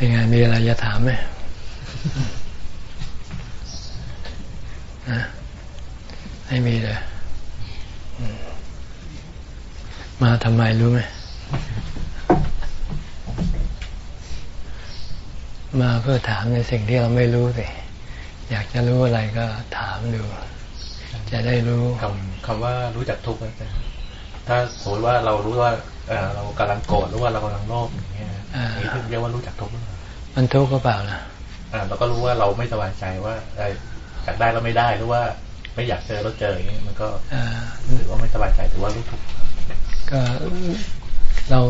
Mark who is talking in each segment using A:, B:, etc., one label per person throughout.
A: เป็นไงมีอะไรจะถามไหมไม่มีเลย มาทำไมรู้ไหม มาเพื่อถามในสิ่งที่เราไม่รู้สิ อยากจะรู้อะไรก็ถามดู จะได้รู้
B: คำคำว่ารู้จักทุกข์นะถ้าสมมติว่าเรารู้ว่าเรากำลังโกรธหรือว่าเรากำลังโลภอย่างเงี้ยนี่เรียกว่ารู้จักทุกข์
A: มันทุกข์ก็เปล่าล่ะ
B: เราก็รู้ว่าเราไม่สบายใจว่าอยากได้แล้วไม่ได้หรือว่า ไม่อยากเจอแล้วเจออย่างเงี้ยมันก็ถือว่าไม่สบายใจถือว่ารู้ทุกข์
A: ก็เรา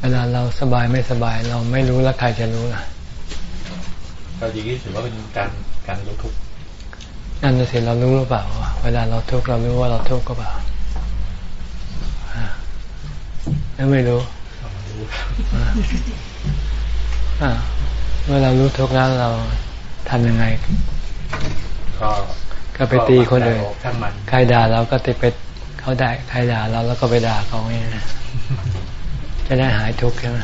A: เวลาเราสบายไม่สบาย เราไม่รู้แล้วใครจะรู้ล่ะ
B: ก็อย่างนี้ถือว่าเป็นการการรู้ทุกข์
A: นั่นสิเรารู้หรือเปล่า เวลาเราทุกข์เรารู้ว่าเราทุกข์ก็เปล่าไม่รู้ เมื่อเรารู้ทุกข์แล้วเราทำยังไง
B: ก็
A: ก็ไปตีคนอื่นใครด่าเราก็ติดไปเขาได้ใครด่าเราแล้วก็ไปด่าเขาอย่างนี้จะได้หายทุกข์ใช่ไหม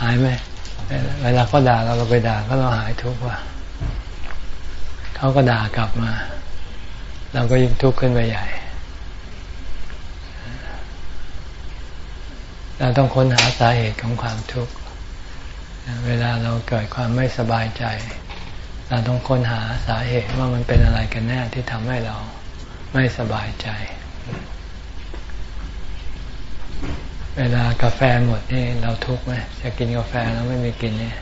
A: หายไหมเวลาเขาด่าเราเราไปด่าก็เราหายทุกข์ว่ะเขาก็ด่ากลับมา เราก็ยิ่งทุกข์ขึ้นไปใหญ่ เราต้องค้นหาสาเหตุของความทุกข์เวลาเราเกิดความไม่สบายใจ เราต้องค้นหาสาเหตุว่ามันเป็นอะไรกันแน่ที่ทำให้เราไม่สบายใจ เวลากาแฟหมดนี่เราทุกข์ไหมจะกินกาแฟแล้วไม่มีกินเนี่ย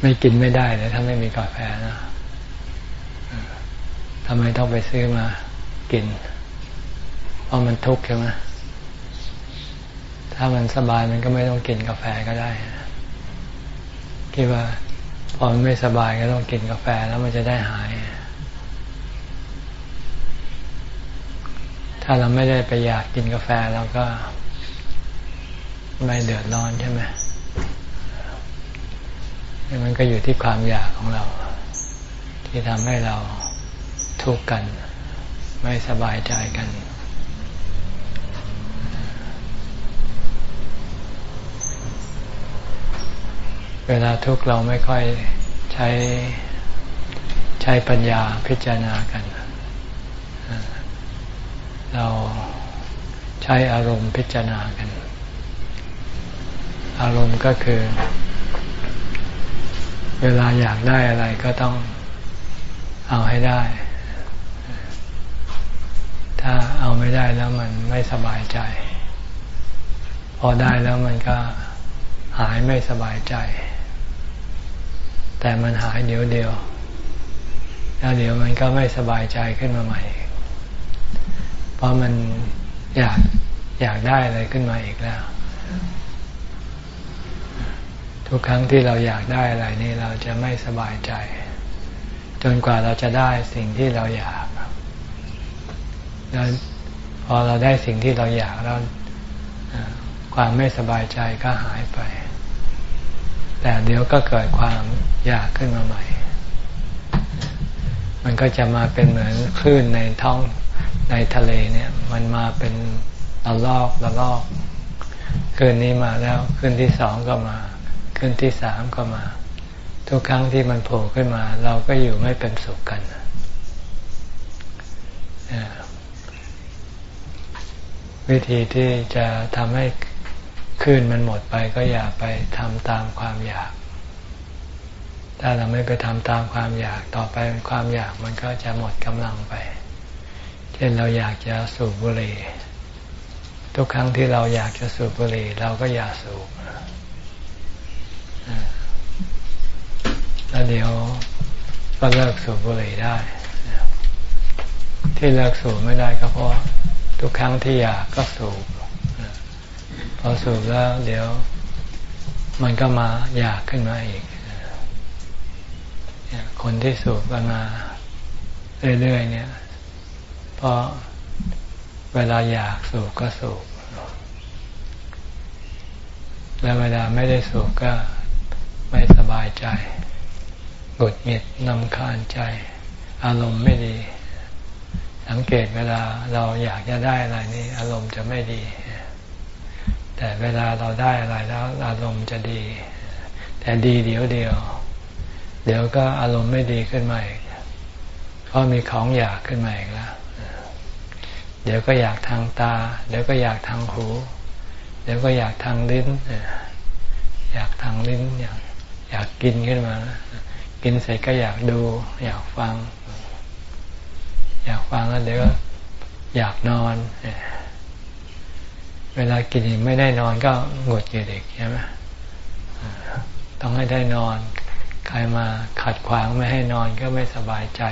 A: ไม่กินไม่ได้เลยถ้าไม่มีกาแฟนะทำไมต้องไปซื้อมากินเราะมันทุกข์ใช่ไหมถ้ามันสบายมันก็ไม่ต้องกินกาแฟก็ได้คิดว่าพอมันไม่สบายก็ต้องกินกาแฟแล้วมันจะได้หาย ถ้าเราไม่ได้ไปอยากกินกาแฟเราก็ไม่เดือดร้อนใช่ไหมมันก็อยู่ที่ความอยากของเรา ที่ทำให้เราทุกข์กัน ไม่สบายใจกัน วลาทุกข์เราไม่ค่อยใช้ใช้ปัญญาพิจารณากัน เราใช้อารมณ์พิจารณากัน อารมณ์ก็คือ เวลาอยากได้อะไรก็ต้องเอาให้ได้ ถ้าเอาไม่ได้แล้วมันไม่สบายใจ พอได้แล้วมันก็หายไม่สบายใจ แต่มันหายเดี๋ยวเดียว แล้วเดี๋ยวมันก็ไม่สบายใจขึ้นมาใหม่ เพราะมันอยากอยากได้อะไรขึ้นมาอีกแล้ว ทุกครั้งที่เราอยากได้อะไรนี่เราจะไม่สบายใจ จนกว่าเราจะได้สิ่งที่เราอยากแล้วพอเราได้สิ่งที่เราอยากแล้วความไม่สบายใจก็หายไป แต่เดี๋ยวก็เกิดความอยากขึ้นมาใหม่ มันก็จะมาเป็นเหมือนคลื่นในท้องในทะเลเนี่ย มันมาเป็นละลอกละลอกคืนนี้มาแล้วคืนที่สองก็มาคืนที่สามก็มา ทุกครั้งที่มันโผล่ขึ้นมา เราก็อยู่ไม่เป็นสุขกันวิธีที่จะทำให้ คืนมันหมดไปก็อย่าไปทำตามความอยาก ถ้าเราไม่ไปทำตามความอยากต่อไปความอยากมันก็จะหมดกำลังไป เช่นเราอยากจะสูบบุหรี่ทุกครั้งที่เราอยากจะสูบบุหรี่เราก็อย่าสูบแล้วเดี๋ยวก็เลิกสูบบุหรี่ได้ ที่เลิกสูบไม่ได้ก็เพราะทุกครั้งที่อยากก็สูบ พอสูบแล้ว เดี๋ยว มันก็มาอยากขึ้นมาอีกคนที่สูบกันมาเรื่อยๆเนี่ย เพราะเวลาอยากสูบก็สูบแล้วเวลาไม่ได้สูบก็ไม่สบายใจกดหงิดนำคาญใจ อารมณ์ไม่ดี สังเกตเวลาเราอยากจะได้อะไรนี่อารมณ์จะไม่ดี แต่เวลาเราได้อะไรแล้วอารมณ์จะดี แต่ดีเดี๋ยวเดียว เดี๋ยวก็อารมณ์ไม่ดีขึ้นมาอีกเพราะมีของอยากขึ้นมาอีกแล้วเดี๋ยวก็อยากทางตา เดี๋ยวก็อยากทางหู เดี๋ยวก็อยากทางลิ้นอยากทางลิ้นอยากอยากกินขึ้นมา กินเสร็จก็อยากดู อยากฟัง อยากฟังแล้วเดี๋ยวก็อยากนอน เวลากินไม่ได้นอนก็หงุดหงิดอีกใช่ไหมต้องให้ได้นอน ใครมาขัดขวางไม่ให้นอนก็ไม่สบายใจ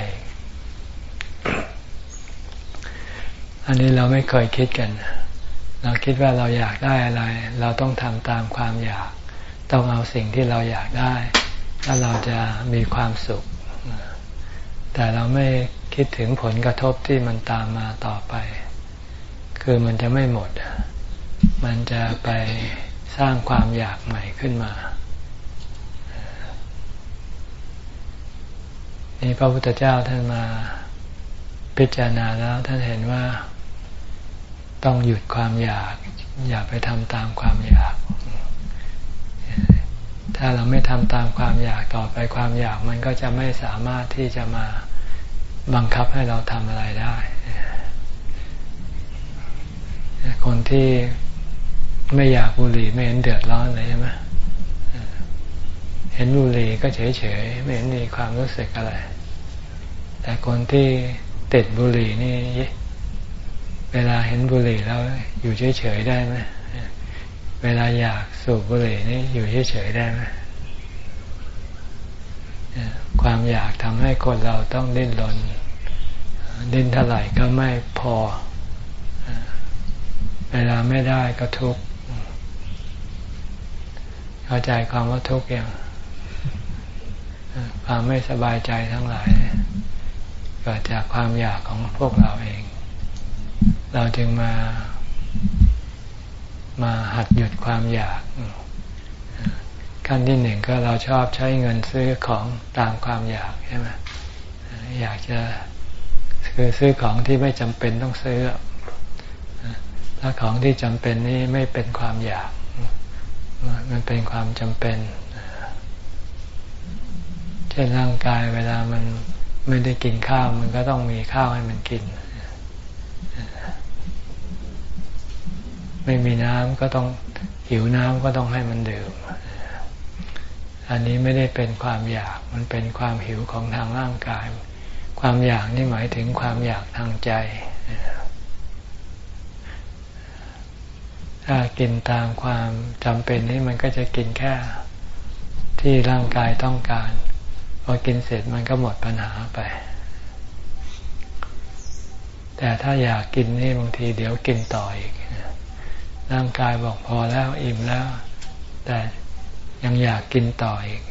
A: อันนี้เราไม่เคยคิดกัน เราคิดว่าเราอยากได้อะไร เราต้องทำตามความอยาก ต้องเอาสิ่งที่เราอยากได้แล้วเราจะมีความสุข แต่เราไม่คิดถึงผลกระทบที่มันตามมาต่อไป คือมันจะไม่หมด มันจะไปสร้างความอยากใหม่ขึ้นมานี่พระพุทธเจ้าท่านมาพิจารณาแล้วท่านเห็นว่าต้องหยุดความอยาก อย่าไปทำตามความอยาก ถ้าเราไม่ทำตามความอยากต่อไปความอยาก มันก็จะไม่สามารถที่จะมาบังคับให้เราทำอะไรได้ คนที่ ไม่อยากบุหรี่ไม่เห็นเดือดร้อนเลยใช่ไหมเห็นบุหรี่ก็เฉยเฉยไม่เห็นมีความรู้สึกอะไร แต่คนที่ติดบุหรี่นี่ เวลาเห็นบุหรี่แล้วอยู่เฉยเฉยได้ไหมเวลาอยากสูบบุหรี่นี่อยู่เฉยเฉยได้ไหมความอยากทำให้คนเราต้องดิ้นรนดิ้นเท่าไหร่ก็ไม่พอ เวลาไม่ได้ก็ทุกข์ เข้าใจความว่าทุกข์อย่างความไม่สบายใจทั้งหลายเกิดจากความอยากของพวกเราเอง เราจึงมา มาหัดหยุดความอยาก ขั้นที่หนึ่งก็เราชอบใช้เงินซื้อของตามความอยากใช่ไหมอยากจะคือซื้อของที่ไม่จำเป็นต้องซื้อถ้าของที่จำเป็นนี่ไม่เป็นความอยาก มันเป็นความจำเป็น เช่นร่างกายเวลามันไม่ได้กินข้าว มันก็ต้องมีข้าวให้มันกิน ไม่มีน้ำก็ต้องหิวน้ำก็ต้องให้มันดื่ม อันนี้ไม่ได้เป็นความอยาก มันเป็นความหิวของทางร่างกาย ความอยากนี่หมายถึงความอยากทางใจ ถ้ากินตามความจำเป็นนี่มันก็จะกินแค่ที่ร่างกายต้องการ พอกินเสร็จมันก็หมดปัญหาไป แต่ถ้าอยากกินนี่บางทีเดี๋ยวกินต่ออีก ร่างกายบอกพอแล้วอิ่มแล้ว แต่ยังอยากกินต่ออีก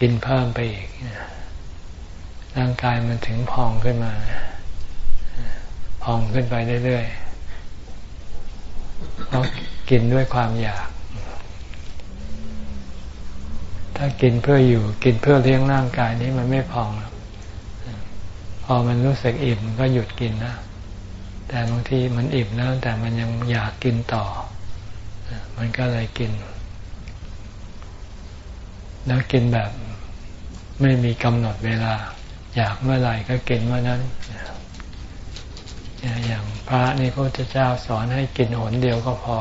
A: กินเพิ่มไปอีก ร่างกายมันถึงพองขึ้นมา พองขึ้นไปเรื่อยๆ เพราะกินด้วยความอยาก ถ้ากินเพื่ออยู่กินเพื่อเลี้ยงร่างกายนี้มันไม่พองพอมันรู้สึกอิ่มก็หยุดกินนะแต่บางทีมันอิ่มแล้วแต่มันยังอยากกินต่อ มันก็เลยกิน แล้วกินแบบไม่มีกำหนดเวลา อยากเมื่อไหร่ก็กินเมื่อนั้น อย่างพระนี่พระเจ้าสอนให้กินหนเดียวก็พอ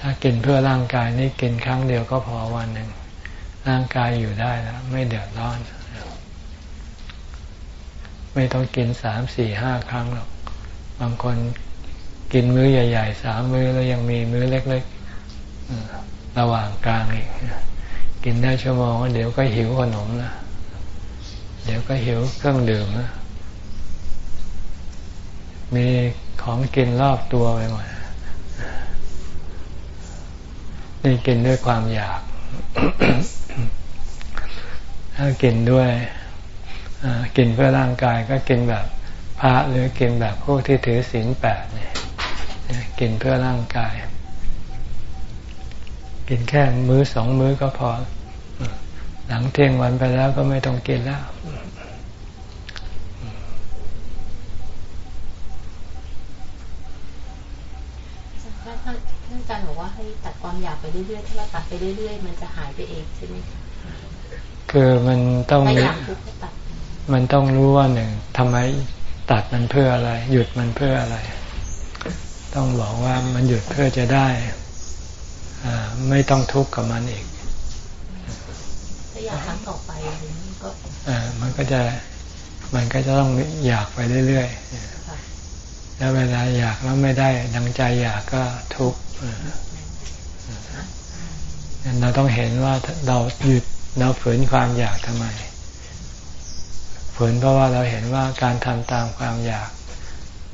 A: ถ้ากินเพื่อร่างกายนี่กินครั้งเดียวก็พอวันหนึ่งร่างกายอยู่ได้แล้วไม่เดือดร้อน ไม่ต้องกินสามสี่ห้าครั้งหรอก บางคนกินมื้อใหญ่ๆสามมื้อแล้วยังมีมื้อเล็กๆระหว่างกลางอีกกินได้ชั่วโมงเดี๋ยวก็หิวขนมนะเดี๋ยวก็หิวเครื่องดื่มนะ มีของกินรอบตัวไปหมดนี่กินด้วยความอยาก ถ้ากินด้วยกินเพื่อร่างกายก็กินแบบพระหรือกินแบบพวกที่ถือศีลแปดเนี่ยกินเพื่อร่างกาย กินแค่มื้อสองมื้อก็พอ หลังเที่ยงวันไปแล้วก็ไม่ต้องกินแล้ว
C: ท่าน อาจารย์บอกว่าให้ตัดความอยากไปเรื่อยๆ ถ้าเราตัดไปเรื่อยๆ มันจะหายไปเองใช่ไหมคะ
A: คือมันต้อง
C: ไม่
A: อยากทุกข์ตัดมันต้องรู้ว่าหนึ่งทำไมตัดมันเพื่ออะไร หยุดมันเพื่ออะไร ต้องบอกว่ามันหยุดเพื่อจะได้ไม่ต้องทุกข์กับมันอีก
C: ถ้าอยากครั้งต่อไปก็
A: มันก็จะมันก็จะต้องอยากไปเรื่อยๆแล้วเวลาอยากแล้วไม่ได้ดังใจอยากก็ทุกข์ เราต้องเห็นว่าเราหยุดเราฝืนความอยากทำไม ฝืนเพราะว่าเราเห็นว่าการทำตามความอยาก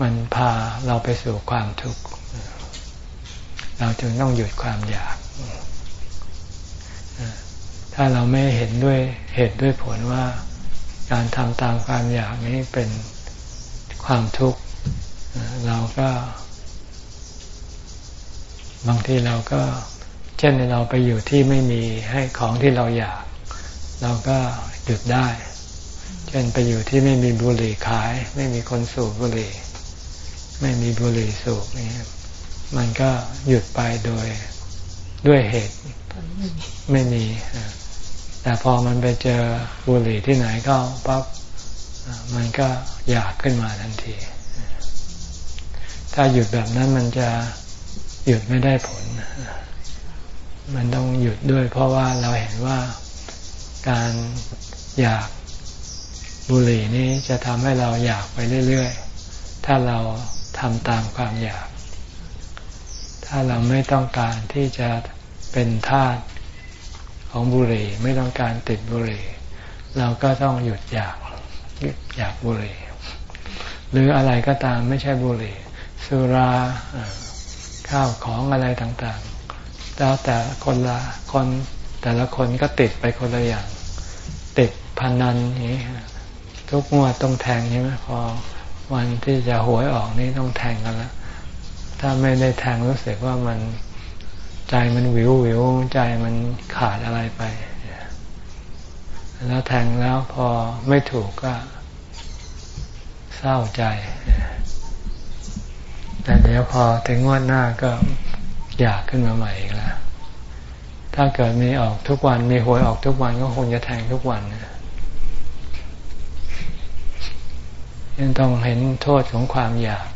A: มันพาเราไปสู่ความทุกข์ เราจึงต้องหยุดความอยาก ถ้าเราไม่เห็นด้วยเหตุด้วยผลว่าการทำตามความอยากนี้เป็นความทุกข์ เราก็ บางทีเราก็เช่นเราไปอยู่ที่ไม่มีให้ของที่เราอยาก เราก็หยุดได้ เช่นไปอยู่ที่ไม่มีบุหรี่ขาย ไม่มีคนสูบบุหรี่ ไม่มีบุหรี่สูบนี่มันก็หยุดไปโดยด้วยเหตุไม่มีแต่พอมันไปเจอบุหรี่ที่ไหนก็ปั๊บมันก็อยากขึ้นมาทันที ถ้าหยุดแบบนั้นมันจะ หยุดไม่ได้ผล มันต้องหยุดด้วย เพราะว่าเราเห็นว่าการอยากบุหรี่นี้จะทำให้เราอยากไปเรื่อยๆ ถ้าเราทำตามความอยาก ถ้าเราไม่ต้องการที่จะเป็นทาสของบุหรี่ไม่ต้องการติดบุหรี่เราก็ต้องหยุดอยากหยุดอยากบุหรี่หรืออะไรก็ตามไม่ใช่บุหรี่สุรา ข้าวของอะไรต่างๆ แล้วแต่คนละคนแต่ละคนก็ติดไปคนละอย่าง ติดพันนันนี้ทุกงวดต้องแทงใช่ไหมพอวันที่จะหวยออกนี่ต้องแทงกันแล้วถ้าไม่ได้แทงรู้สึกว่ามันใจมันวิววิวใจมันขาดอะไรไป แล้วแทงแล้วพอไม่ถูกก็เศร้าใจ แต่เดี๋ยวพอถึงงวดหน้าก็อยากขึ้นมาใหม่อีกแล้วถ้าเกิดมีออกทุกวันมีหวยออกทุกวันก็คงจะแทงทุกวันยังต้องเห็นโทษของความอยาก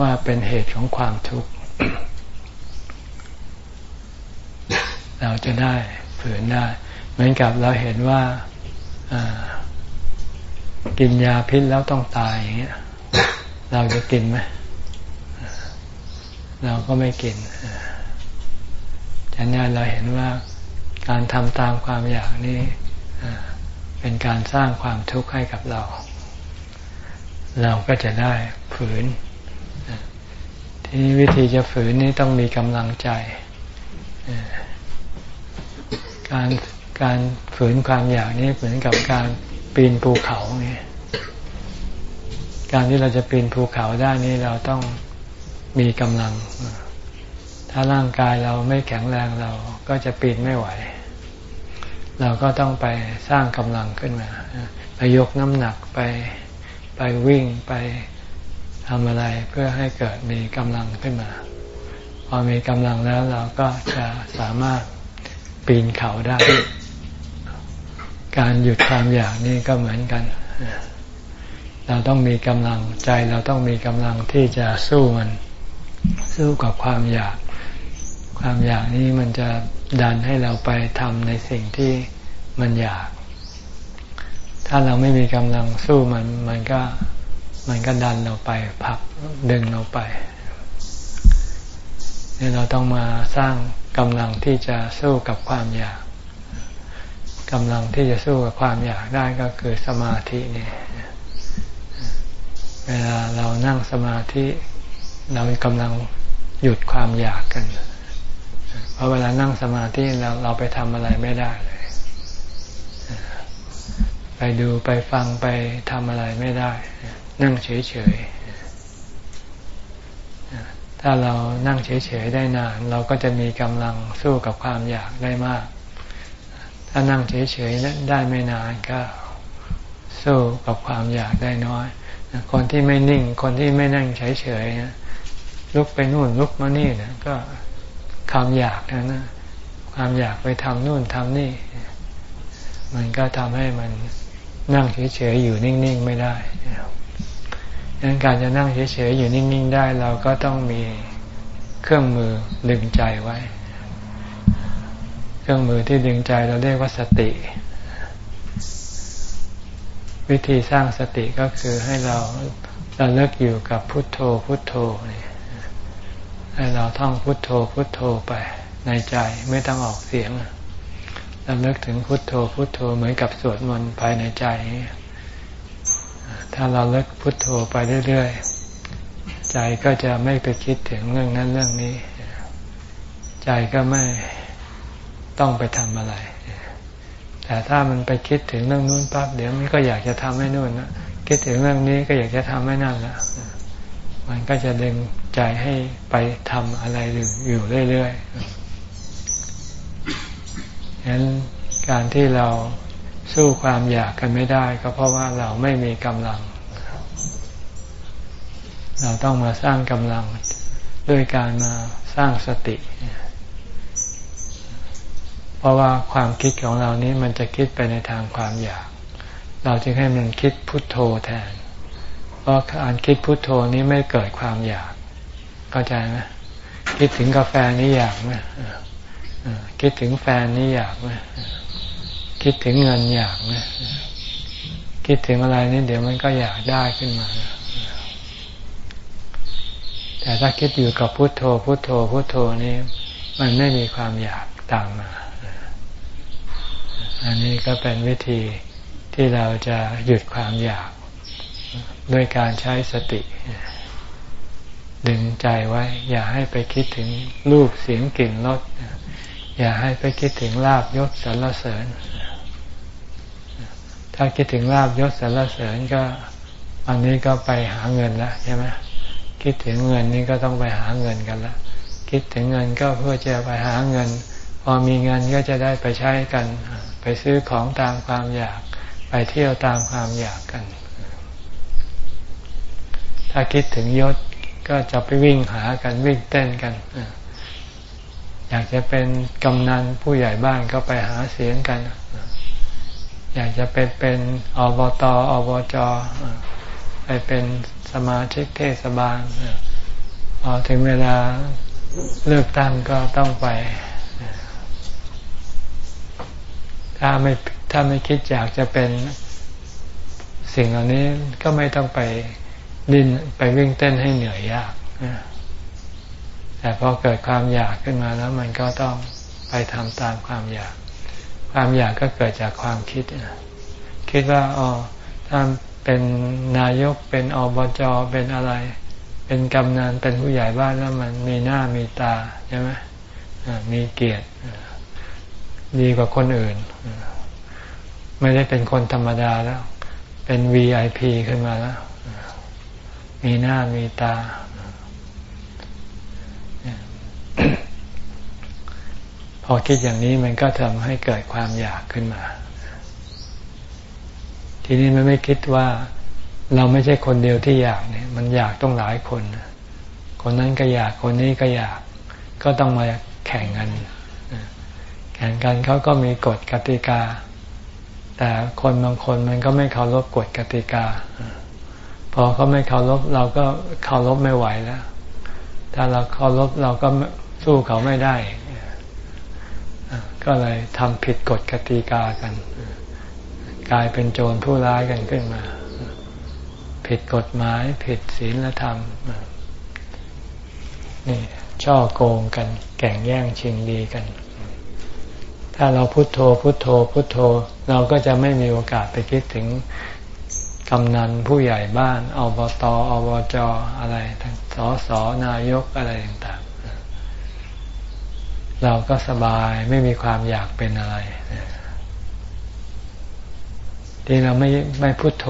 A: ว่าเป็นเหตุของความทุกข์ เราจะได้ฝืนได้ เหมือนกับเราเห็นว่ากินยาพิษแล้วต้องตายอย่างเงี้ย เราจะกินไหม เราก็ไม่กินฉะนั้นเราเห็นว่าการทำตามความอยากนี้เป็นการสร้างความทุกข์ให้กับเรา เราก็จะได้ฝืน ทีนี้วิธีจะฝืนนี้ต้องมีกำลังใจ การการฝืนความอยากนี่เหมือนกับการปีนภูเขาเนี่ยการที่เราจะปีนภูเขาได้นี่เราต้อง มีกำลัง ถ้าร่างกายเราไม่แข็งแรงเราก็จะปีนไม่ไหว เราก็ต้องไปสร้างกำลังขึ้นมา ไปยกน้ำหนักไปไปวิ่งไปทำอะไรเพื่อให้เกิดมีกำลังขึ้นมา พอมีกำลังแล้วเราก็จะสามารถปีนเขาได้ การหยุดความอยากนี่ก็เหมือนกัน เราต้องมีกำลังใจเราต้องมีกำลังที่จะสู้มัน สู้กับความอยาก ความอยากนี้มันจะดันให้เราไปทำในสิ่งที่มันอยาก ถ้าเราไม่มีกำลังสู้มันมันก็มันก็ดันเราไปผลักดึงเราไปนี่เราต้องมาสร้างกำลังที่จะสู้กับความอยากกำลังที่จะสู้กับความอยากได้ก็คือสมาธินี่เวลาเรานั่งสมาธิ เรากำลังหยุดความอยากกัน เพราะเวลานั่งสมาธิเราเราไปทำอะไรไม่ได้เลย ไปดูไปฟังไปทำอะไรไม่ได้ นั่งเฉยๆ ถ้าเรานั่งเฉยๆได้นาน เราก็จะมีกำลังสู้กับความอยากได้มาก ถ้านั่งเฉยๆได้ไม่นานก็สู้กับความอยากได้น้อย คนที่ไม่นิ่ง คนที่ไม่นั่งเฉยๆ ลุกไปนู่นลุกมานี่เนี่ยก็ความอยากนะนะความอยากไปทำนู่นทำนี่ มันก็ทำให้มันนั่งเฉยๆอยู่นิ่งๆไม่ได้ดังนั้นการจะนั่งเฉยๆอยู่นิ่งๆได้ เราก็ต้องมีเครื่องมือดึงใจไว้ เครื่องมือที่ดึงใจเราเรียกว่าสติ วิธีสร้างสติก็คือให้เราเราเลิกอยู่กับพุทโธพุทโธเนี่ย ให้เราท่องพุทโธพุทโธไปในใจไม่ต้องออกเสียงเราเลิกถึงพุทโธพุทโธเหมือนกับสวดมนต์ภายในใจ ถ้าเราเลิกพุทโธไปเรื่อยๆ ใจก็จะไม่ไปคิดถึงเรื่องนั้นเรื่องนี้ ใจก็ไม่ต้องไปทำอะไร แต่ถ้ามันไปคิดถึงเรื่องนู้นปั๊บเดี๋ยวมันก็อยากจะทำให้นู่นนะคิดถึงเรื่องนี้ก็อยากจะทำให้นั่นละมันก็จะดึง ใจให้ไปทำอะไรอยู่เรื่อยๆฉะนั้นการที่เราสู้ความอยากกันไม่ได้ ก็เพราะว่าเราไม่มีกำลัง เราต้องมาสร้างกำลังด้วยการมาสร้างสติ เพราะว่าความคิดของเรานี้มันจะคิดไปในทางความอยาก เราจึงให้มันคิดพุทโธแทน เพราะการคิดพุทโธนี้ไม่เกิดความอยาก เข้าใจไหมคิดถึงกาแฟนี่อยากไหมคิดถึงแฟนนี่อยากไหมคิดถึงเงินอยากไหมคิดถึงอะไรนี่เดี๋ยวมันก็อยากได้ขึ้นมา แต่ถ้าคิดอยู่กับพุโทโธ พุโทโธ พุโทโธนี่มันไม่มีความอยากตามมา อันนี้ก็เป็นวิธีที่เราจะหยุดความอยาก ด้วยการใช้สติ ดึงใจไว้ อย่าให้ไปคิดถึงรูปเสียงกลิ่นรสอย่าให้ไปคิดถึงลาบยศสรรเสริญ ถ้าคิดถึงลาบยศสรรเสริญก็อันนี้ก็ไปหาเงินแล้วใช่ไหมคิดถึงเงินนี่ก็ต้องไปหาเงินกันละคิดถึงเงินก็เพื่อจะไปหาเงิน พอมีเงินก็จะได้ไปใช้กัน ไปซื้อของตามความอยาก ไปเที่ยวตามความอยากกัน ถ้าคิดถึงยศ ก็จะไปวิ่งหากันวิ่งเต้นกัน อยากจะเป็นกำนันผู้ใหญ่บ้านก็ไปหาเสียงกัน อยากจะเป็นเป็นอบตอบจไปเป็นสมาชิกเทศบาลพอถึงเวลาเลือกตั้งก็ต้องไป ถ้าไม่ถ้าไม่คิดอยากจะเป็นสิ่งเหล่านี้ก็ไม่ต้องไป ดิ้นไปวิ่งเต้นให้เหนื่อยยากแต่พอเกิดความอยากขึ้นมาแล้ว มันก็ต้องไปทำตามความอยาก ความอยากก็เกิดจากความคิดคิดว่าอ๋อถ้าเป็นนายกเป็นอบจเป็นอะไร เป็นกำนันเป็นผู้ใหญ่บ้านแล้วมันมีหน้ามีตาใช่ไหมมีเกียรติดีกว่าคนอื่น ไม่ได้เป็นคนธรรมดาแล้ว เป็น VIP ขึ้นมาแล้ว มีหน้ามีตา พอคิดอย่างนี้มันก็ทำให้เกิดความอยากขึ้นมา ทีนี้มันไม่คิดว่าเราไม่ใช่คนเดียวที่อยากเนี่ย มันอยากต้องหลายคน คนนั้นก็อยากคนนี้ก็อยาก ก็ต้องมาแข่งกัน แข่งกันเขาก็มีกฎกติกา แต่คนบางคนมันก็ไม่เคารพกฎกติกา อเขาไม่เคารพเราก็เคารพไม่ไหวแล้ว ถ้าเราเคารพเราก็สู้เขาไม่ได้ ก็เลยทำผิดกฎกติกากัน กลายเป็นโจรผู้ร้ายกันขึ้นมา ผิดกฎหมาย ผิดศีลธรรม นี่ช่อโกงกัน แก่งแย่งชิงดีกัน ถ้าเราพุโทโธพุโทโธพุโทโธ เราก็จะไม่มีโอกาสไปคิดถึง กำนันผู้ใหญ่บ้านอบตอบจอะไรทั้งสสนายกอะไรต่างๆ เราก็สบายไม่มีความอยากเป็นอะไรที่เราไม่ไม่พุโทโธ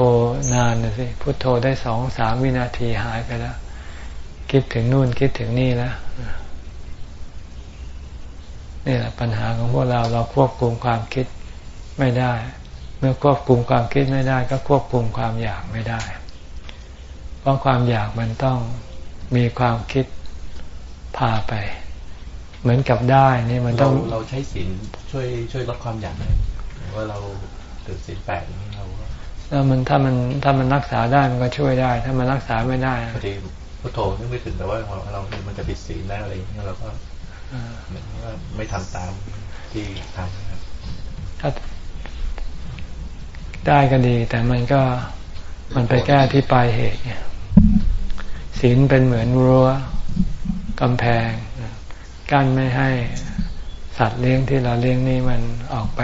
A: นานนะสิพุโทโธได้สองสามวินาทีหายไปแล้ว คิดถึงนู่นคิดถึงนี่แล้วนี่แหละปัญหาของพวกเราเราควบคุมความคิดไม่ได้ เมื่อควบคุมความคิดไม่ได้ ก็ควบคุมความอยากไม่ได้ เพราะความอยากมันต้องมีความคิดพาไป เหมือนกับได้นี่มันต้อง
B: เราใช้ศีลช่วยช่วยลดความอยากไหมว่าเราถือศีลแปดนี้เรา
A: แล้วมันถ้ามันถ้ามันรักษาได้มันก็ช่วยได้ ถ้ามันรักษาไม่ได้
B: พอดีพุทโธนึกไม่ถึงแต่ว่าเราเรามันจะผิดศีลแล้วอะไรอย่างเงี้ยเราก็เหมือนว่าไม่ทำตามที่ทำนะครับถ้า
A: ได้ก็ดี แต่มันก็มันไปแก้ที่ปลายเหตุเนี่ยศีลเป็นเหมือนรั้วกำแพง กั้นไม่ให้สัตว์เลี้ยงที่เราเลี้ยงนี่มันออกไป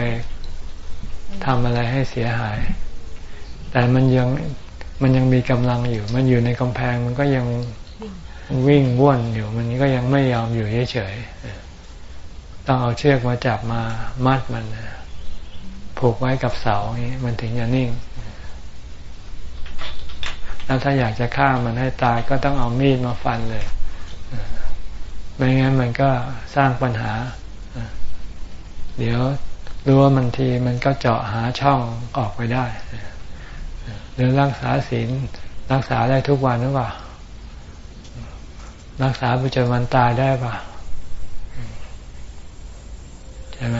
A: ทำอะไรให้เสียหาย แต่มันยังมันยังมีกำลังอยู่ มันอยู่ในกำแพงมันก็ยังวิ่งว่นอยู่ มันก็ยังไม่ยอมอยู่เฉยๆต้องเอาเชือกมาจับมามัดมัน ผูกไว้กับเสาอย่างนี้มันถึงจะนิ่ง แล้วถ้าอยากจะฆ่ามันให้ตายก็ต้องเอามีดมาฟันเลยไม่งั้นมันก็สร้างปัญหา เดี๋ยวรู้ว่ามันทีมันก็เจาะหาช่องออกไปได้หรือรักษาศีลรักษาได้ทุกวันหรือเปล่า รักษาไปจนวันตายได้ป่ะใช่ไหม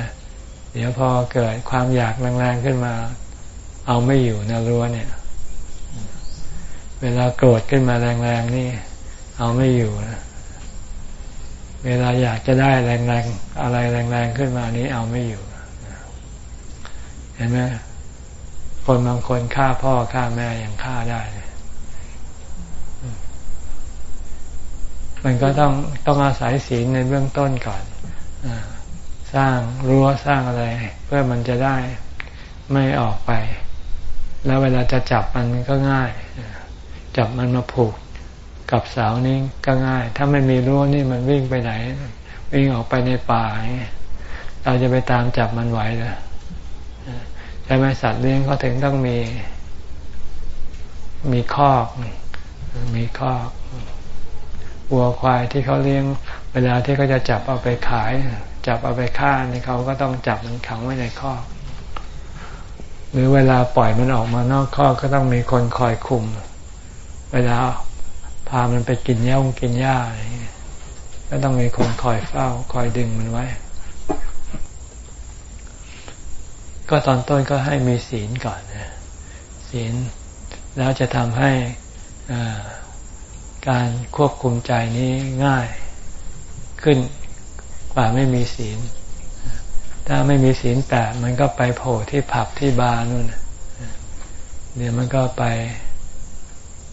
A: เดี๋ยวพอเกิดความอยากแรงๆขึ้นมา เอาไม่อยู่นะรั้วเนี่ย เวลาโกรธขึ้นมาแรงๆนี่ เอาไม่อยู่นะเวลาอยากจะได้แรงๆอะไรแรงๆขึ้นมานี้เอาไม่อยู่เห็นไหมคนบางคนฆ่าพ่อฆ่าแม่ยังฆ่าได้ มันก็ต้องต้องอาศัยศีลในเบื้องต้นก่อนอ สร้างรั้วสร้างอะไร เพื่อมันจะได้ไม่ออกไป แล้วเวลาจะจับมันก็ง่าย จับมันมาผูกกับเสานี้ก็ง่าย ถ้าไม่มีรั้วนี่มันวิ่งไปไหน วิ่งออกไปในป่าเราจะไปตามจับมันไหวเหรอใช่ไหมสัตว์เลี้ยงเขาถึงต้องมี มีคอก มีคอกวัวควายที่เขาเลี้ยง เวลาที่เขาจะจับเอาไปขาย จับเอาไปฆ่านี่เขาก็ต้องจับมันขังไว้ในคอกหรือเวลาปล่อยมันออกมานอกคอกก็ต้องมีคนคอยคุม เวลาพามันไปกินหญ้ากินหญ้าอะไรก็ต้องมีคนคอยเฝ้า คอยดึงมันไว้ ก็ตอนต้นก็ให้มีศีลก่อนนะศีลแล้วจะทำให้การควบคุมใจนี้ง่ายขึ้น กว่าไม่มีศีล ถ้าไม่มีศีลแปดมันก็ไปโผล่ที่ผับที่บาร์นู่นเดี๋ยวมันก็ไป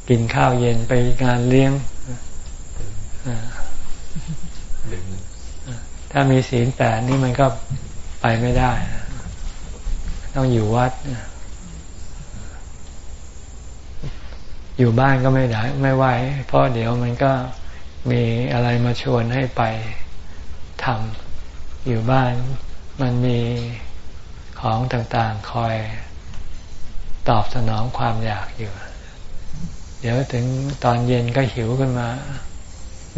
A: กินข้าวเย็นไปงานเลี้ยงถ้ามีศีลแปดนี่มันก็ไปไม่ได้ ต้องอยู่วัด อยู่บ้านก็ไม่ได้ ไม่ไหว เพราะเดี๋ยวมันก็มีอะไรมาชวนให้ไป ทำอยู่บ้านมันมีของต่างๆคอยตอบสนองความอยากอยู่ เดี๋ยวถึงตอนเย็นก็หิวขึ้นมา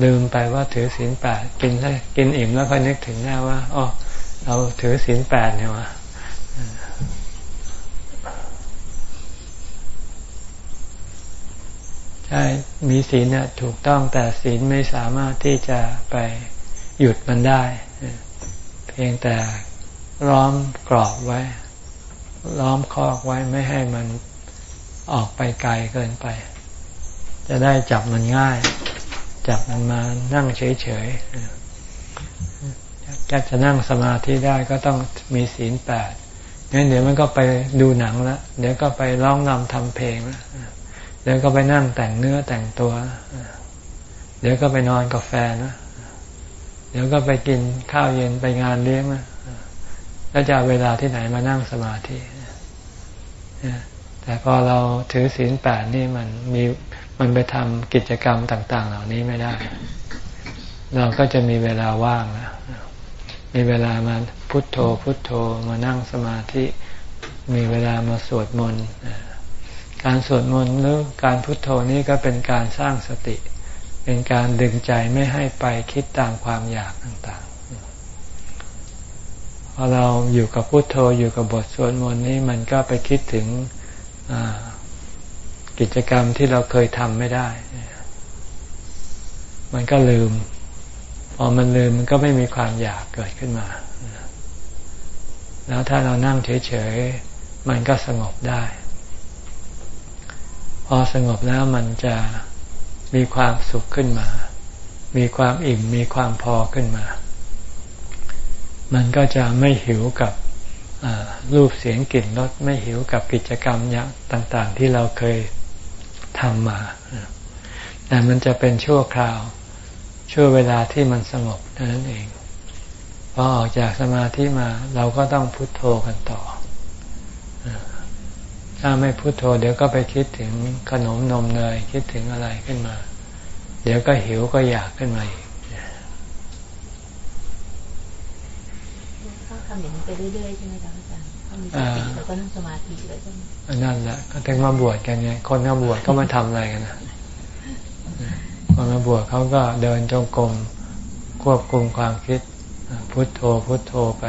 A: ลืมไปว่าถือศีลแปดกินกินอิ่มแล้วค่อยนึกถึงหน้าว่าอ๋อเราถือศีลแปดเนี่ยวะใช่มีศีลเนี่ยถูกต้องแต่ศีลไม่สามารถที่จะไป หยุดมันได้ เพียงแต่ล้อมกรอบไว้ ล้อมคอกไว้ไม่ให้มันออกไปไกลเกินไป จะได้จับมันง่าย จับมันมานั่งเฉยๆจะจะนั่งสมาธิได้ก็ต้องมีศีลแปดงั้นเดี๋ยวมันก็ไปดูหนังแล้วเดี๋ยวก็ไปร้องนำทำเพลงแล้วเดี๋ยวก็ไปนั่งแต่งเนื้อแต่งตัว เดี๋ยวก็ไปนอนกับแฟนนะ เดี๋ยวก็ไปกินข้าวเย็นไปงานเลี้ยงนะแล้วจะเวลาที่ไหนมานั่งสมาธิแต่พอเราถือศีลแปดนี่มันมีมันไปทำกิจกรรมต่าง ๆ เหล่านี้ไม่ได้ เราก็จะมีเวลาว่างนะมีเวลามาพุทโธพุทโธมานั่งสมาธิ มีเวลามาสวดมนต์การสวดมนต์หรือการพุทโธนี้ก็เป็นการสร้างสติ เป็นการดึงใจไม่ให้ไปคิดตามความอยากต่างๆ พอเราอยู่กับพุโทโธอยู่กับบทสวดมนต์นี้มันก็ไปคิดถึงกิจกรรมที่เราเคยทำไม่ได้ มันก็ลืม พอมันลืมมันก็ไม่มีความอยากเกิดขึ้นมา แล้วถ้าเรานั่งเฉยๆ มันก็สงบได้ พอสงบแล้วมันจะ มีความสุขขึ้นมา มีความอิ่มมีความพอขึ้นมา มันก็จะไม่หิวกับรูปเสียงกลิ่นรสไม่หิวกับกิจกรรมอย่างต่าง ๆ ที่เราเคยทำมาแต่มันจะเป็นชั่วคราว ชั่วเวลาที่มันสงบเท่านั้นเองพอออกจากสมาธิมาเราก็ต้องพุโทโธกันต่อ ถ้าไม่พุโทโธเดี๋ยวก็ไปคิดถึงขนมนมเนยคิดถึงอะไรขึ้นมา เดี๋ยวก็หิวก็อยากขึ้นมาอีก
C: ทำอย่างนี้ไปเรื่อยๆใช่ไหมครับอาจารย์ถ้ามีสติแล้วก็นั่งสมาธิแล้วก็
A: นั่นแหละก็ถึงมาบวชกันไงคนมาบวชก็มาทำอะไรกันนะคนมาบวชเขาก็เดินจงกรมควบคุมความคิดพุทโธพุทโธไป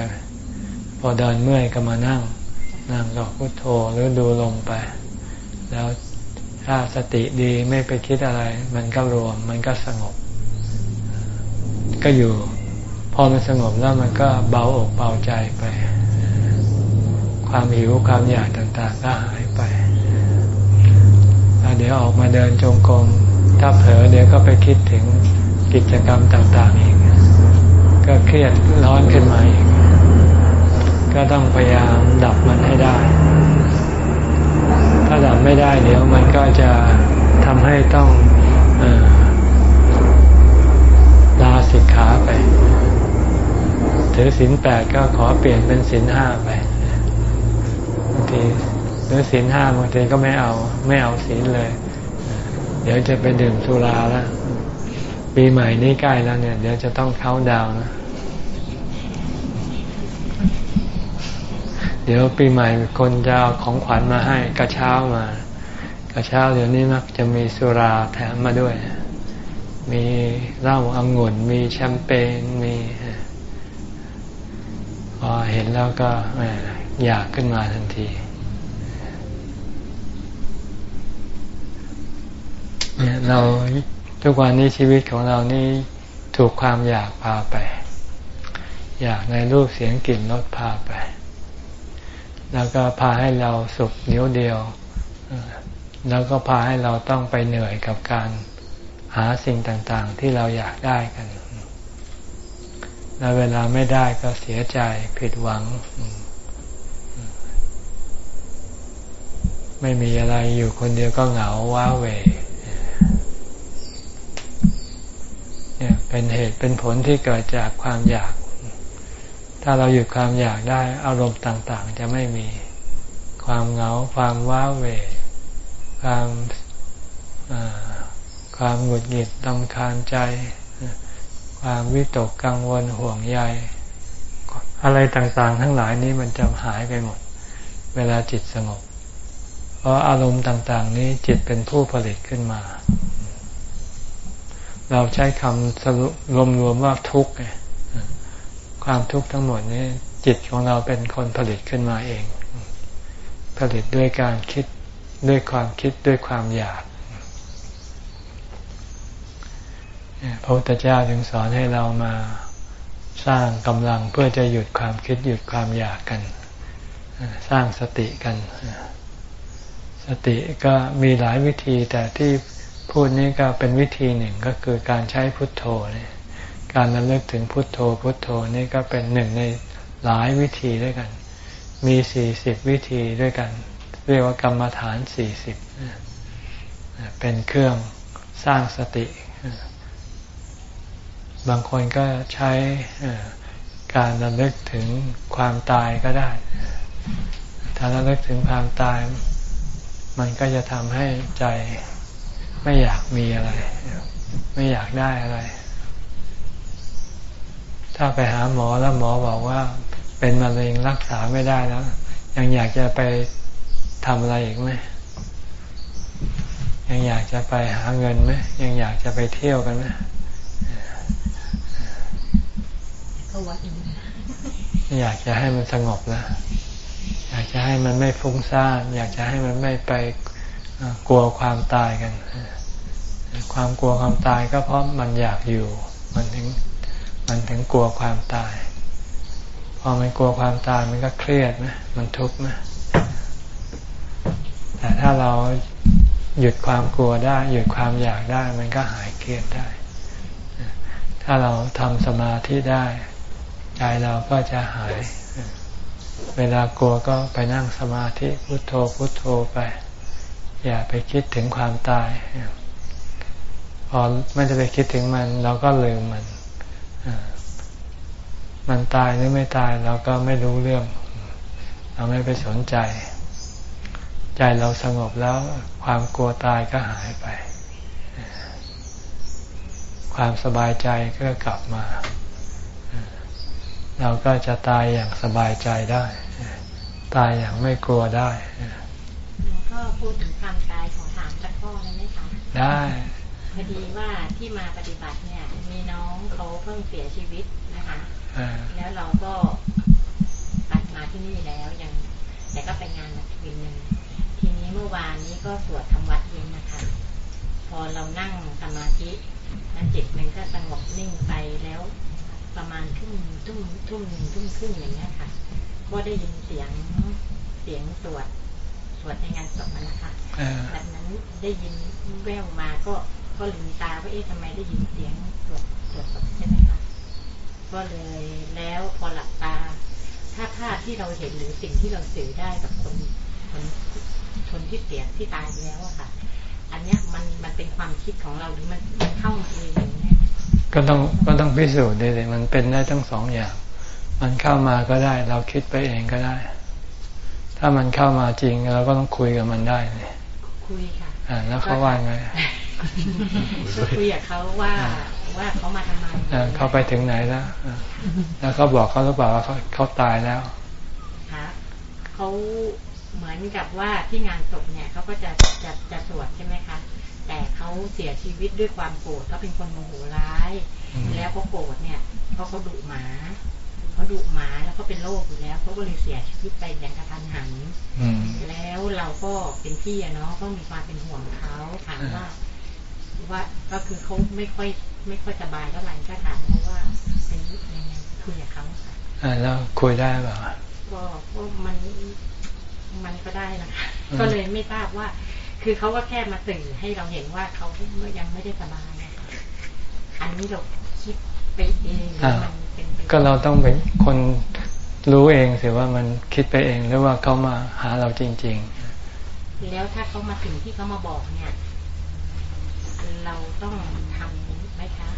A: พอเดินเมื่อยก็มานั่ง นั่งก็พุทโธหรือดูลงไป แล้วถ้าสติดีไม่ไปคิดอะไร มันก็รวม มันก็สงบ ก็อยู่ พอมันสงบแล้วมันก็เบาอกเบาใจไป ความหิวความอยากต่างๆก็หายไปเดี๋ยวออกมาเดินจงกรมถ้าเผลอเดี๋ยวก็ไปคิดถึงกิจกรรมต่างๆอีกก็เครียดร้อนขึ้นมาอีก ก็ต้องพยายามดับมันให้ได้ ถ้าดับไม่ได้เดี๋ยวมันก็จะทำให้ต้องลาสิกขาไป ถือศีลแปดก็ขอเปลี่ยนเป็นศีลห้าไปบางทีหรือศีลห้าบางทีก็ไม่เอาไม่เอาศีลเลย เดี๋ยวจะไปดื่มสุราแล้วปีใหม่นี้ใกล้แล้วเนี่ย เดี๋ยวจะต้องเข้าดาวนะ เดี๋ยวปีใหม่คนจะเอาของขวัญมาให้กระเช้ามากระเช้าเดี๋ยวนี้มักจะมีสุราแถมมาด้วย มีเหล้าอางุ่น มีแชมเปญมีพอเห็นแล้วก็อยากขึ้นมาทันทีเนี่ยเราทุกวันนี้ชีวิตของเรานี่ถูกความอยากพาไป อยากในรูปเสียงกลิ่นรสพาไป แล้วก็พาให้เราสุขเดียวเดียว แล้วก็พาให้เราต้องไปเหนื่อยกับการหาสิ่งต่างๆ ที่เราอยากได้กัน แล้วเวลาไม่ได้ก็เสียใจผิดหวัง ไม่มีอะไรอยู่คนเดียวก็เหงาว้าเวเนี่ยเป็นเหตุเป็นผลที่เกิดจากความอยาก ถ้าเราหยุดความอยากได้อารมณ์ต่างๆ จะไม่มีความเหงา ความว้าเหวความความหงุดหงิดตำคาญใจ ความวิตกกังวลห่วงใย อะไรต่างๆ ทั้งหลายนี้มันจะหายไปหมด เวลาจิตสงบ เพราะอารมณ์ต่างๆ นี้จิตเป็นผู้ผลิตขึ้นมา เราใช้คำสรุปรวมๆว่าทุกข์ ความทุกข์ทั้งหมดนี้จิตของเราเป็นคนผลิตขึ้นมาเอง ผลิตด้วยการคิดด้วยความคิดด้วยความอยากพระพุทธเจ้าจึงสอนให้เรามาสร้างกำลังเพื่อจะหยุดความคิดหยุดความอยากกัน สร้างสติกัน สติก็มีหลายวิธีแต่ที่พูดนี้ก็เป็นวิธีหนึ่งก็คือการใช้พุทโธเนี่ย การระลึกถึงพุทโธพุทโธนี่ก็เป็นหนึ่งในหลายวิธีด้วยกัน มีสี่สิบวิธีด้วยกัน เรียกว่ากรรมฐานสี่สิบเป็นเครื่องสร้างสติ บางคนก็ใช้การระลึกถึงความตายก็ได้ ถ้าระลึกถึงความตาย มันก็จะทำให้ใจไม่อยากมีอะไร ไม่อยากได้อะไร ถ้าไปหาหมอแล้วหมอบอกว่า เป็นมะเร็งรักษาไม่ได้แล้ว ยังอยากจะไปทำอะไรอีกไหมยังอยากจะไปหาเงินไหมยังอยากจะไปเที่ยวกันไหมอยากจะให้มันสงบแล้วอยากจะให้มันไม่ฟุ้งซ่านอยากจะให้มันไม่ไปกลัวความตายกัน ความกลัวความตายก็เพราะมันอยากอยู่ มันถึง มันถึงกลัวความตาย พอมันกลัวความตายมันก็เครียดไหมมันทุกข์ไหมแต่ถ้าเราหยุดความกลัวได้ หยุดความอยากได้ มันก็หายเครียดได้ ถ้าเราทำสมาธิได้ใจเราก็จะหาย เวลากลัวก็ไปนั่งสมาธิพุโทโธพุโทโธไป อย่าไปคิดถึงความตาย พอไม่จะไปคิดถึงมัน เราก็ลืมมัน มันตายหรือไม่ตายเราก็ไม่รู้เรื่อง เราไม่ไปสนใจ ใจเราสงบแล้วความกลัวตายก็หายไป ความสบายใจก็กลับมา เราก็จะตายอย่างสบายใจได้ ตายอย่างไม่กลัวได้
C: ก็พูดถึงความตายของถามสักข้อได้ไหมคะ
A: ได้
C: พอดีว่าที่มาปฏิบัติเนี่ย มีน้องเขาเพิ่งเสียชีวิตนะคะ แล้วเราก็ปัดมาที่นี่แล้วยัง แต่ก็ไปงานมาทีนึงทีนี้เมื่อวานนี้ก็สวดทำวัดเย็นนะคะ พอเรานั่งสมาธินั้นจิตมันก็สงบนิ่งไปแล้ว ประมาณทุ่มทุ่มทุ่มหนึ่งทุ่มครึ่งอย่างเงี้ยค่ะ ก็ได้ยินเสียงเสียงสวดสวดในงานศพนะคะแบบนั้นได้ยินแววมาก็ก็ลืมตาว่าเอ๊ะทำไมได้ยินเสียงสวดสวดศพใช่ไหมคะ ก็เลยแล้วพอหลับตา ถ้าภาพที่เราเห็นหรือสิ่งที่เราสื่อได้กับคนคนคนที่เสียที่ตายแล้วอะค่ะ อันเนี้ยมันมันเป็นความคิดของเราหรือมันมันเข้ามาเองอย่างเงี้ย
A: ก็ต้องก็ต้องพิสูจน์เลยมันเป็นได้ทั้งสองอย่าง มันเข้ามาก็ได้ เราคิดไปเองก็ได้ ถ้ามันเข้ามาจริงเราก็ต้องคุยกับมันได้เลย
C: คุยค่ะ
A: อ่าแล้วเขาว่าไง
C: ก็คุยกับเขาว่า ว่าเขามาทำไม
A: เขาไปถึงไหนแล้วแล้วเขาบอกเขาหรือเปล่าว่าเขาเขาตายแล้ว
C: คะเขาเหมือนกับว่าที่งานศพเนี่ยเขาก็จะจะจะสวดใช่ไหมคะแต่เขาเสียชีวิตด้วยความโกรธเขาเป็นคนโมโหร้าย แล้วเขาโกรธเนี่ยเพราะเขาดุหมาเขาดุหมาแล้วเขาเป็นโรคอยู่แล้วเขาก็เลยเสียชีวิตไปอย่างกระทันหันแล้วเราก็เป็นพี่อะเนาะก็มีความเป็นห่วงเขาถามว่า ว่าก็คือเขาไม่ค่อยไม่ค่อยสบายเท่าไหร่ก็ถามเพราะว่าเป็นยังไงคุยกับเขาค่ะ
A: อ่าแล้วคุยได้เปล่า
C: ก็ก็มันมันก็ได้นะคะก็เลยไม่ทราบว่า คือเขาก็แค่มาตื่นให้เราเห็นว่าเขายังไม่ได้สบายอันนี้เราคิดไปเองมันเป็น
A: ก็เราต้องเป็นคนรู้เองสิว่ามันคิดไปเองหรือว่าเขามาหาเราจริง
C: ๆ แล้วถ้าเขามาถึงที่เขามาบอกเนี่ย เราต้องทำไหมคะ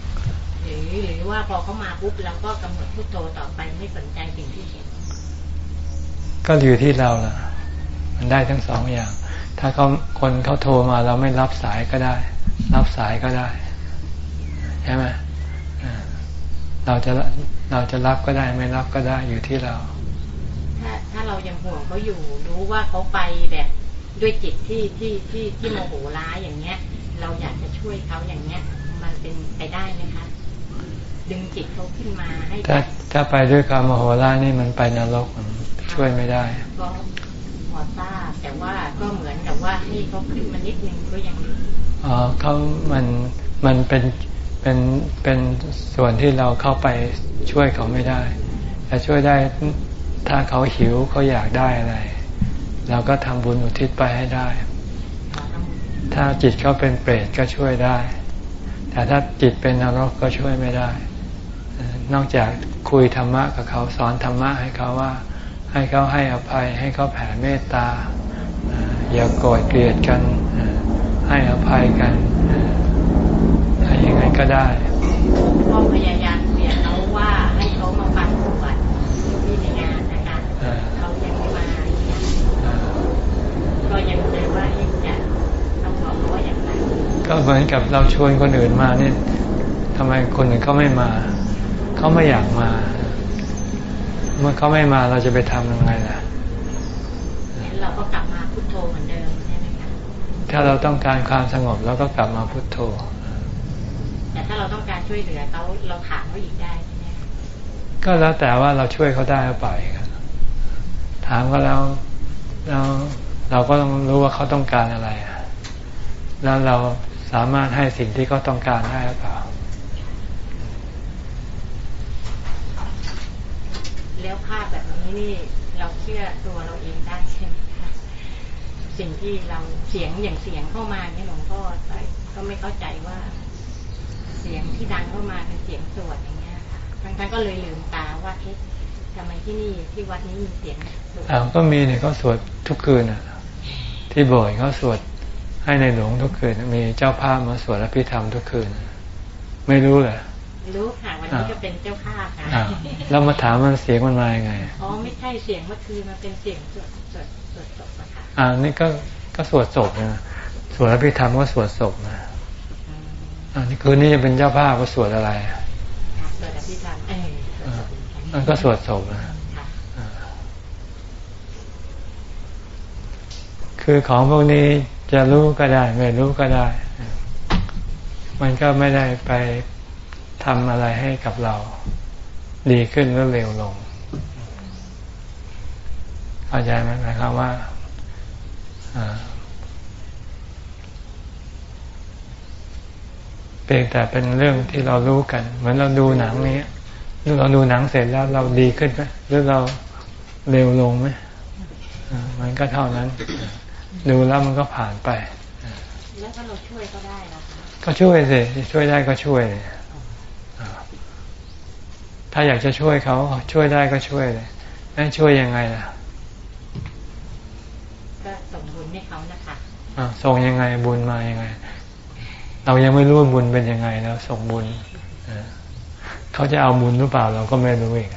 C: หรือหรือว่าพอเขามาปุ๊บเราก็กำหนดพุทโธต่อไปไม่สนใจสิ่งที่เห็น
A: ก็อยู่ที่เราล่ะ มันได้ทั้งสองอย่าง ถ้าเขาคนเขาโทรมาเราไม่รับสายก็ได้ รับสายก็ได้ใช่ไหมเราจะเราจะรับก็ได้ไม่รับก็ได้อยู่ที่เรา
C: ถ้าถ้าเรายังห่วงเขาอยู่รู้ว่าเขาไปแบบด้วยจิตที่ที่ที่ที่โมโหร้ายอย่างเงี้ย เราอยากจะช่วยเขาอย่างเนี้ย มันเป็นไปได้ไหมคะดึงจิตเขาขึ้นมาให้ถ้า
A: ถ้าไปด้วยความโมโหร้ายนี่มันไปนรกมันช่วยไม่ได้
C: ก็พอทราบแต่ว่าก็เหมือนกับว่าให้เขาขึ้นมานิดนึงก็ยัง
A: อ๋อเขามันมันเป็นเป็นเป็นส่วนที่เราเข้าไปช่วยเขาไม่ได้แต่ช่วยได้ถ้าเขาหิวเขาอยากได้อะไรเราก็ทำบุญอุทิศไปให้ได้ ถ้าจิตเขาเป็นเปรตก็ช่วยได้ แต่ถ้าจิตเป็นนรกก็ช่วยไม่ได้ นอกจากคุยธรรมะกับเขาสอนธรรมะให้เขาว่า ให้เขาให้อภัย ให้เขาแผ่เมตตา อย่าโกรธเกลียดกัน ให้อภัยกันให้ยังไงก็ได้
C: ก็พยายามเปลี่ยนเขาว่าให้เขามาฟังบวชที่ในงานนะคะเขายังไม่มาก็ยังเลยว่า
A: ก็เหมือนกับเราชวนคนอื่นมาเนี่ยทำไมคนอื่นเขาไม่มา เขาไม่อยากมา เมื่อเขาไม่มาเราจะไปทำยังไงล่ะ
C: เราก็กลับมาพุโทโธเหมือนเดิมใช่ไหมคะ
A: ถ้าเราต้องการความสงบเราก็กลับมาพุโทโธ
C: แต่ถ้าเราต้องการช่วยเหลือเขาเราถามเขาอีกได้ใช่ไหม
A: ก็แล้วแต่ว่าเราช่วยเขาได้หรือเปล่าถามก็แล้วเราเราก็ต้องรู้ว่าเขาต้องการอะไรแล้วเรา สามารถให้สิ่งที่เขาต้องการได้หรือเปล่า แล้วภาพแบบ
C: นี้นี่เราเชื่อตัวเราเองได้ใช่ไหมคะสิ่งที่เราเสียงอย่างเสียงเข้ามาเนี่ยหลวงพ่อก็ไม่เข้าใจว่า เสียงที่ดังเข้ามาเป็นเสียงสวดอย่างเงี้ยค่ะบางครั้งก็เลยลืมตาว่าเอ๊ะทำไมที่นี่ที่วัดนี้มีเสียงสวด
A: ก็มีเนี่ยก็สวดทุกคืนอะ ที่บ่อยเขาสวด ให้ในหลวงทุกคืน มีเจ้าภาพมาสวดอภิธรรมทุกคืน ไม่รู้เหรอ
C: รู้ค่ะวันนี้ก็เป็นเจ้าภาพค่ะ
A: แล้วมาถามมันเสียงมันมาอย่างไง
C: อ๋อไม่ใช่เสียงเมื่อคืนมันเป็นเสียงสวดสวดสวดศพอะค่ะ
A: อ่านี่ก็ก็สวดศพนะสวดอภิธรรมก็สวดศพนะอันนี้คืนนี้จะเป็นเจ้าภาพก็สวดอะไร
C: สวดอภิธรรมเออ
A: มันก็สวดศพนะคือของพวกนี้ จะรู้ก็ได้ ไม่รู้ก็ได้ มันก็ไม่ได้ไปทำอะไรให้กับเรา ดีขึ้นหรือเร็วลงเข้าใจไหมหมายความว่าเพียงแต่เป็นเรื่องที่เรารู้กัน เหมือนเราดูหนังนี้หรือเราดูหนังเสร็จแล้วเราดีขึ้นไหมหรือเราเร็วลงไหมมันก็เท่านั้น ดูแล้วมันก็ผ่านไป
C: แล้วถ้าเราช่วยก็ได้นะ
A: ก็ช่วยสิช่วยได้ก็ช่วย ถ้าอยากจะช่วยเขาช่วยได้ก็ช่วยเลยให้ช่วยยังไงล่ะ
C: ก็ส่งบุญให้เขานะคะ
A: อ่าส่งยังไงบุญมายังไง เรายังไม่รู้บุญเป็นยังไงแล้วส่งบุญเขาจะเอาบุญหรือเปล่า เราก็ไม่รู้อีก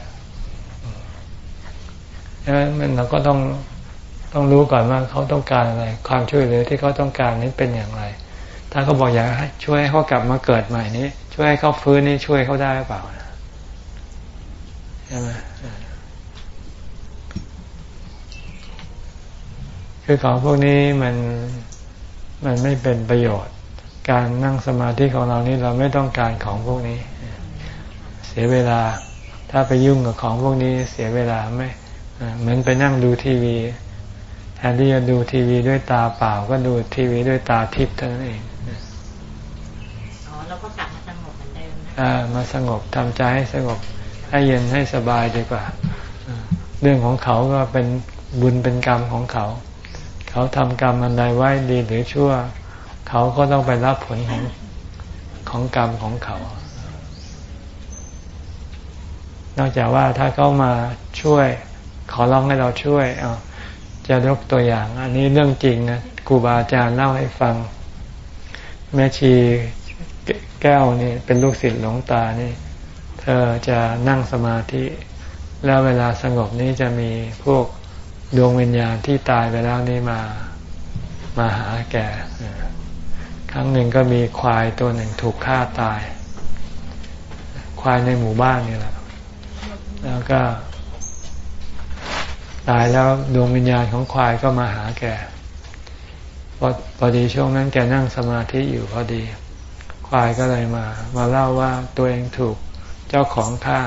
A: ดังนั้นเราก็ต้อง ต้องรู้ก่อนว่าเขาต้องการอะไร ความช่วยเหลือที่เขาต้องการนี้เป็นอย่างไร ถ้าเขาบอกอยากให้ช่วยให้เขากลับมาเกิดใหม่นี้ ช่วยให้เขาฟื้นนี่ช่วยเขาได้หรือเปล่าใช่ไหมคือของพวกนี้มันมันไม่เป็นประโยชน์ การนั่งสมาธิของเรานี่เราไม่ต้องการของพวกนี้ เสียเวลา ถ้าไปยุ่งกับของพวกนี้เสียเวลาไม่เหมือนไปนั่งดูทีวี แทนที่จะดูทีวีด้วยตาเปล่า ก็ดูทีวีด้วยตาทิพย์เท่านั้นเอง
C: อ๋อเราก็กลับมาสงบเหมือนเดิมนะ
A: อ่ามาสงบทำใจให้สงบให้เย็นให้สบายดีกว่า เรื่องของเขาก็เป็นบุญเป็นกรรมของเขา เขาทำกรรมอันใดไว้ดีหรือชั่ว เขาก็ต้องไปรับผลของของกรรมของเขา นอกจากว่าถ้าเขามาช่วย ขอร้องให้เราช่วยเอา จะยกตัวอย่าง อันนี้เรื่องจริงนะครูบาอาจารย์เล่าให้ฟัง แม่ชีแก้วนี่เป็นลูกศิษย์หลวงตานี่ เธอจะนั่งสมาธิ แล้วเวลาสงบนี้จะมีพวกดวงวิญญาณที่ตายไปแล้วนี่มามาหาแกครั้งหนึ่งก็มีควายตัวหนึ่งถูกฆ่าตาย ควายในหมู่บ้านนี่แหละ แล้วก็ ตายแล้วดวงวิญญาณของควายก็มาหาแกพอพอดีช่วงนั้นแกนั่งสมาธิอยู่พอดี ควายก็เลยมา มาเล่าว่าตัวเองถูกเจ้าของฆ่า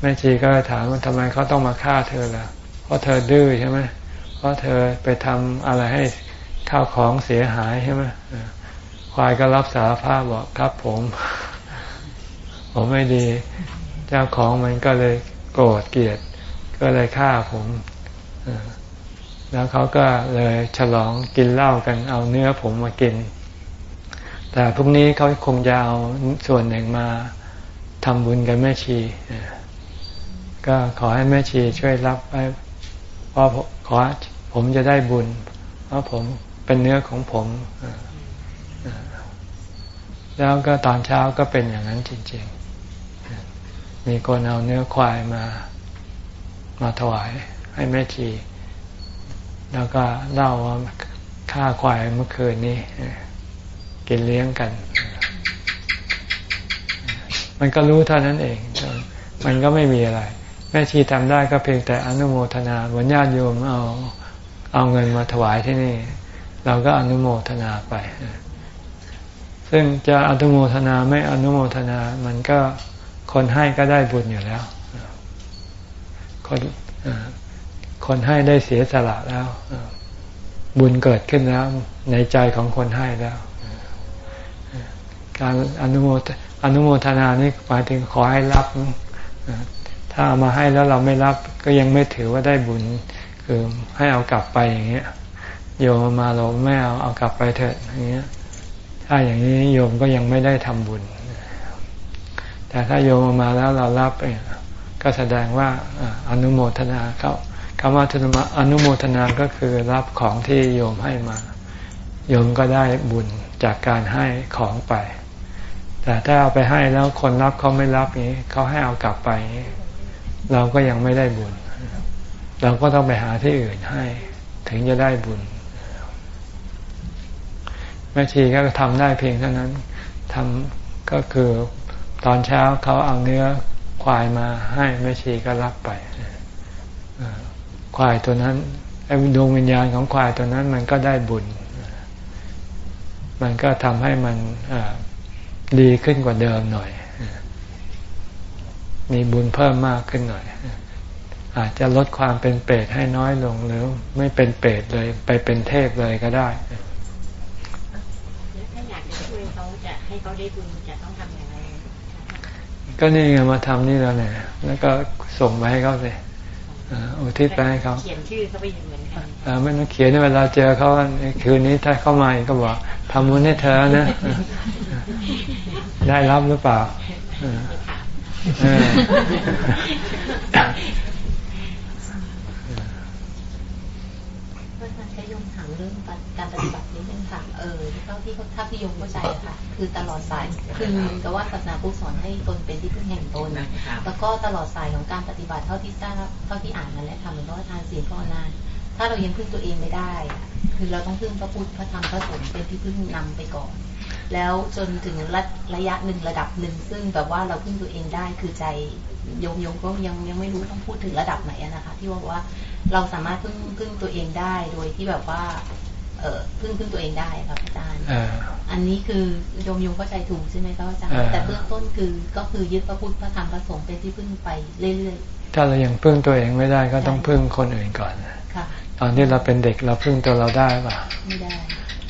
A: แม่ชีก็ถามว่าทำไมเขาต้องมาฆ่าเธอล่ะ เพราะเธอดื้อใช่ไหมเพราะเธอไปทำอะไรให้ข้าวของเสียหายใช่ไหมควายก็รับสารภาพบอกครับผม ผมไม่ดี เจ้าของมันก็เลยโกรธเกลียด ก็เลยฆ่าผม แล้วเขาก็เลยฉลองกินเหล้ากันเอาเนื้อผมมากิน แต่พรุ่งนี้เขาคงจะเอาส่วนหนึ่งมาทำบุญกับแม่ชี ก็ขอให้แม่ชีช่วยรับไว้เพราะขอผมจะได้บุญ เพราะผมเป็นเนื้อของผม แล้วก็ตอนเช้าก็เป็นอย่างนั้นจริงๆ มีคนเอาเนื้อควายมา มาถวายให้แม่ชี แล้วก็เล่าว่าฆ่าควายเมื่อคืนนี้ กินเลี้ยงกัน มันก็รู้เท่านั้นเอง มันก็ไม่มีอะไร แม่ชีทำได้ก็เพียงแต่อนุโมทนาเหมือนญาติโยมเอาเอาเงินมาถวายที่นี่ เราก็อนุโมทนาไป ซึ่งจะอนุโมทนาไม่อนุโมทนา มันก็คนให้ก็ได้บุญอยู่แล้ว คนคนให้ได้เสียสละแล้วบุญเกิดขึ้นแล้ว ในใจของคนให้แล้ว การอนุโมทอนุโมทนานี่หมายถึงขอให้รับ ถ้าเอามาให้แล้วเราไม่รับ ก็ยังไม่ถือว่าได้บุญ คือให้เอากลับไปอย่างเงี้ย โยมมาเราไม่เอาเอากลับไปเถอะอย่างเงี้ย ถ้าอย่างนี้โยมก็ยังไม่ได้ทำบุญ แต่ถ้าโยมมาแล้วเรารับ ก็แสดงว่าอนุโมทนาเขาคำว่าอนุโมทนาก็คือรับของที่โยมให้มา โยมก็ได้บุญจากการให้ของไป แต่ถ้าเอาไปให้แล้วคนรับเขาไม่รับนี้เขาให้เอากลับไป เราก็ยังไม่ได้บุญ เราก็ต้องไปหาที่อื่นให้ ถึงจะได้บุญแม่ชีก็ทำได้เพียงเท่านั้นทำก็คือตอนเช้าเขาเอาเนื้อ ควายมาให้แม่ชีก็รับไปควายตัวนั้นไอ้ดวงวิญญาณของควายตัวนั้นมันก็ได้บุญ มันก็ทำให้มันดีขึ้นกว่าเดิมหน่อย มีบุญเพิ่มมากขึ้นหน่อย อาจจะลดความเป็นเปรตให้น้อยลงหรือไม่เป็นเปรตเลย ไปเป็นเทพเลยก็ได้
C: ถ้าอยากจะช่วยเขาจะให้เขาได้บุญจะต้องทำอย่างไร
A: ก็นี่ไงมาทำนี่แล้วเนี่ยแล้วก็ส่งไปให้เขาสิอุทิศไปให้เขา
C: เขียนชื่อเขาไปเหมือนกัน
A: ไม่ต้องเขียนเวลาเจอเขาคืนนี้ถ้าเข้ามาก็บอกทำบุญให้เธอนะได้รับหรือเปล่า
D: ก็จะยมถามเรื่องการปฏิบัติ ถ้าพี่ยมเข้าใจค่ะ คือตลอดสาย คือกับว่าศาสนาพุทธสอนให้ตนเป็นที่พึ่งแห่งตน แล้วก็ตลอดสายของการปฏิบัติเท่าที่ทราบเท่าที่อ่านมาแล้วทำเหมือนว่าทานศีลภาวนาถ้าเรายังพึ่งตัวเองไม่ได้ คือเราต้องพึ่งพระพุทธพระธรรมพระสงฆ์เป็นที่พึ่งนำไปก่อน แล้วจนถึงระระยะหนึ่งระดับหนึ่งซึ่งแบบว่าเราพึ่งตัวเองได้คือใจโยมโยมก็ยังยังไม่รู้ต้องพูดถึงระดับไหนนะคะ ที่ว่าว่าเราสามารถพึ่งพึ่งตัวเองได้โดยที่แบบว่า เออพึ่งพึ่งตัวเองได้ครับอาจารย์อันนี้คือโยมโยมเข้าใจถูกใช่ไหมครับอาจารย์แต่เบื้องต้นคือก็คือยึดพระพุทธพระธรรมพระสงฆ์เป็นที่พึ่งไปเรื่อยๆ
A: ถ้าเรายังพึ่งตัวเองไม่ได้ก็ต้องพึ่งคนอื่นก่อนตอนที่เราเป็นเด็กเราพึ่งตัวเราได้ป่ะไม่ได้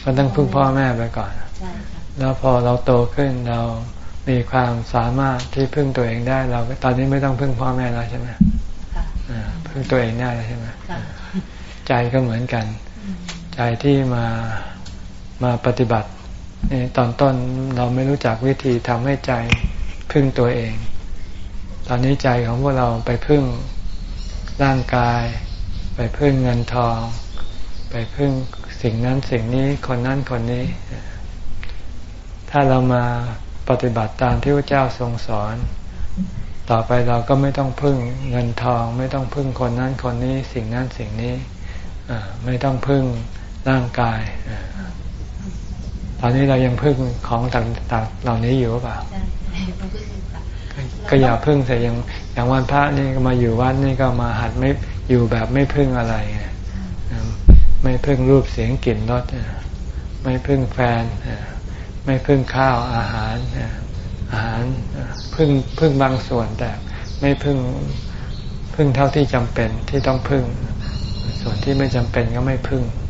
A: ก็ต้องพึ่งพ่อแม่ไปก่อนใช่แล้วพอเราโตขึ้นเรามีความสามารถที่พึ่งตัวเองได้ เราตอนนี้ไม่ต้องพึ่งพ่อแม่แล้วใช่ไหมพึ่งตัวเองได้ใช่ไหมใจก็เหมือนกัน ใจที่มามาปฏิบัติตอนต้นเราไม่รู้จักวิธีทำให้ใจพึ่งตัวเอง ตอนนี้ใจของพวกเราไปพึ่งร่างกาย ไปพึ่งเงินทอง ไปพึ่งสิ่งนั้นสิ่งนี้คนนั้นคนนี้ ถ้าเรามาปฏิบัติตามที่พระเจ้าทรงสอน ต่อไปเราก็ไม่ต้องพึ่งเงินทอง ไม่ต้องพึ่งคนนั้นคนนี้ สิ่งนั้นสิ่งนี้ไม่ต้องพึ่ง ร่างกาย ตอนนี้เรายังพึ่งของต่างๆเหล่านี้อยู่หรือเปล่าก็อย่าพึ่งแต่ยังอย่างวันพระนี่ก็มาอยู่วัดนี่ก็มาหัดไม่อยู่แบบไม่พึ่งอะไร ไม่พึ่งรูปเสียงกลิ่นรสไม่พึ่งแฟน ไม่พึ่งข้าวอาหารอาหารพึ่งพึ่งบางส่วนแต่ไม่พึ่งพึ่งเท่าที่จำเป็นที่ต้องพึ่ง ส่วนที่ไม่จำเป็นก็ไม่พึ่ง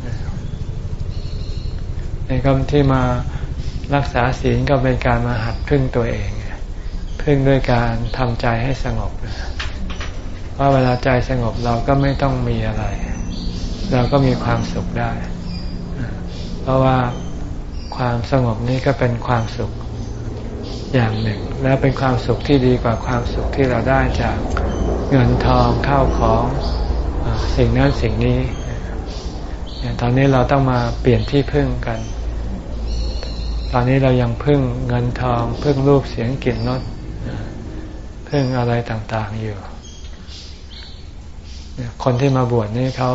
A: ใน กรที่มารักษาศีลก็เป็นการมาหัดพึ่งตัวเองพึ่งด้วยการทำใจให้สงบเพราะเวลาใจสงบเราก็ไม่ต้องมีอะไร เราก็มีความสุขได้ เพราะว่าความสงบนี้ก็เป็นความสุขอย่างหนึ่ง และเป็นความสุขที่ดีกว่าความสุขที่เราได้จากเงินทองข้าวของสิ่งนั้นสิ่งนี้ตอนนี้เราต้องมาเปลี่ยนที่พึ่งกัน ตอนนี้เรายังพึ่งเงินทองพึ่งรูปเสียงกลิ่นรสพึ่งอะไรต่างๆอยู่ คนที่มาบวชนี่เขา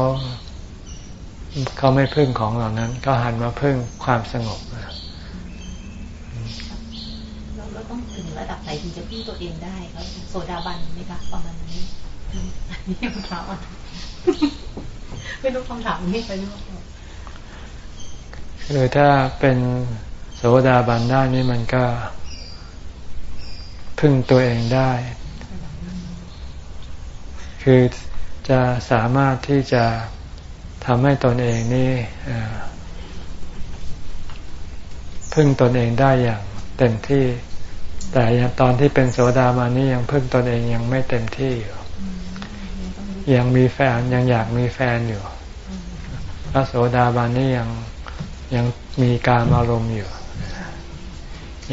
A: เขาไม่พึ่งของเหล่านั้น ก็หันมาพึ่งความสงบ
D: เราต้องถึงระดับไหนถึงจะพึ่งตัวเองได้เขาโซดาบันไหมคะประมาณนี้นี่คำถามไม่รู้คำถามนี้ไปหรือเปล่า
A: คือถ้าเป็น โสดาบันได้นี่มันก็พึ่งตัวเองได้ คือจะสามารถที่จะทำให้ตนเองนี่พึ่งตนเองได้อย่างเต็มที่ แต่ตอนที่เป็นโสดามานี่ยังพึ่งตนเองยังไม่เต็มที่อยู่ยังมีแฟนยังอยากมีแฟนอยู่พระโสดาบันนี่ยังยังมีการอารมณ์อยู่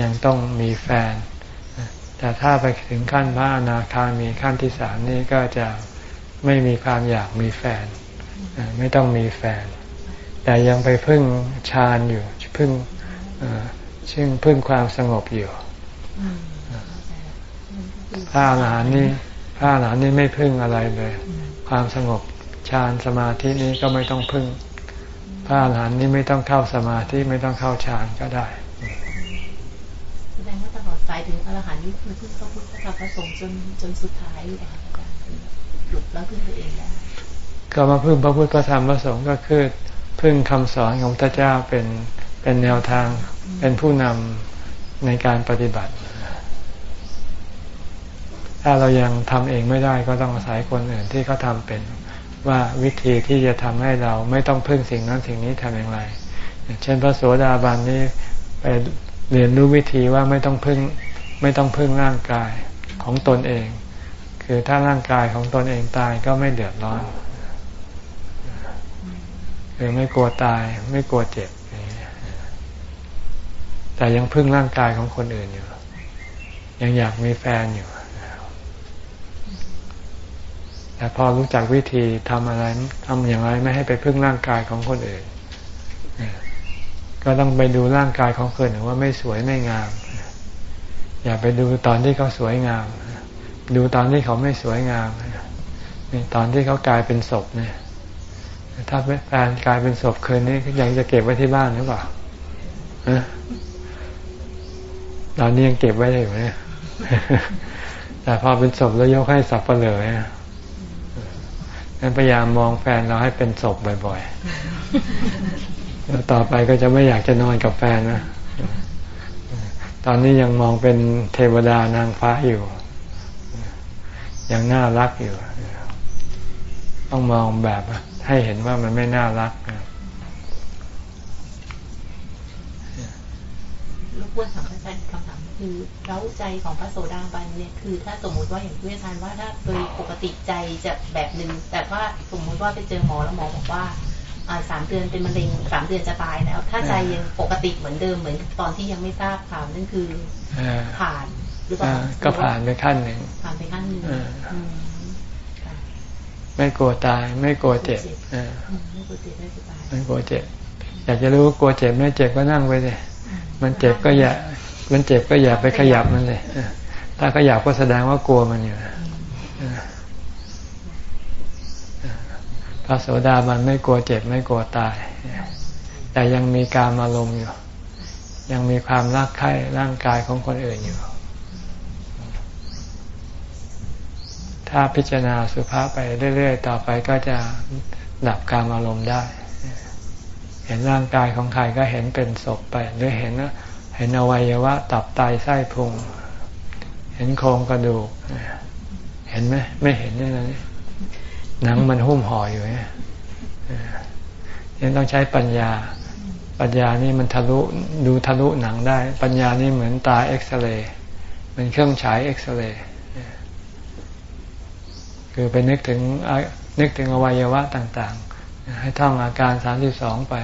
A: ยังต้องมีแฟน แต่ถ้าไปถึงขั้นพระอนาคามีขั้นที่สามนี่ก็จะไม่มีความอยากมีแฟน ไม่ต้องมีแฟน แต่ยังไปพึ่งฌานอยู่พึ่งซึ่งพึ่งความสงบอยู่พระอรหันต์นี่พระอรหันต์นี่ไม่พึ่งอะไรเลย ความสงบฌานสมาธินี้ก็ไม่ต้องพึ่ง พระอรหันต์นี่ไม่ต้องเข้าสมาธิไม่ต้องเข้าฌานก็ได้
D: แสดงว่าตลอด สายถึงอรหันต์นี่คือพึ่งพระพุทธธรรมพระสงฆ์จนจนสุดท้ายเลยค่ะอาจารย์หลุดแล้วพึ่งตัวเองได้
A: ก็มาพึ่งพระพุทธธรรมพระสงฆ์ก็คือพึ่งคำสอนของพระเจ้าเป็นเป็นแนวทางเป็นผู้นำในการปฏิบัติ ถ้าเรายังทำเองไม่ได้ก็ต้องอาศัยคนอื่นที่เขาทาเป็นว่าวิธีที่จะทำให้เราไม่ต้องพึ่งสิ่งนั้นสิ่งนี้ทำอย่างไร เช่นพระโสดาบันนี้ไป เรียนรู้วิธีว่าไม่ต้องพึ่งไม่ต้องพึ่งร่างกายของตนเอง คือถ้าร่างกายของตนเองตายก็ไม่เดือดร้อนคือไม่กลัวตายไม่กลัวเจ็บแต่ยังพึ่งร่างกายของคนอื่นอยู่ ยังอยากมีแฟนอยู่แต่พอรู้จักวิธีทำอะไรทำอย่างไรไม่ให้ไปพึ่งร่างกายของคนอื่น ก็ต้องไปดูร่างกายของคนอื่นว่าไม่สวยไม่งาม อย่าไปดูตอนที่เขาสวยงาม ดูตอนที่เขาไม่สวยงามตอนที่เขากลายเป็นศพเนี่ย ถ้าแฟนกลายเป็นศพคืนนี้ยังจะเก็บไว้ที่บ้านหรือเปล่าตอนนี้ยังเก็บไว้อยู่เนี่ยแต่พอเป็นศพแล้วยกให้สับเปลือยงั้นพยายามมองแฟนเราให้เป็นศพบ่อยๆ ต่อไปก็จะไม่อยากจะนอนกับแฟนนะตอนนี้ยังมองเป็นเทวดานางฟ้าอยู่ ยังน่ารักอยู่ ต้องมองแบบให้เห็นว่ามันไม่น่ารัก
D: ลูกวนถามอาจารย์คำถามคือเร้าใจของพระโสดาบันเนี่ยคือ ถ้าสมมุติว่าอย่างที่อาจารย์ว่าถ้าโดยปกติใจจะแบบหนึ่งแต่ว่าสมมุติว่าไปเจอหมอแล้วหมอบอกว่า สามเดือนเป็นมะเร็งสามเดือนจะตายแล้ว ถ้าใจยังปกติเหมือนเดิมเหมือนตอนที่ยังไม่ทราบข่าวนั่นคือผ่านหรือเปล่า
A: ก็ผ่านไปขั้นหนึ่ง
D: ผ่านไปขั้นหนึ่ง
A: ไม่กลัวตาย ไม่กลัวเจ็บไม่กลัวเจ็บไม่กลัวเจ็บ อยากจะรู้กลัวเจ็บไม่เจ็บก็นั่งไปเลยมันเจ็บก็อย่า มันเจ็บก็อย่าไปขยับมันเลยถ้าขยับก็แสดงว่ากลัวมันอยู่ พระโสดาบันไม่กลัวเจ็บไม่กลัวตาย แต่ยังมีการอารมณ์อยู่ ยังมีความรักใคร่ร่างกายของคนอื่นอยู่ ถ้าพิจารณาสุภาพไปเรื่อยๆ ต่อไปก็จะดับการอารมณ์ได้ เห็นร่างกายของใครก็เห็นเป็นศพไป หรือเห็นเห็นอวัยวะ ตับไตไส้พุง เห็นโครงกระดูก เห็นไหมไม่เห็นนี่นะ หนังมันหุ้มห่ออยู่เนี่ยยังต้องใช้ปัญญา ปัญญานี่มันทะลุดูทะลุหนังได้ ปัญญานี่เหมือนตาเอ็กซเรย์เป็นเครื่องฉายเอ็กซเรย์คือไปนึกถึงนึกถึงอวัยวะต่างๆ ให้ท่องอาการสามสิบสองไป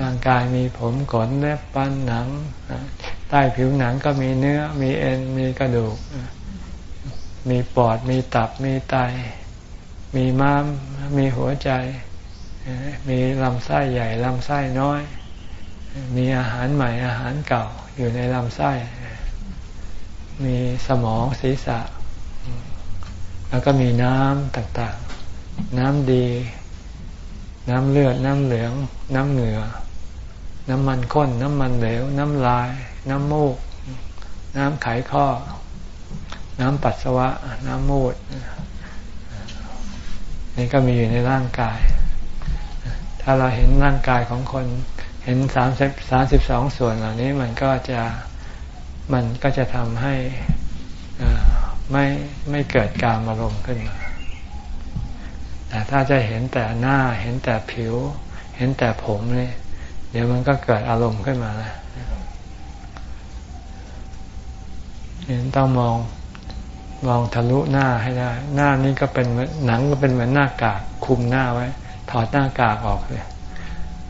A: ร่างกายมีผมขนเล็บปันหนัง ใต้ผิวหนังก็มีเนื้อ มีเอ็น มีกระดูก มีปอด มีตับ มีไต มีม้าม มีหัวใจ มีลำไส้ใหญ่ลำไส้น้อย มีอาหารใหม่อาหารเก่าอยู่ในลำไส้ มีสมองศีรษะ แล้วก็มีน้ำต่างๆ น้ำดี น้ำเลือด น้ำเหลือง น้ำเหงื่อ น้ำมันข้น น้ำมันเหลว น้ำลาย น้ำมูก น้ำไขข้อ น้ำปัสสาวะ น้ำมูดน นี่ก็มีอยู่ในร่างกาย ถ้าเราเห็นร่างกายของคน เห็นสามสิบสามสิบสองส่วนเหล่านี้มันก็จะมันก็จะทำให้ไม่ไม่เกิดการอารมณ์ขึ้นมา แต่ถ้าจะเห็นแต่หน้า เห็นแต่ผิว เห็นแต่ผมเนี่ยเดี๋ยวมันก็เกิดอารมณ์ขึ้นมาแล้วเห็นต้องมอง มองทะลุหน้าให้ได้ หน้านี้ก็เป็นหนังก็เป็นเหมือนหน้ากากคุมหน้าไว้ ถอดหน้ากากออกเลย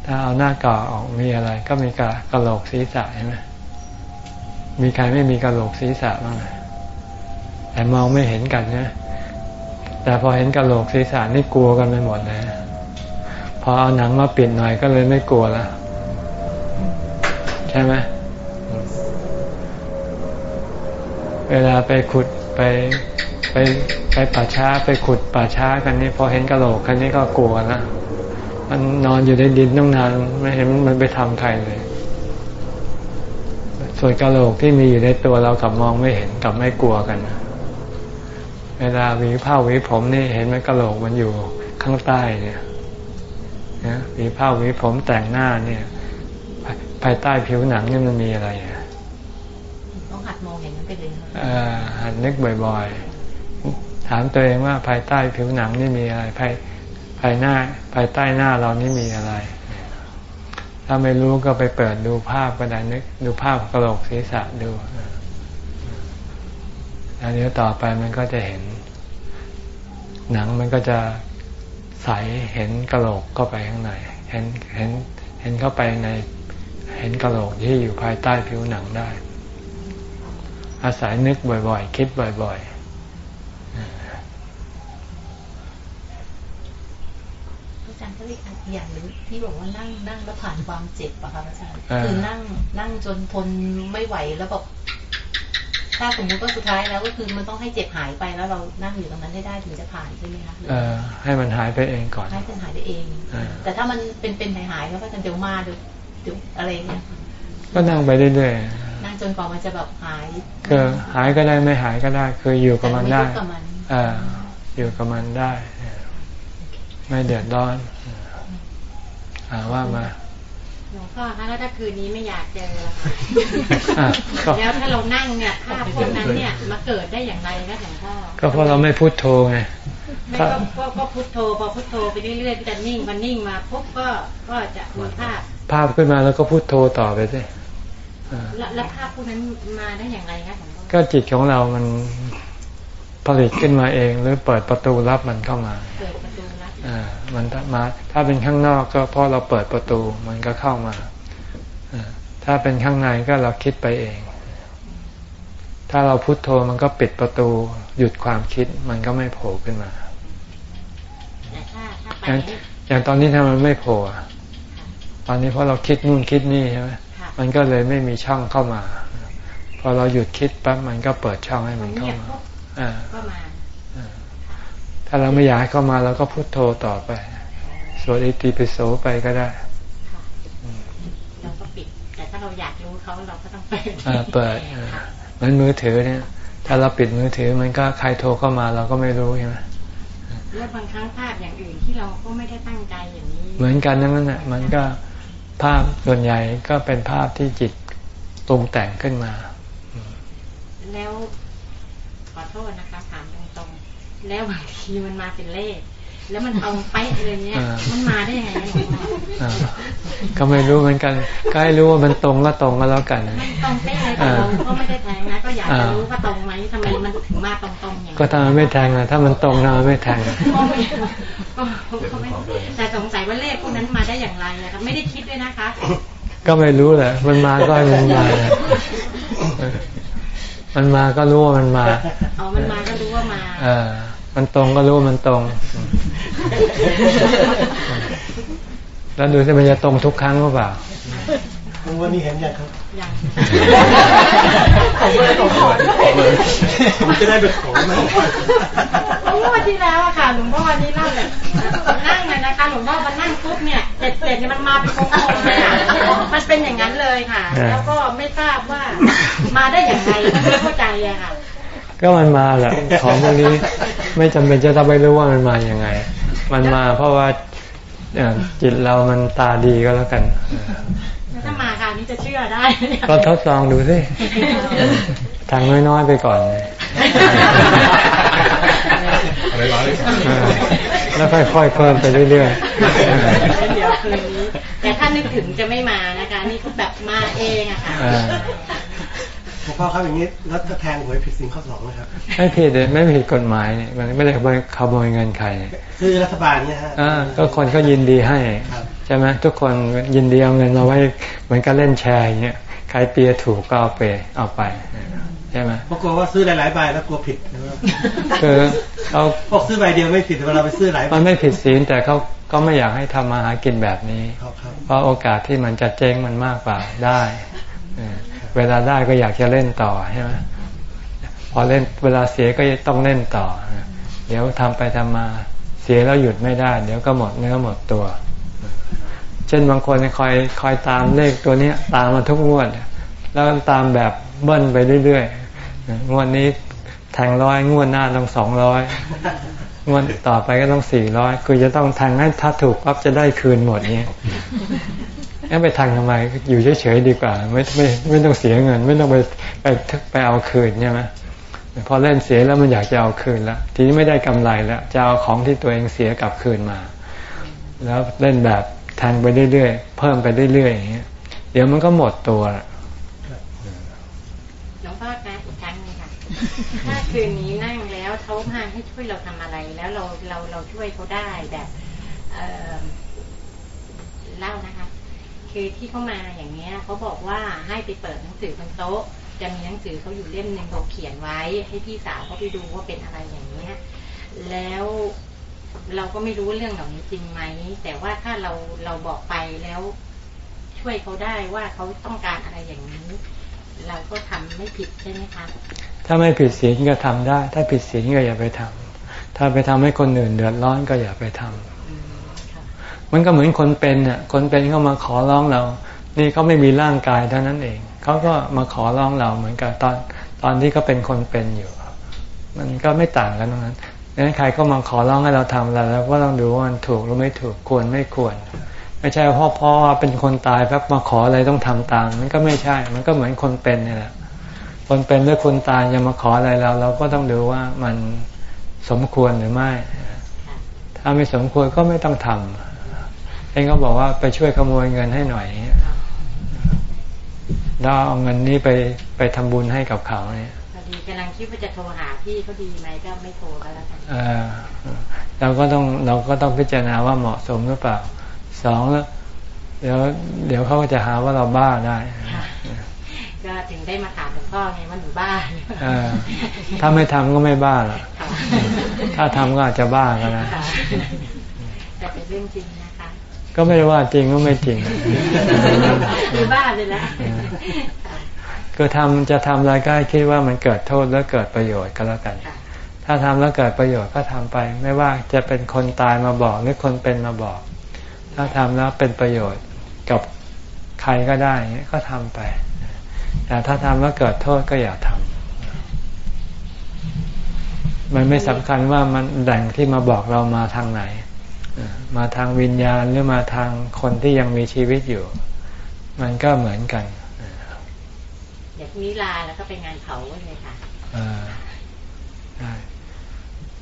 A: ถ้าเอาหน้ากากออกมีอะไร ก็มีกระกระโหลกศีรษะใช่ไหมมีใครไม่มีกระโหลกศีรษะบ้างแต่มองไม่เห็นกันนะแต่พอเห็นกระโหลกศีรษะนี่กลัวกันไปหมดเลยพอเอาหนังมาปิดหน่อยก็เลยไม่กลัวแล้วใช่ไหมเวลาไปขุด ไปไปไปป่าช้าไปขุดป่าช้ากันนี่พอเห็นกระโหลกกันนี่ก็กลัวล้วมันนอนอยู่ในดินต้องนานไม่เห็นมันไปทำใครเลย ส่วนกระโหลกที่มีอยู่ในตัวเรากับมองไม่เห็นกับไม่กลัวกันเวลาหวีผ้าหวีผมนี่เห็นไหมกระโหลกมันอยู่ข้างใต้เนี่ยนะหวีผ้าหวีผมแต่งหน้าเนี่ยภายใต้ผิวหนังนี่มันมีอะไรอะ
D: หัน
A: นึกบ่อยๆ ถามตัวเองว่าภายใต้ผิวหนังนี่มีอะไร ภายภายหน้า ภายใต้หน้าเรานี่มีอะไร ถ้าไม่รู้ก็ไปเปิดดูภาพก็ได้นึกดูภาพกระโหลกศีรษะดูแล้วเดี๋ยวต่อไปมันก็จะเห็น หนังมันก็จะใสเห็นกระโหลกเข้าไปข้างในเห็นเห็นเห็นเข้าไปใน เห็นกระโหลกที่อยู่ภายใต้ผิวหนังได้ อาศัยนึกบ่อย ๆ คิดบ่อย ๆ
D: อาจารย์ก็เรียกอย่างหนึ่งที่บอกว่านั่งนั่งแล้วผ่านความเจ็บอะค่ะอาจารย์คือนั่งนั่งจนทนไม่ไหวแล้วแบบถ้าสมมติว่าสุดท้ายแล้วก็คือมันต้องให้เจ็บหายไปแล้วเรานั่งอยู่ตรงนั้นได้ได้ถึงจะผ่านใช่ไหมคะ
A: เออให้มันหายไปเองก่อน
D: ให้มันหายไปเอง แต่ถ้ามันเป็นเป็นหายหายแล้วก็จะเดี๋ยวมาเดี๋ยวเดี๋ยวอะไรเนี่ย
A: ก็นั่งไปเรื่อย
D: ๆนั่ง จนกว่ามันจะแบบหาย
A: คือหายก็ได้ไม่หายก็ได้ คืออยู่กับมันได้อ่าอยู่กับมันได้ ไม่เดือดร้อนอ่าว่ามา
C: หลวงพ่อคะแล้วถ้าคืนนี้ไม่อยากเจอแล้วถ้าเรานั่งเนี่ยภาพพวกนั้นเนี่ยมาเกิดได้อย่างไรนะหลวงพ่อ
A: ก็เพราะเราไม่พูดโทไง
C: ไม่ก็ก็พุทโธพอพุทโธไปเรื่อยๆจะนิ่งมันนิ่งมาปุ๊บก็ก็จะมีภาพ
A: ภาพขึ้นมาแล้วก็พุทโธต่อไปสิ
C: แล้วภาพพวกนั้นมาได้อย่างไรคะหลวงพ่อ
A: ก็จิตของเรามันผลิตขึ้นมาเอง หรือเปิดประตูรับมันเข้ามา
C: เปิดประตูรับ
A: อ่ามันมา ถ้าเป็นข้างนอกก็เพราะเราเปิดประตูมันก็เข้ามาถ้าเป็นข้างในก็เราคิดไปเอง ถ้าเราพุโทโธมันก็ปิดประตู หยุดความคิดมันก็ไม่โผล่ขึ้นมาอย่างตอนนี้ถ้ามันไม่โผล่ตอนนี้เพราะเราคิดนู่นคิดนี่ใช่ไหม มันก็เลยไม่มีช่องเข้ามา พอเราหยุดคิดปั๊บมันก็เปิดช่องให้มันเข้ามาถ้าเราไม่อยากให้เข้ามาเราก็พุโทโธต่อไปสวดอิติปิโสไปก็ได้
C: เราก็ปิด แต่ถ้าเราอยากรู้เขาเราก็ต้องเปิด
A: เปิดเหมือนมือถือเนี่ย ถ้าเราปิดมือถือมันก็ใครโทรเข้ามาเราก็ไม่รู้ใช่ไหม
C: แล้วบางครั้งภาพอย่างอื่นที่เราก็ไม่ได้ตั้งใจอย่างนี้
A: เหมือนกันนั่นแหละมันก็ ภาพส่วนใหญ่ก็เป็นภาพที่จิตตรงแต่งขึ้นมา
C: แล้วขอโทษนะคะถามตรงๆ แล้วบางทีมันมาเป็นเลข แล้วมันตรงเป๊ะเลยเนี้ย มันมาได้ยังไงหลวงพ่อ
A: ก็ไม่รู้เหมือนกันก็ให้รู้ว่ามันตรงก็ตรงก็แล้วกัน
C: มันตรงเป๊ะเลยแต่เราก็ไม่ได้แทงนะก็อยากจะรู้ว่าตรงไหมทำไมมันถึงมาตรงๆอย่าง
A: ก็ทำไมไม่แทงนะถ้ามันตรงนะไม่แทง
C: แต่สงสัยว่าเลขพวกนั้นมาได้อย่างไรนะครับไม่ได้คิดด้วยนะคะ
A: ก็ไม่รู้แหละมันมาก็มันมามันมาก็รู้ว่ามันมา
C: อ๋อมันมาก็รู้ว่ามา
A: เออมันตรงก็รู้ว่ามันตรง แล้วดูสิมันจะตรงทุกครั้งหรือเปล่า
E: วันนี้เห็นยังครับ
C: ยัง
E: ผมไม่ได้ตรงก่อนผมจะได้ไปขอไหม
C: เมื่อวัน ที่แล้วอะค่ะหลวงพ่อวันนี้เล่าแบบนั่งเลยนะคะหลวงพ่อมันนั่งปุ๊บเนี่ยเจ็ดเจ็ดเนี่ยมันมาเป็นโค้งเลยค่ะมันเป็นอย่างนั้นเลยค่ะ แล้วก็ไม่ทราบว่ามาได้อย่างไรไม่เข้าใจอะค่ะ
A: ก็มันมาแหละของพวกนี้ไม่จำเป็นจะต้องไปรู้ว่ามันมาอย่างไง มันมาเพราะว่าจิตเรามันตาดีก็แล้วกัน
C: ถ้ามาคราวนี้จะเชื่อได้
A: ก็ทดลองดูสิทางน้อยๆไปก่อน แล้วค่อยๆเพิ่มไปเรื่อย
C: ๆเดี๋ยวคืนนี้แต่ถ้านึกถึงจะไม่มานะคะนี่แบบมาเองอะค่ะ
F: หลวงพ่อครับอย่างนี้แล้วจะแทงหวยผิดสิ่งข้อสองนะครับ
A: ไม่ผิดเลยไม่ผิดกฎหมายเนี่ยมันไม่ได้ขโมยขโมยเงินใคร
F: คือรัฐบาลเนี่ยฮะ
A: อ่าก็คนก็ยินดีให้ใช่ไหมทุกคนยินดีเอาเงินมาไว้เหมือนกับเล่นแชร์อย่างเงี้ยใครเปียถูกก็เอาไปเอาไปใช่ไหม
F: เพราะกลัวว่าซื้อหลายๆใบแล้วกลัวผิด
A: คือเขา
F: พวกซื้อใบเดียวไม่ผิดเวลาไปซื้อหลาย
A: มันไม่ผิดศีลแต่เขาก็ไม่อยากให้ทำมาหากินแบบนี้ เพราะโอกาสที่มันจะเจ๊งมันมากกว่าได้เวลาได้ก็อยากจะเล่นต่อใช่ไหมพอเล่นเวลาเสียก็ต้องเล่นต่อ เดี๋ยวทำไปทำมาเสียแล้วหยุดไม่ได้ เดี๋ยวก็หมดเนื้อหมดตัว เช่นบางคนคอยคอยตามเลขตัวนี้ตามมาทุกงวด แล้วตามแบบเบิ้ลไปเรื่อยๆ งวดนี้แทงร้อยงวดหน้าต้องสองร้อยงวดต่อไปก็ต้องสี่ร้อยคือจะต้องแทงให้ถ้าถูกปั๊บจะได้คืนหมดเนี้ยงั้นไปทางทำไมอยู่เฉยๆดีกว่า ไม่ไม่ไม่ต้องเสียเงิน ไม่ต้องไปไปไปเอาคืนใช่ไหมพอเล่นเสียแล้วมันอยากจะเอาคืนแล้วทีนี้ไม่ได้กำไรแล้วจะเอาของที่ตัวเองเสียกลับคืนมา แล้วเล่นแบบ แทงไปเรื่อยๆ เพิ่มไปเรื่อยๆอย่างเงี้ย เดี๋ยวมันก็หมดตัว
C: หลวงพ่อคะอีกครั้งนึงค่ะ ถ้าคืนนี้นั่งแล้วเขาพาให้ช่วยเราทำอะไร แล้วเราเราเราช่วยเขาได้แบบเล่านะคะ คือที่เขามาอย่างเนี้ยเขาบอกว่าให้ไปเปิดหนังสือบนโต๊ะ จะมีหนังสือเขาอยู่เล่มหนึ่งเขาเขียนไว้ ให้พี่สาวเขาไปดูว่าเป็นอะไรอย่างเนี้ย แล้ว เราก็ไม่รู้เรื่องเหล่านี้จริงไหม แต่ว่าถ้าเราเราบอกไปแล้ว ช่วยเขาได้ว่าเขาต้องการอะไรอย่างนี้ เราก็ทำไม่ผิดใช่ไหมคะ
A: ถ้าไม่ผิดศีลก็ทำได้ ถ้าผิดศีลก็อย่าไปทำถ้าไปทำให้คนอื่นเดือดร้อนก็อย่าไปทำมันก็เหมือนคนเป็นเนี่ยคนเป็นเขามาขอร้องเรา นี่เขาไม่มีร่างกายเท่านั้นเองเขาก็มาขอร้องเราเหมือนกับตอนตอนที่เขาเป็นคนเป็นอยู่มันก็ไม่ต่างกันตรงนั้น ดังนั้นใครก็มาขอร้องให้เราทำอะไรแล้วก็ต้องดูว่ามันถูกหรือไม่ถูกควรไม่ควร ไม่ใช่เพราะพ่อเป็นคนตายแป๊บมาขออะไรต้องทำตามมันก็ไม่ใช่ มันก็เหมือนคนเป็นนี่แหละคนเป็นหรือคนตายจะมาขออะไรเรา เราก็ต้องดูว่ามันสมควรหรือไม่ ถ้าไม่สมควรก็ไม่ต้องทำเองก็บอกว่าไปช่วยขโมยเงินให้หน่อยแล้วเอาเงินนี้ไปไปทำบุญให้กับเขาเนี่ย
C: พอดี กำลังคิดว่าจะโทรหาพี่เขาดีไหมก็ไม่โทรก็แล้วกัน
A: เราก็ต้องเราก็ต้องพิจารณาว่าเหมาะสมหรือเปล่าสองแล้วเดี๋ยวเดี๋ยวเขาก็จะหาว่าเราบ้าได้
C: ก็ถึงได้มาถามหลวงพ่อไงว่าหนูบ้า
A: ถ้าไม่ทำก็ไม่บ้าหรอกถ้าทำก็อาจจะบ้าก็นะ
C: แต่เป็นเรื่องจริงนะ
A: ก็ไม่ได้ว่าจริงก็ไม่จริง
C: หรือบ้าเลยนะ
A: คือทำจะทำอะไรก็ให้คิดว่ามันเกิดโทษแล้วเกิดประโยชน์ก็แล้วกัน ถ้าทำแล้วเกิดประโยชน์ก็ทำไป ไม่ว่าจะเป็นคนตายมาบอกหรือคนเป็นมาบอก ถ้าทำแล้วเป็นประโยชน์กับใครก็ได้ก็ทำไป แต่ถ้าทำแล้วเกิดโทษก็อย่าทำมันไม่สำคัญว่ามันแหล่งที่มาบอกเรามาทางไหน มาทางวิญญาณหรือมาทางคนที่ยังมีชีวิตอยู่ มันก็เหมือนกัน
C: อยากนิลาแล้วก็ไปงานเผาเลยค่ะ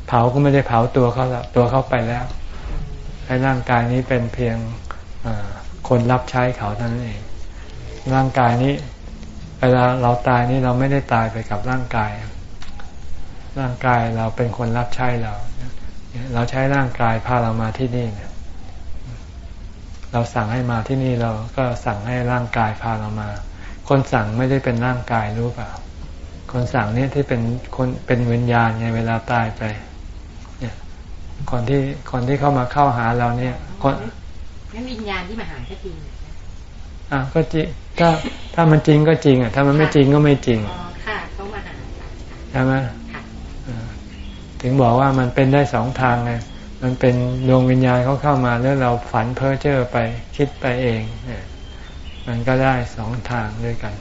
A: เผาก็ไม่ได้เผาตัวเขาแล้วตัวเขาไปแล้วให้ร่างกายนี้เป็นเพียงคนรับใช้เขาเท่านั้นเอง ร่างกายนี้ เวลาเราตายนี้เราไม่ได้ตายไปกับร่างกาย ร่างกายเราเป็นคนรับใช้เรา เราใช้ร่างกายพาเรามาที่นี่เนี่ยเราสั่งให้มาที่นี่เราก็สั่งให้ร่างกายพาเรามา คนสั่งไม่ได้เป็นร่างกายรู้เปล่า คนสั่งเนี่ยที่เป็นคนเป็นวิญญาณไงเวลาตายไปเนี่ยคนที่คนที่เข้ามาเข้าหาเราเนี่ยคน
C: นั่นวิญญาณที่มาหาก็จริง
A: อะก็จริงถ้าถ้ามันจริงก็จริงอะถ้ามันไม่จริงก็ไม่จริง
C: อ๋อค่ะเขามาหา
A: ใช่ไหมถึงบอกว่ามันเป็นได้สองทางไงมันเป็นดวงวิญญาณเขาเข้ามาแล้วเราฝันเพ้อเจ้อไปคิดไปเองเนี่ย มันก็ได้สองทางด้วยกัน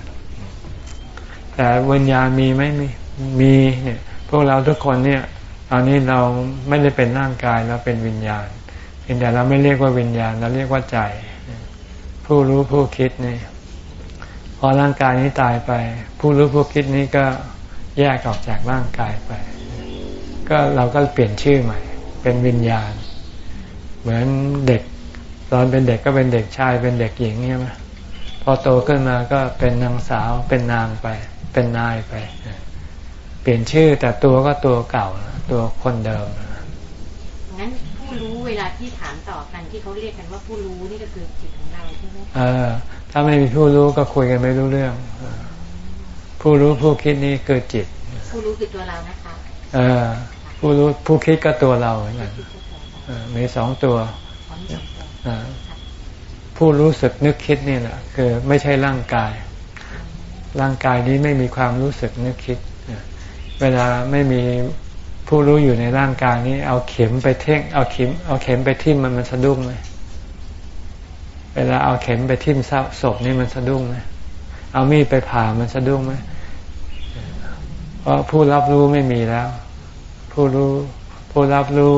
A: แต่วิญญาณมีไหมมีมีเนี่ยพวกเราทุกคนเนี่ยตอนนี้เราไม่ได้เป็นร่างกายเราเป็นวิญญาณเพียงแต่เราไม่เรียกว่าวิญญาณเราเรียกว่าใจ ผู้รู้ผู้คิดนี่พอร่างกายนี้ตายไป ผู้รู้ผู้คิดนี้ก็แยกออกจากร่างกายไป ก็เราก็เปลี่ยนชื่อใหม่ เป็นวิญญาณ เหมือนเด็ก ตอนเป็นเด็กก็เป็นเด็กชายเป็นเด็กหญิงใช่ไหม พอโตขึ้นมาก็เป็นนางสาวเป็นนางไป เป็นนายไป เปลี่ยนชื่อแต่ตัวก็ตัวเก่า ตัวคนเดิม
C: งั้นผู้รู้เวลาที่ถามต่อกันที่เขาเรียกกันว่าผู้รู้นี่ก็คือจิตของเราใช่ไหมเออ
A: ถ้าไม่มีผู้รู้ก็คุยกันไม่รู้เรื่อง ผู้รู้ผู้คิดนี่คือจิต
C: ผู้รู้คือตัวเรานะคะ
A: เออผู้รู้ผู้คิดก็ตัวเราเหมือนกันมีสองตัว ผู้รู้สึกนึกคิดนี่แหละคือไม่ใช่ร่างกาย ร่างกายนี้ไม่มีความรู้สึกนึกคิด เวลาไม่มีผู้รู้อยู่ในร่างกายนี้ เอาเข็มไปเท่งเอาเข็ม เอาเข็มไปทิ่มมันมันสะดุ้งไหมเวลาเอาเข็มไปทิ่มศพนี่มันสะดุ้งไหมเอามีดไปผ่ามันสะดุ้งไหมเพราะผู้รับรู้ไม่มีแล้ว ผู้รู้ผู้รับรู้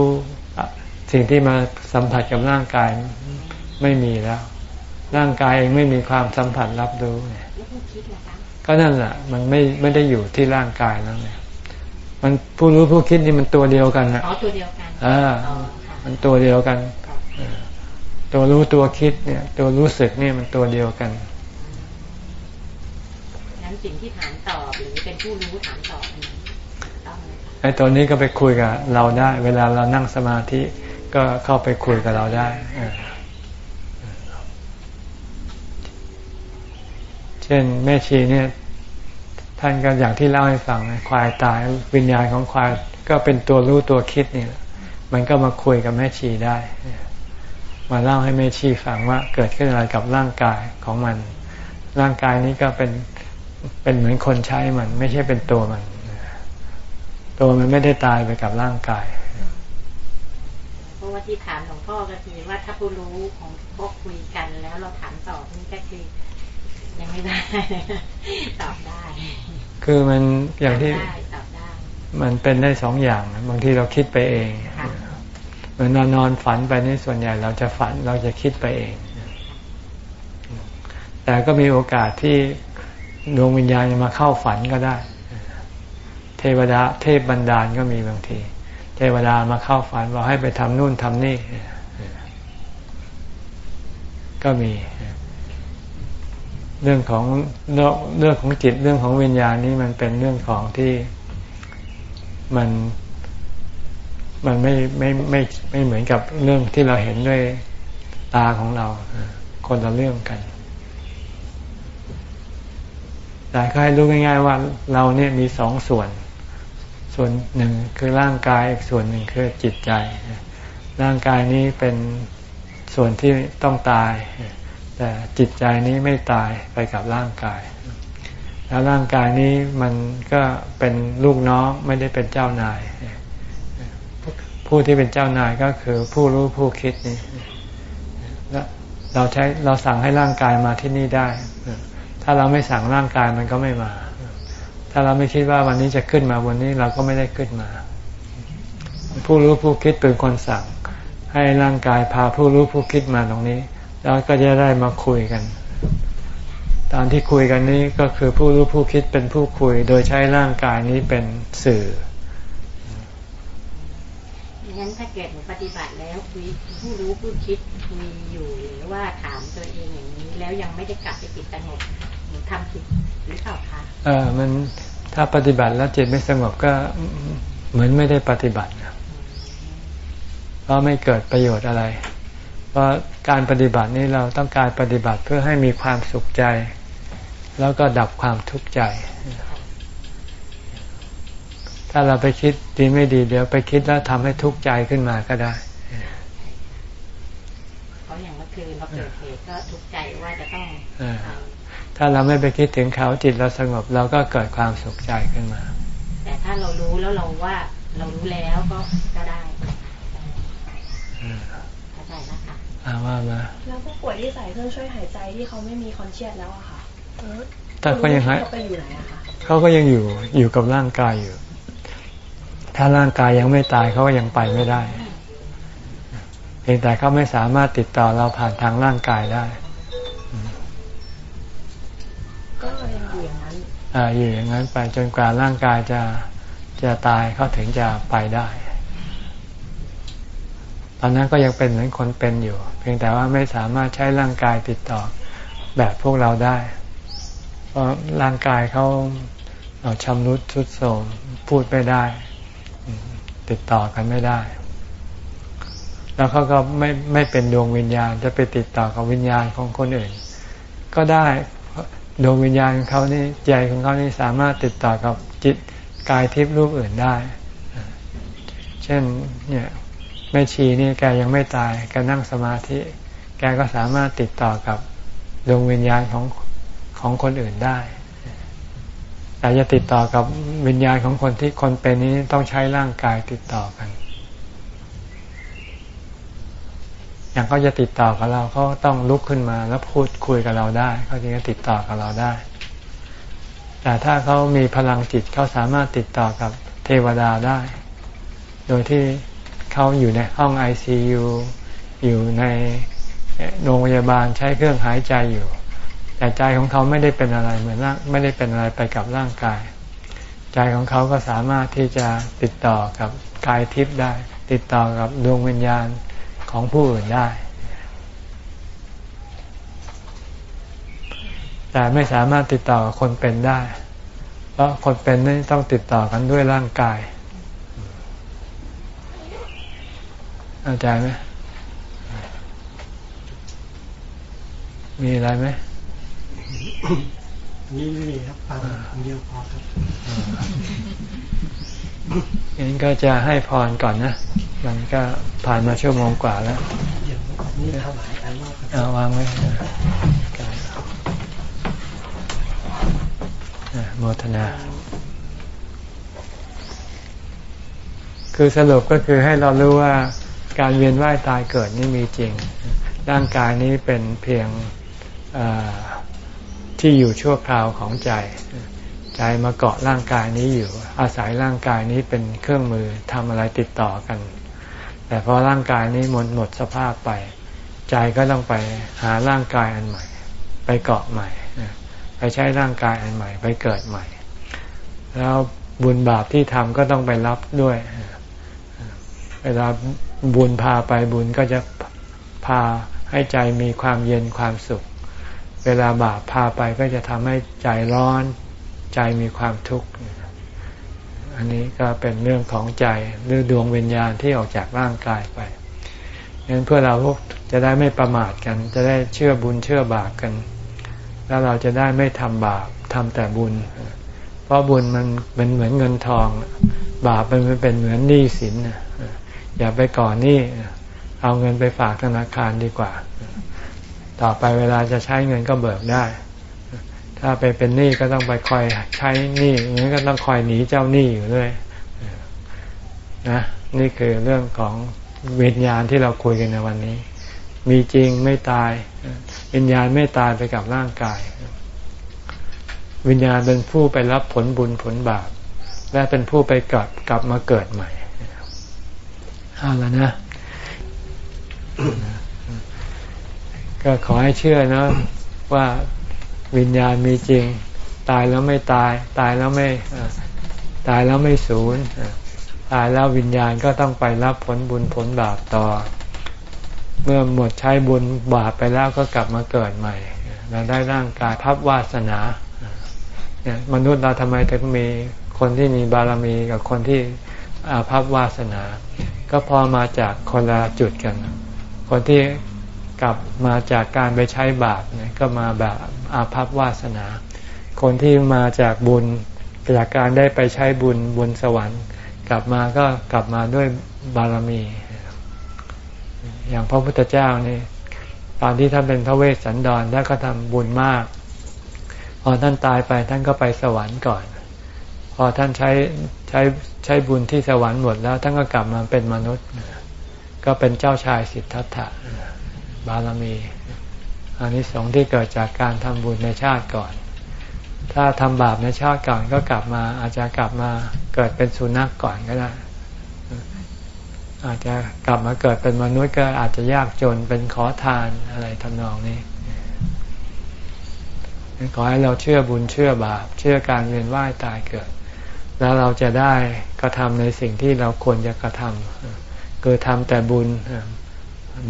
A: สิ่งที่มาสัมผัสกับร่างกายไม่มีแล้ว ร่างกายเองไม่มีความสัมผัสรับรู้เนี่ยก็นั่นแหละมันไม่ไม่ได้อยู่ที่ร่างกายแล้วเนี่ยมันผู้รู้ผู้คิดนี่มันตัวเดียวกันนะ
C: อ๋อตัวเดียวกัน
A: อ่ามันตัวเดียวกัน ตัวรู้ตัวคิดเนี่ย ตัวรู้สึกเนี่ยมันตัวเดียวกัน
C: งั้นสิ่งที่ถามตอบหรือเป็นผู้รู้ถามตอบ
A: ไอ้ตัวนี้ก็ไปคุยกับเราได้ เวลาเรานั่งสมาธิก็เข้าไปคุยกับเราได้ เช่นแม่ชีเนี่ย ท่านก็อย่างที่เล่าให้ฟังควายตายวิญญาณของควายก็เป็นตัวรู้ตัวคิดนี่มันก็มาคุยกับแม่ชีได้ มาเล่าให้แม่ชีฟังว่าเกิดขึ้นอะไรกับร่างกายของมัน ร่างกายนี้ก็เป็นเป็นเหมือนคนใช้มัน ไม่ใช่เป็นตัวมัน ตัวมันไม่ได้ตายไปกับร่างกาย
C: เพราะว่าที่ถามหลวงพ่อก็คือว่าถ้าผู้รู้ของพวกคุยกันแล้วเราถามตอบนี่ก็คือ ยังไม่ได้ตอบได้
A: คือมันอย่างที่มันเป็นได้สองอย่างบางทีเราคิดไปเองเหมือนนอนนอนฝันไปนี่ส่วนใหญ่เราจะฝันเราจะคิดไปเอง แต่ก็มีโอกาสที่ดวงวิญญาณจะมาเข้าฝันก็ได้ เทวดาเทพบันดาลก็มีบางที เทวดามาเข้าฝันบอกให้ไปทำนู่นทำนี่ ก็มี เรื่องของเรื่องของจิตเรื่องของวิญญาณนี้มันเป็นเรื่องของที่มันมันไม่ไม่ไม่ไม่เหมือนกับเรื่องที่เราเห็นด้วยตาของเราคนละเรื่องกัน แต่ก็ให้รู้ง่าย ๆ ว่าเราเนี่ยมีสองส่วน ส่วนหนึ่งคือร่างกายอีกส่วนหนึ่งคือจิตใจ ร่างกายนี้เป็นส่วนที่ต้องตาย แต่จิตใจนี้ไม่ตายไปกับร่างกาย แล้วร่างกายนี้มันก็เป็นลูกน้องไม่ได้เป็นเจ้านาย ผู้ที่เป็นเจ้านายก็คือผู้รู้ผู้คิดนี่เราใช้เราสั่งให้ร่างกายมาที่นี่ได้ ถ้าเราไม่สั่งร่างกายมันก็ไม่มา ถ้าเราไม่คิดว่าวันนี้จะขึ้นมาวันนี้เราก็ไม่ได้ขึ้นมา ผู้รู้ผู้คิดเป็นคนสั่ง ให้ร่างกายพาผู้รู้ผู้คิดมาตรงนี้ แล้วก็จะได้มาคุยกัน ตอนที่คุยกันนี้ก็คือผู้รู้ผู้คิดเป็นผู้คุย โดยใช้ร่างกายนี้เป็นสื่อ
C: งั้นถ้าเกิดหนูปฏิบัติแล้วคุยผู้รู้ผู้คิดมีอยู่หรือว่าถามตัวเองอย่างนี้ แล้วยังไม่ได้กลับไปจิตสงบหนูทำผิดหรือเปล่าคะ
A: เออมันถ้าปฏิบัติแล้วจิตไม่สงบก็เหมือนไม่ได้ปฏิบัติเพราะไม่เกิดประโยชน์อะไร เพราะการปฏิบัตินี้เราต้องการปฏิบัติเพื่อให้มีความสุขใจ แล้วก็ดับความทุกข์ใจ ถ้าเราไปคิดดีไม่ดี เดี๋ยวไปคิดแล้วทำให้ทุกข์ใจขึ้นมาก็ได้
C: เพราะอย่างเมื่อคืนเราเกิดเหตุก็ทุกข์ใจว่าจะต้อง
A: ถ้าเราไม่ไปคิดถึงเขาจิตเราสงบเราก็เกิดความสุขใจขึ้นมา
C: แต่ถ้าเรารู้แล้วเราว่าเรารู้แล้วก็ก็ได้
A: อาว่ามา
E: แล้วผู้ป่วยที่ใส่เครื่องช่วยหายใจที่เขาไม่มีคอนเชียสแล้วอะค่ะ
A: แต่ก็ยัง
E: เขาไปอยู่ไหนอะคะ
A: เขาก็ยังอยู่อยู่กับร่างกายอยู่ ถ้าร่างกายยังไม่ตายเขาก็ยังไปไม่ได้ เพียงแต่เขาไม่สามารถติดต่อเราผ่านทางร่างกายได้
E: ก็ยังอยู่อย่างนั้น
A: อ่าอยู่อย่างนั้นไปจนกว่าร่างกายจะจะตายเขาถึงจะไปได้ต อนนั้นก็ยังเป็นเหมือนคนเป็นอยู่ เพียงแต่ว่าไม่สามารถใช้ร่างกายติดต่อแบบพวกเราได้ เพราะร่างกายเขาเาชำรุดทุดโทรมพูดไม่ได้ ติดต่อกันไม่ได้ แล้วเขาก็ไม่ไม่เป็นดวงวิญญาณจะไปติดต่อกับวิญญาณของคนอื่น ก็ได้ดวงวิญญาณของเขานี่ใจของเขานี่สามารถติดต่อกับจิตกายทิพย์รูปอื่นได้ เช่นเนี่ย แม่ชีนี่แกยังไม่ตายแกนั่งสมาธิ แกก็สามารถติดต่อกับดวงวิญญาณของของคนอื่นได้ แต่จะติดต่อกับวิญญาณของคนที่คนเป็นนี้ต้องใช้ร่างกายติดต่อกัน อย่างเขาจะติดต่อกับเราเขาต้องลุกขึ้นมาแล้วพูดคุยกับเราได้เขาจึงจะติดต่อกับเราได้ แต่ถ้าเขามีพลังจิตเขาสามารถติดต่อกับเทวดาได้ โดยที่ เขาอยู่ในห้องไอซียูอยู่ในโรงพยาบาลใช้เครื่องหายใจอยู่ แต่ใจของเขาไม่ได้เป็นอะไรเหมือนร่างไม่ได้เป็นอะไรไปกับร่างกาย ใจของเขาก็สามารถที่จะติดต่อกับกายทิพย์ได้ ติดต่อกับดวงวิญญาณของผู้อื่นได้ แต่ไม่สามารถติดต่อกับคนเป็นได้ เพราะคนเป็นนี่ต้องติดต่อกันด้วยร่างกาย เข้าใจไหมมีอะไรไหม
F: นี่ไม่มีครับฟังคนเดียวพอครับ
A: งั้นก็จะให้พรก่อนนะ มันก็ผ่านมาชั่วโมงกว่าแล้ว
F: เดี๋ยวนี่ถวายอันว่า
A: เอาวางไว้โมทนา คือสรุปก็คือให้เรารู้ว่า การเวียนว่ายตายเกิดนี่มีจริง ร่างกายนี้เป็นเพียงที่อยู่ชั่วคราวของใจ ใจมาเกาะร่างกายนี้อยู่ อาศัยร่างกายนี้เป็นเครื่องมือทำอะไรติดต่อกัน แต่พอร่างกายนี้หมดหมดสภาพไป ใจก็ต้องไปหาร่างกายอันใหม่ ไปเกาะใหม่ ไปใช้ร่างกายอันใหม่ ไปเกิดใหม่ แล้วบุญบาปที่ทำก็ต้องไปรับด้วย เวลา บุญพาไปบุญก็จะพาให้ใจมีความเย็นความสุข เวลาบาปพาไปก็จะทำให้ใจร้อนใจมีความทุกข์ อันนี้ก็เป็นเรื่องของใจหรือดวงวิญญาณที่ออกจากร่างกายไปงนั้นเพื่อเราพวกจะได้ไม่ประมาทกัน จะได้เชื่อบุญเชื่อบาปกัน แล้วเราจะได้ไม่ทำบาปทำแต่บุญ เพราะบุญมันเป็นเหมือนเงินทอง บาปมันเป็นเหมือนหนี้สิน อย่าไปก่อนนี้เอาเงินไปฝากธนาคารดีกว่า ต่อไปเวลาจะใช้เงินก็เบิกได้ ถ้าไปเป็นหนี้ก็ต้องไปคอยใช้หนี้งั้นก็ต้องคอยหนีเจ้าหนี้อยู่ด้วยนะนี่คือเรื่องของวิญญาณที่เราคุยกันในวันนี้ มีจริงไม่ตาย วิญญาณไม่ตายไปกับร่างกาย วิญญาณเป็นผู้ไปรับผลบุญผลบาป และเป็นผู้ไปกลับกลับมาเกิดใหม่ เอาล้วนะ ก็ขอให้เชื่อนะ ว่าวิญญาณมีจริง ตายแล้วไม่ตาย ตายแล้วไม่ตายแล้วไม่สูญตายแล้ววิญญาณก็ต้องไปรับผลบุญผลบาปต่อ เมื่อหมดใช้บุญบาปไปแล้วก็กลับมาเกิดใหม่เราได้ร่างกายพับวาสนาเนี่ยมนุษย์เราทำไมถึงมีคนที่มีบารมีกับคนที่อาภัพวาสนา ก็พอมาจากคนละจุดกัน คนที่กลับมาจากการไปใช้บาปเนี่ยก็มาแบบอาภัพวาสนา คนที่มาจากบุญจากการได้ไปใช้บุญบุญสวรรค์ กลับมาก็กลับมาด้วยบารมี อย่างพระพุทธเจ้านี่ตอนที่ท่านเป็นพระเวสสันดรท่านก็ทำบุญมาก พอท่านตายไปท่านก็ไปสวรรค์ก่อน พอท่านใช้ ช้ใช้บุญที่สวรรค์หมดแล้วท่านก็กลับมาเป็นมนุษย์ ก็เป็นเจ้าชายสิทธัตถะบารมีอันนี้สองที่เกิดจากการทำบุญในชาติก่อน ถ้าทำบาปในชาติก่อนก็กลับมาอาจจะกลับมาเกิดเป็นสุนัขกก่อนก็ได้ อาจจะกลับมาเกิดเป็นมนุษย์ก็อาจจะยากจนเป็นขอทานอะไรทำนองนี้ขอให้เราเชื่อบุญเชื่อบาป เชื่อการเวียนว่ายตายเกิด แล้วเราจะได้กระทำในสิ่งที่เราควรจะกระทำคือทำแต่บุญ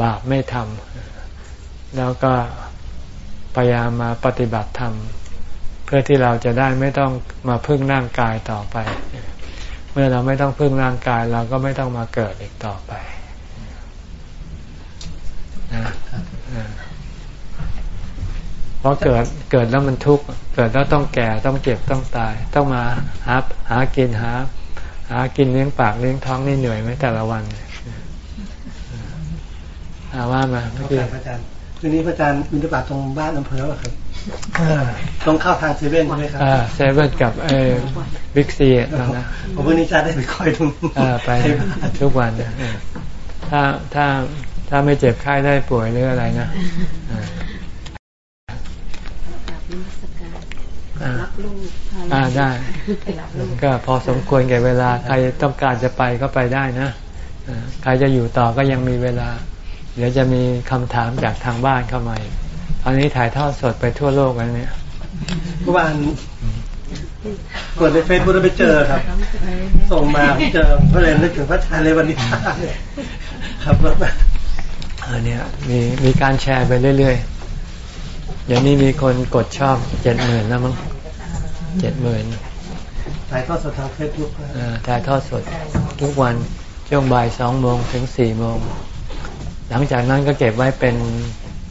A: บาปไม่ทำแล้วก็พยายามมาปฏิบัติธรรมเพื่อพื่อที่เราจะได้ไม่ต้องมาพึ่งร่างกายต่อไป เมื่อเราไม่ต้องพึ่งร่างกาย เราก็ไม่ต้องมาเกิดอีกต่อไปนะ เพราะเกิดเกิดแล้วมันทุกข์เกิดแล้วต้องแก่ต้องเจ็บต้องตาย ต้องมาหาหากินหา หากินเลี้ยงปากเลี้ยงท้องนี่เหนื่อยไหมแต่ละวันอาว่ามา
F: เมื่อกี้อาจารย์คืนนี้พระอาจารย์มินทบาทตรงบ้านอำเภอหรอครับตรงเข้าทางเซเว่นใช่ไหมครับ
A: เซเว่นกับเอบิ๊กซี
F: นะนะผมวันนี้จะได้ไปคอยตรง
A: ไปทุกวันถ้าถ้าถ้าไม่เจ็บไข้ได้ป่วยหรืออะไรนะ ลูกอ่าได้ก็พอสมควรแก่เวลา ใครต้องการจะไปก็ไปได้นะใครจะอยู่ต่อก็ยังมีเวลา เดี๋ยวจะมีคำถามจากทางบ้านเข้ามาตอนนี้ถ่ายทอดสดไปทั่วโลกแล้วเนี่ย
F: เมื่อวานกดในเฟซบุ๊กไปเจอครับ ส่งมาเจอก็เลยนึกถึงพระชาเลยวันนี้ครับ
A: อันนี้มีมีการแชร์ไปเรื่อยๆอย่างนี้มีคนกดชอบเจ็ดหมื่นแล้วมั้ง เจ็ดหมื่น
F: ถ่ายทอดสดทางเฟซบุ๊ก
A: ถ่ายทอดสดทุกวันช่วงบ่ายสองโมงถึงสี่โมง หลังจากนั้นก็เก็บไว้เป็น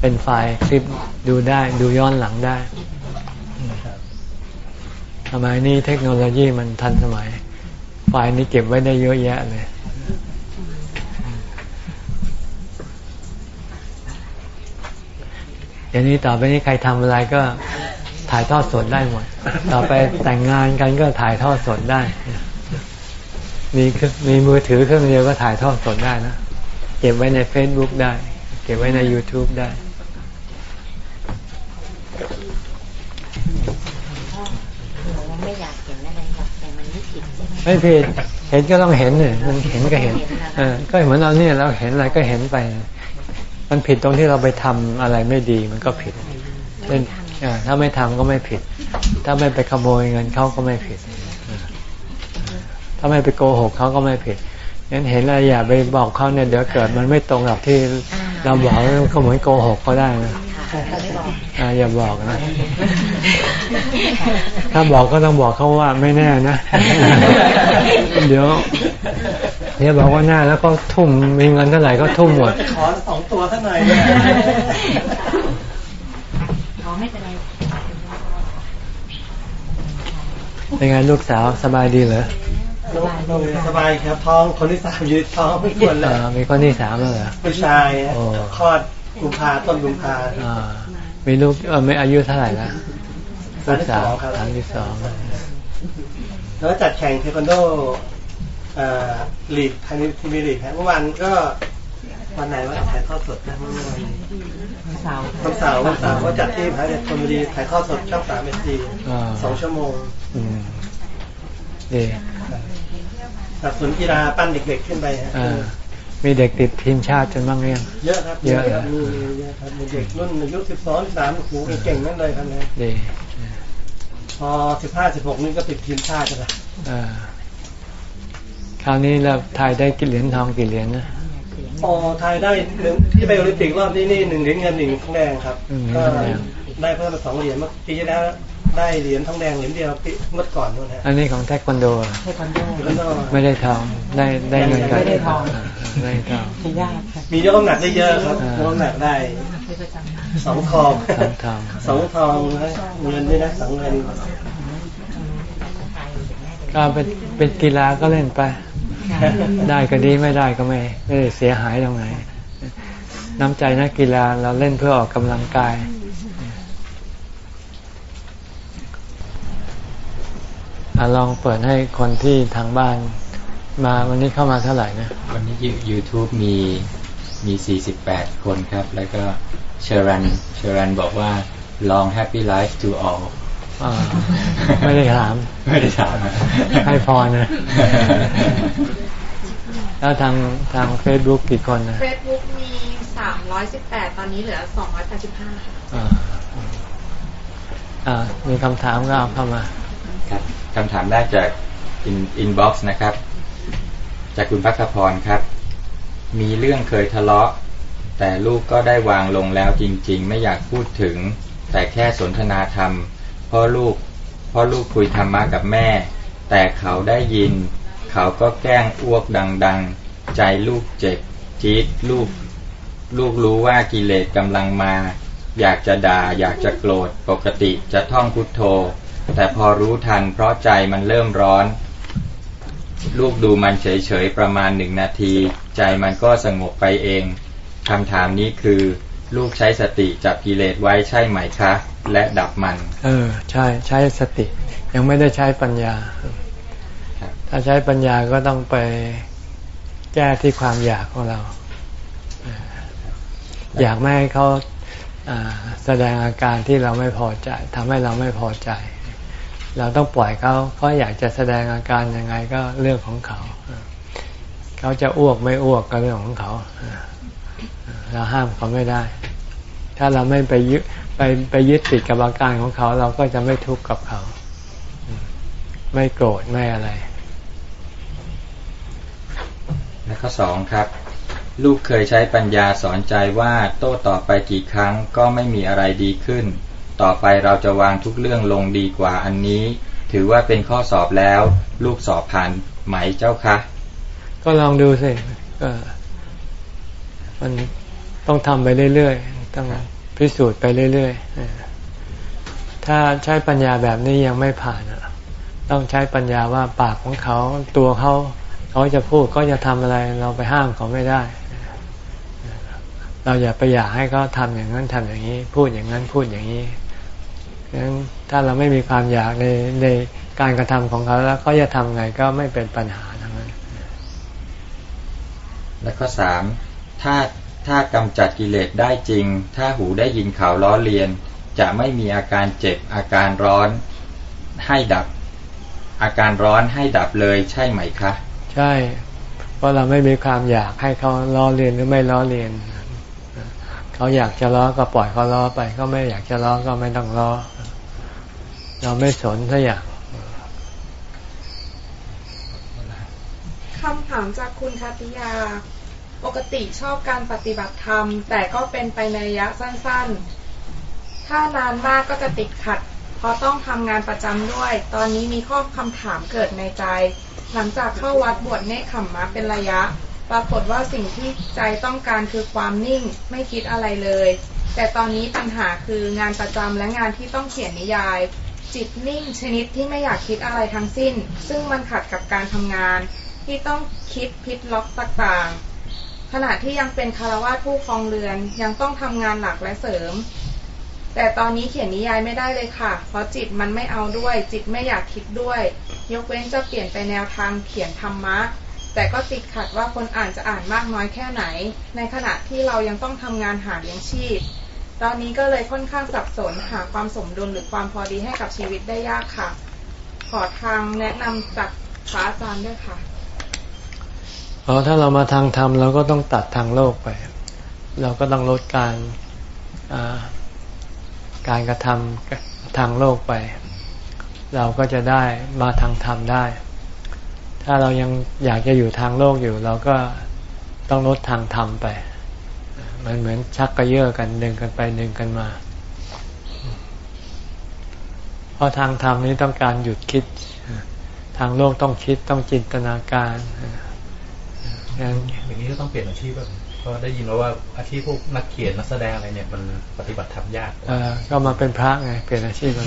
A: เป็นไฟล์คลิปดูได้ดูย้อนหลังได้สมัยนี้เทคโนโลยีมันทันสมัย ไฟล์นี้เก็บไว้ได้เยอะแยะเลยอย่างนี้ต่อไปนี้ใครทำอะไรก็ ถ่ายทอดสดได้หมด ต่อไปแต่งงานกันก็ถ่ายทอดสดได้ มีมีมือถือเครื่องเดียวก็ถ่ายทอดสดได้นะ เก็บไว้ใน Facebook ได้ เก็บไว้ใน YouTube ได้ไม่อยากเห็นอะไรหรอกแต่มันไม่ผิดไม่ผิดเห็นก็ต้องเห็นเนี่ยมันเห็นก็เห็นเออก็เหมือนเราเนี่ยเราเห็นอะไรก็เห็นไป มันผิดตรงที่เราไปทำอะไรไม่ดีมันก็ผิดเช่น ถ้าไม่ทำก็ไม่ผิด ถ้าไม่ไปขโมยเงินเขาก็ไม่ผิด ถ้าไม่ไปโกหกเขาก็ไม่ผิดงั้นเห็นอะไรอย่าไปบอกเขาเนี่ยเดี๋ยวเกิดมันไม่ตรงกับที่เราบอกเขาเหมือนโกหกเขาได้นะอย่าบอกนะ ถ้าบอกก็ต้องบอกเขาว่าไม่แน่นะ เดี๋ยวเดี๋ยวบอกว่าหน้าแล้วก็ทุ่มมีเงินเท่าไหร่ก็ทุ่มหมด
F: ขอสองตัวเท่าไหร่ขอไม่เป็นไร
A: เป็นไงลูกสาวสบายดีเหรอ
F: สบายครับท้องคนที่สามอยู่ท้องไม่ควรเลย
A: มีคนที่สามแล้วเหรอ
F: ผู้ชายคลอดกุมภาต้นกุมภา
A: มีลูกเออไม่อายุเท่าไหร่ละลูกสาวครั้งที่สอง
F: แล้วจัดแข่งเทควันโดลีกไทยทีมีลีกเมื่อวานก็วันไหนว่าถ่ายทอดสดนะเมื่อวานวัน เสาร์วันเสาร์วันเสาร์ก็จัดที่พระเดชธนบุรีถ่ายทอดสดช่องสามเอสีสองชั่วโมงดีสับสนกีฬาปั้นเด็กๆขึ้นไปฮะ
A: มีเด็กติดทีมชาติจนบ้าง
F: เนี่ยเยอะครับ เยอะมีเยอะครับเด็กรุ่นอายุสิบสองสามโอ้โหเก่งนั่นเลยครับเนี่ยดีพอสิบห้าสิบหกนี่ก็ติดทีมชาติแล้ว
A: คราวนี้เราไทยได้กี่เหรียญทองกี่เหรียญนะ
F: อ๋อไทยได้หนึ่งที่ไปโอลิมปิกรอบนี้นี่หนึ่งเหรียญเงินหนึ่งทองแดงครับก็ได้เพิ่มมาสองเหรียญเมื่อปีที่แล้วได้เหรียญทองแดงเหรียญเดียวปีเมื่อก่อนนู่นฮะ
A: อันนี้ของแทควันโด
F: เทควันโด
A: ไม่ได้ทองได้ได้เงินกันไม่ได้ทอง
F: ไม่ทองยากมียกน้ำหนักได้เยอะครับยกน้ำหนักได้สองทองสองทองสองทองเงินด้วยนะสองเงิน
A: ก็เป็นเป็นกีฬาก็เล่นไป ได้ก็ดีไม่ได้ก็ไม่ไม่เสียหายตรงไหน น้ำใจนักกีฬาเราเล่นเพื่อออกกำลังกายลองเปิดให้คนที่ทางบ้านมาวันนี้เข้ามาเท่าไหร่นะ
G: วันนี้ YouTube มีมี 48 คนครับ แล้วก็เชรันเชรันบอกว่า long happy life to all
A: ไม่ได้ถาม
G: ไม่ได้ถาม
A: ให้พรนะ แล้วทางทางเฟซบุ๊กกี่คนนะ
H: เฟซบุ๊กมีสามร้อยสิบแปดตอนนี้เหลือสองร้อยแปดสิบห้า
A: อ่ามีคำถามก็เอาเข้ามา
G: ครับคำถามแรกจาก inbox นะครับ จากคุณพักพรครับ มีเรื่องเคยทะเลาะ แต่ลูกก็ได้วางลงแล้วจริง ๆ ไม่อยากพูดถึง แต่แค่สนทนาธรรมเพราะลูกเพราะลูกคุยธรรมะกับแม่ แต่เขาได้ยิน เขาก็แกล้งอ้วกดัง ๆ ใจลูกเจ็บจี๊ดลูก ลูกรู้ว่ากิเลสกำลังมา อยากจะด่า อยากจะโกรธปกติจะท่องพุทโธ แต่พอรู้ทันเพราะใจมันเริ่มร้อน ลูกดูมันเฉยๆประมาณหนึ่งนาที ใจมันก็สงบไปเองคำถามนี้คือ ลูกใช้สติจับกิเลสไว้ใช่ไหมคะ และดับมัน
A: เออ ใช่ใช้สติ ยังไม่ได้ใช้ปัญญา ถ้าใช้ปัญญาก็ต้องไปแก้ที่ความอยากของเรา อยากไม่ให้เขาแสดงอาการที่เราไม่พอใจทำให้เราไม่พอใจ เราต้องปล่อยเขาเขาอยากจะแสดงอาการยังไงก็เรื่องของเขา เขาจะอ้วกไม่อ้วกก็เรื่องของเขา เราห้ามเขาไม่ได้ ถ้าเราไม่ไปยึดไปไปยึดติดกับอาการของเขา เราก็จะไม่ทุกข์กับเขา ไม่โกรธไม่อะไร
G: และข้อสองครับ ลูกเคยใช้ปัญญาสอนใจว่าโต้ต่อไปกี่ครั้งก็ไม่มีอะไรดีขึ้น ต่อไปเราจะวางทุกเรื่องลงดีกว่าอันนี้ ถือว่าเป็นข้อสอบแล้ว ลูกสอบผ่านไหมเจ้าคะ
A: ก็ลองดูสิมัน ต้องทำไปเรื่อยๆต้องพิสูจน์ไปเรื่อยๆถ้าใช้ปัญญาแบบนี้ยังไม่ผ่านต้องใช้ปัญญาว่าปากของเขาตัวเขาเขาจะพูดก็จะทำอะไรเราไปห้ามเขาไม่ได้ เราอย่าไปอยากให้เขาทำอย่างนั้นทำอย่างนี้ พูดอย่างนั้นพูดอย่างนี้งั้นถ้าเราไม่มีความอยากในในการกระทำของเขาแล้วเขาจะทำไงก็ไม่เป็นปัญหาทั้งนั้น
G: และข้อสามถ้า ถ้ากำจัดกิเลสได้จริง ถ้าหูได้ยินข่าวล้อเลียน จะไม่มีอาการเจ็บอาการร้อนให้ดับ อาการร้อนให้ดับเลยใช่ไหมคะ
A: ใช่เพราะเราไม่มีความอยากให้เขาล้อเลียนหรือไม่ล้อเลียนเขาอยากจะล้อก็ปล่อยเขาล้อไปเขาไม่อยากจะล้อก็ไม่ต้องล้อเราไม่สนสักอย่าง
H: คำถามจากคุณคติยา ปกติชอบการปฏิบัติธรรม แต่ก็เป็นไปในระยะสั้นๆ ถ้านานมากก็จะติดขัด เพราะต้องทำงานประจำด้วย ตอนนี้มีข้อคำถามเกิดในใจ หลังจากเข้าวัดบวชเนคขมมะเป็นระยะ ปรากฏว่าสิ่งที่ใจต้องการคือความนิ่งไม่คิดอะไรเลย แต่ตอนนี้ปัญหาคืองานประจำและงานที่ต้องเขียนนิยาย จิตนิ่งชนิดที่ไม่อยากคิดอะไรทั้งสิ้น ซึ่งมันขัดกับการทำงาน ที่ต้องคิดพิดล็อกต่างๆ ขณะที่ยังเป็นคารวาสผู้ครองเรือนยังต้องทำงานหลักและเสริม แต่ตอนนี้เขียนนิยายไม่ได้เลยค่ะ เพราะจิตมันไม่เอาด้วย จิตไม่อยากคิดด้วย ยกเว้นจะเปลี่ยนไปแนวทางเขียนธรรมะ แต่ก็ติดขัดว่าคนอ่านจะอ่านมากน้อยแค่ไหน ในขณะที่เรายังต้องทำงานหาเลี้ยงชีพ ตอนนี้ก็เลยค่อนข้างสับสนหาความสมดุลหรือความพอดีให้กับชีวิตได้ยากค่ะ ขอทางแนะนำจากพระอาจารย์ด้วยค่ะ
A: อ๋อถ้าเรามาทางธรรมเราก็ต้องตัดทางโลกไป เราก็ต้องลดการการกระทำทางโลกไป เราก็จะได้มาทางธรรมได้ ถ้าเรายังอยากจะอยู่ทางโลกอยู่ เราก็ต้องลดทางธรรมไป มันเหมือนชักกระเยาะกันดึงกันไปดึงกันมา เพราะทางธรรมนี้ต้องการหยุดคิด ทางโลกต้องคิดต้องจินตนาการ
B: อย่างนี้ก็ต้องเปลี่ยนอาชีพแบบก็ได้ยินว่าอาชีพพวกนักเขียนนักแสดงอะไรเนี่ยมันปฏิบัติทำยาก
A: เออก็มาเป็นพระไงเปลี่ยนอาชีพมา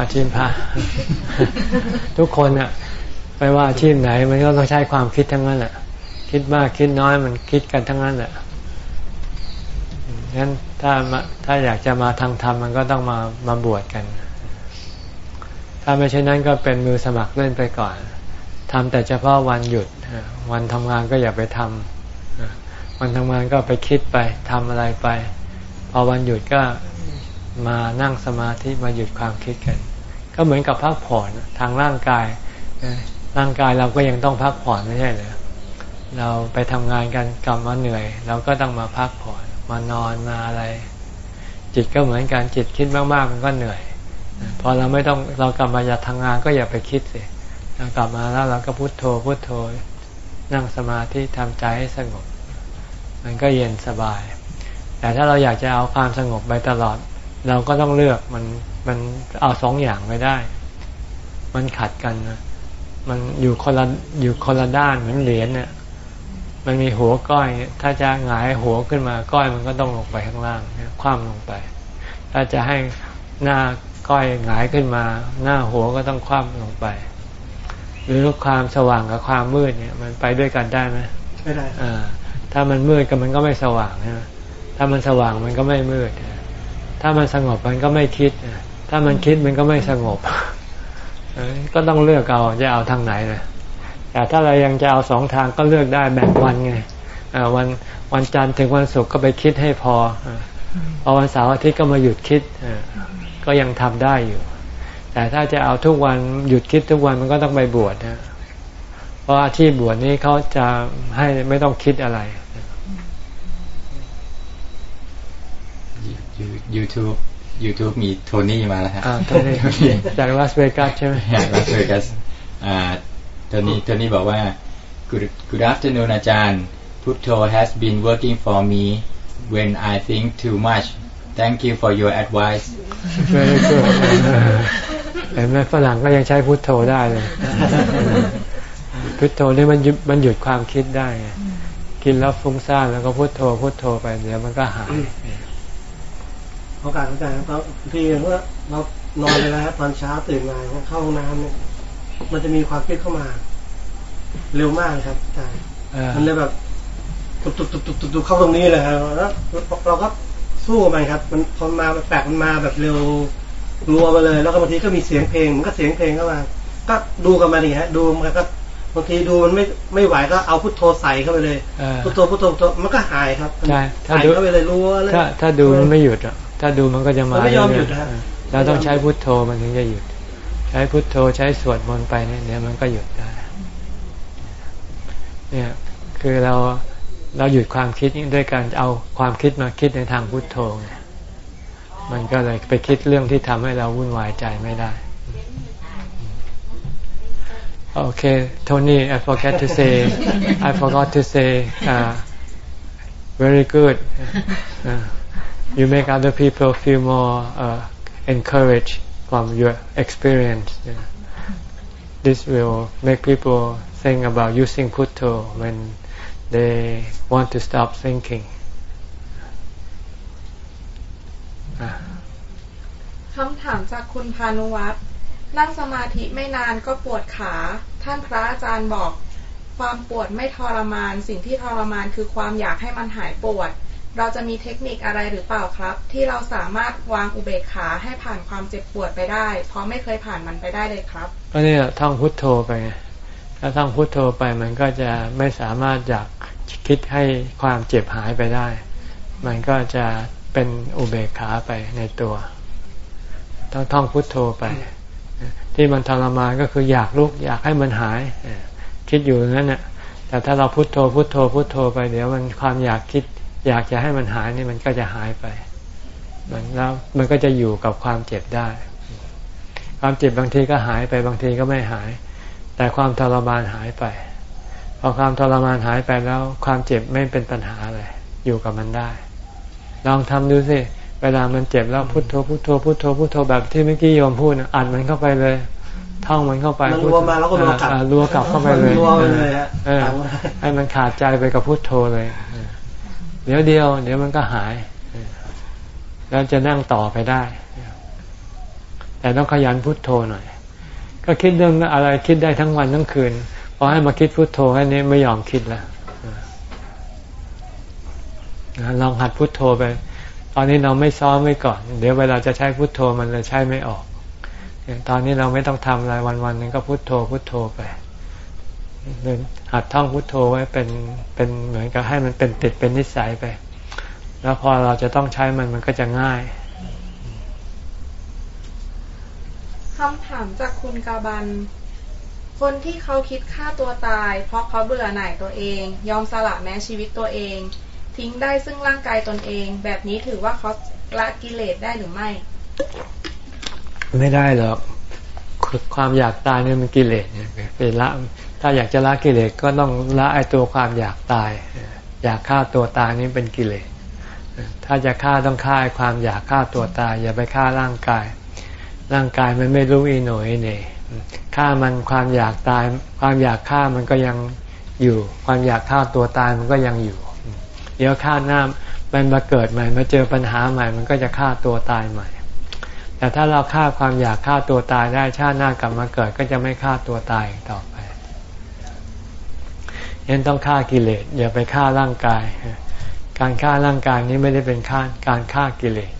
A: อาชีพพระทุกคนอะไม่ว่าอาชีพไหน มันก็ต้องใช้ความคิดทั้งนั้นแหละคิดมากคิดน้อยมันคิดกันทั้งนั้นแหละงั้นถ้ามาถ้าอยากจะมาทางธรรมมันก็ต้องมามาบวชกัน ถ้าไม่ใช่นั้นก็เป็นมือสมัครเล่นไปก่อน ทำแต่เฉพาะวันหยุด วันทำงานก็อย่าไปทำวันทำงานก็ไปคิดไปทำอะไรไป พอวันหยุดก็มานั่งสมาธิมาหยุดความคิดกัน ก็เหมือนกับพักผ่อนทางร่างกาย ร่างกายเราก็ยังต้องพักผ่อนไม่ใช่เหรอเราไปทำงานกันกลับมาเหนื่อย เราก็ต้องมาพักผ่อนมานอนมาอะไร จิตก็เหมือนกันจิตคิดมากๆมันก็เหนื่อย พอเราไม่ต้องเรากลับมาอยากทำงานก็อย่าไปคิดสิ กลับมาแล้วเราก็พุโทโธพุโทโธนั่งสมาธิทำใจให้สงบ มันก็เย็นสบาย แต่ถ้าเราอยากจะเอาความสงบไปตลอด เราก็ต้องเลือกมันมันเอาสองอย่างไม่ได้ มันขัดกันนะมันอยู่คนละอยู่คนละด้านเหมือนเหรียญเนี่ยมันมีหัวก้อย ถ้าจะหงายหัวขึ้นมาก้อยมันก็ต้องลงไปข้างล่างเนี่ยคว่ำลงไป ถ้าจะให้หน้าก้อยหงายขึ้นมา หน้าหัวก็ต้องคว่ำลงไป หรือความสว่างกับความมืดเนี่ย มันไปด้วยกันได้ไหม
F: ไม่ได้
A: อ่าถ้ามันมืดก็มันก็ไม่สว่างนะถ้ามันสว่างมันก็ไม่มืด ถ้ามันสงบมันก็ไม่คิด ถ้ามันคิดมันก็ไม่สงบ ก็ต้องเลือกเอาจะเอาทางไหนนะแต่ถ้าเรายังจะเอาสองทางก็เลือกได้แบ่งวันไงวันวันจันทร์ถึงวันศุกร์ก็ไปคิดให้พอพอวันเสาร์อาทิตย์ก็มาหยุดคิดก็ยังทำได้อยู่ แต่ถ้าจะเอาทุกวันหยุดคิดทุกวันมันก็ต้องไปบวชนะเพราะอาชีพบวชนี้เขาจะให้ไม่ต้องคิดอะไร
G: YouTube YouTube มีโทนี่มาแล้วฮะ
A: โทนี่จากลาสเวกัสใช่ไหม
G: ลาสเวกัสโทนี่โทนี่บอกว่า Good Good afternoon อาจารย์ Putto has been working for me when I think too much Thank you for your advice
A: Very good เห็นไหมฝรั่งก็ยังใช้พุทโธได้เลย พุทโธนี่มันมันหยุดความคิดได้กินแล้วฟุ้งซ่านแล้วก็พุทโธพุทโธไปเดี๋ยวมันก็หาย
F: โอกาสของการครับทีเมื่อเรานอนไปแล้วตอนเช้าตื่นมาเข้าห้องน้ำเนี่ยมันจะมีความคิดเข้ามา เร็วมากครับอาจารย์มันเลยแบบตุบตุบตุบตุบตุบเข้าตรงนี้เลยครับแล้วเราก็สู้มันครับ มันพอมาแปลกมันมาแบบเร็ว รัวมาเลย แล้วก็บางทีก็มีเสียงเพลงมันก็เสียงเพลงเข้ามา ก็ดูกันมาดิฮะ ดูมันก็บางทีดูมันไม่ไม่ไหวก็เอาพุทโธใส่เข้าไปเลยพุทโธพุทโธมันก็หายครับ
A: ใช่
F: ถ้าดูเข้าไปเลยรัวเลย
A: ถ้าถ้าดูมันไม่หยุดอะถ้าดูมันก็จะมาไม่ยอมหยุดเราต้องใช้พุทโธมันถึงจะหยุด ใช้พุทโธใช้สวดมนต์ไปเนี่ยเดี๋ยวมันก็หยุดได้เนี่ยคือเราเราหยุดความคิดด้วยการเอาความคิดมาคิดในทางพุทโธไง มันก็เลยไปคิดเรื่องที่ทำให้เราวุ่นวายใจไม่ได้โอเคโทนี่ I forget to say I forgot to say uh, very good uh, you make other people feel more uh, encouraged from your experience. Yeah. This will make people think about using putto when they want to stop thinking.
H: คำถามจากคุณพานุวัฒน์นั่งสมาธิไม่นานก็ปวดขา ท่านพระอาจารย์บอก ความปวดไม่ทรมาน สิ่งที่ทรมานคือความอยากให้มันหายปวด เราจะมีเทคนิคอะไรหรือเปล่าครับ ที่เราสามารถวางอุเบกขาให้ผ่านความเจ็บปวดไปได้ เพราะไม่เคยผ่านมันไปได้เลยครับ
A: ก็นี่ท่องพุทโธไปถ้าท่องพุทโธไปมันก็จะไม่สามารถอยากคิดให้ความเจ็บหายไปได้ มันก็จะ เป็นอุเบกขาไปในตัว ต้องท่องพุทโธไป ที่มันทรมานก็คืออยากลุกอยากให้มันหาย คิดอยู่อย่างนั้นน่ะแต่ถ้าเราพุทโธพุทโธพุทโธไปเดี๋ยวมันความอยากคิด อยากจะให้มันหายนี่มันก็จะหายไป มันแล้วมันก็จะอยู่กับความเจ็บได้ ความเจ็บบางทีก็หายไปบางทีก็ไม่หาย แต่ความทรมานหายไปพอความทรมานหายไปแล้ว ความเจ็บไม่เป็นปัญหาเลยอยู่กับมันได้ ลองทำดูสิเวลามันเจ็บแล้วพุโทโธพุโทโธพุโทโธพุโทโธแบบที่เมื่อกี้โยมพูดอัดมันเข้าไปเลยท่องมันเข้าไป
F: มันรัวมาแล้วก็รัวกลับ
A: รัวกลับเข้าไปเลยรัวเลยให้มันขาดใจไปกับพุโทโธเลย เดี๋ยวเดียว เดี๋ยวมันก็หาย แล้วจะนั่งต่อไปได้ แต่ต้องขยันพุโทโธหน่อย ก็คิดเรื่องอะไรคิดได้ทั้งวันทั้งคืนพอให้มาคิดพุโทโธแค่นี้ไม่ยอมคิดแล้ว ลองหัดพุโทโธไป ตอนนี้เราไม่ซ้อมไว้ก่อน เดี๋ยวเวลาจะใช้พุโทโธมันจะใช้ไม่ออก ตอนนี้เราไม่ต้องทำอะไรวันวันนึงก็พุโทโธพุโทโธไปหัดท่องพุทโธไว้เป็นเป็นเหมือนกับให้มันเป็นติดเป็นนิสัยไป แล้วพอเราจะต้องใช้มันมันก็จะง่าย
H: คำถามจากคุณกาบัน คนที่เขาคิดฆ่าตัวตาย เพราะเขาเบื่อหน่ายตัวเอง ยอมสละแม้ชีวิตตัวเอง ทิ้งได้ซึ่งร่างกายตนเอง แบบนี้ถือว่าเขาละกิเลสได้หรือไม่
A: ไม่ได้หรอกความอยากตายเนี่ยมันกิเลสเนี่ยเป็นละถ้าอยากจะละกิเลสก็ต้องละไอตัวความอยากตาย อยากฆ่าตัวตายนี้เป็นกิเลสถ้าจะฆ่าต้องฆ่าความอยากฆ่าตัวตาย อย่าไปฆ่าร่างกาย ร่างกายมันไม่รู้อีหนยเนี่ยฆ่ามันความอยากตาย ความอยากฆ่ามันก็ยังอยู่ ความอยากฆ่าตัวตายมันก็ยังอยู่ เดี๋ยวฆ่าหน้ามันมาเกิดใหม่มาเจอปัญหาใหม่ มันก็จะฆ่าตัวตายใหม่ แต่ถ้าเราฆ่าความอยากฆ่าตัวตายได้ชาติหน้ากลับมาเกิดก็จะไม่ฆ่าตัวตายต่อไปยังต้องฆ่ากิเลสอย่าไปฆ่าร่างกาย การฆ่าร่างกายนี้ไม่ได้เป็นฆ่าการฆ่ากิเลส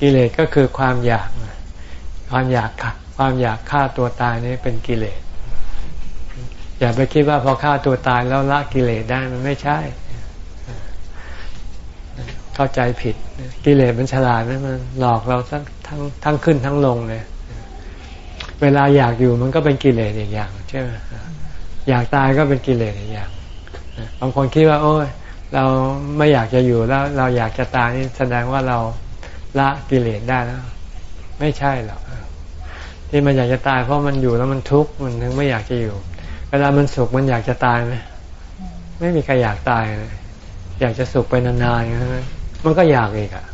A: กิเลสก็คือความอยากความอยากความอยากฆ่าตัวตายนี่เป็นกิเลสอย่าไปคิดว่าพอฆ่าตัวตายแล้วละกิเลสได้มันไม่ใช่ เข้าใจผิด กิเลสมันฉลาดนะมันหลอกเราทั้งทั้งทั้งขึ้นทั้งลงเลย เวลาอยากอยู่มันก็เป็นกิเลสอีกอย่างใช่ไหมอยากตายก็เป็นกิเลสอีกอย่างบางคนคิดว่า โอ้ยเราไม่อยากจะอยู่แล้ว เราอยากจะตายนี่แสดงว่าเราละกิเลสได้แล้ว ไม่ใช่หรอกที่มันอยากจะตายเพราะมันอยู่แล้วมันทุกข์มันถึงไม่อยากจะอยู่ เวลามันสุขมันอยากจะตายไหมไม่มีใครอยากตายเลยอยากจะสุขไปนานๆอย่างนั้น มันก็อยากเอีกอะ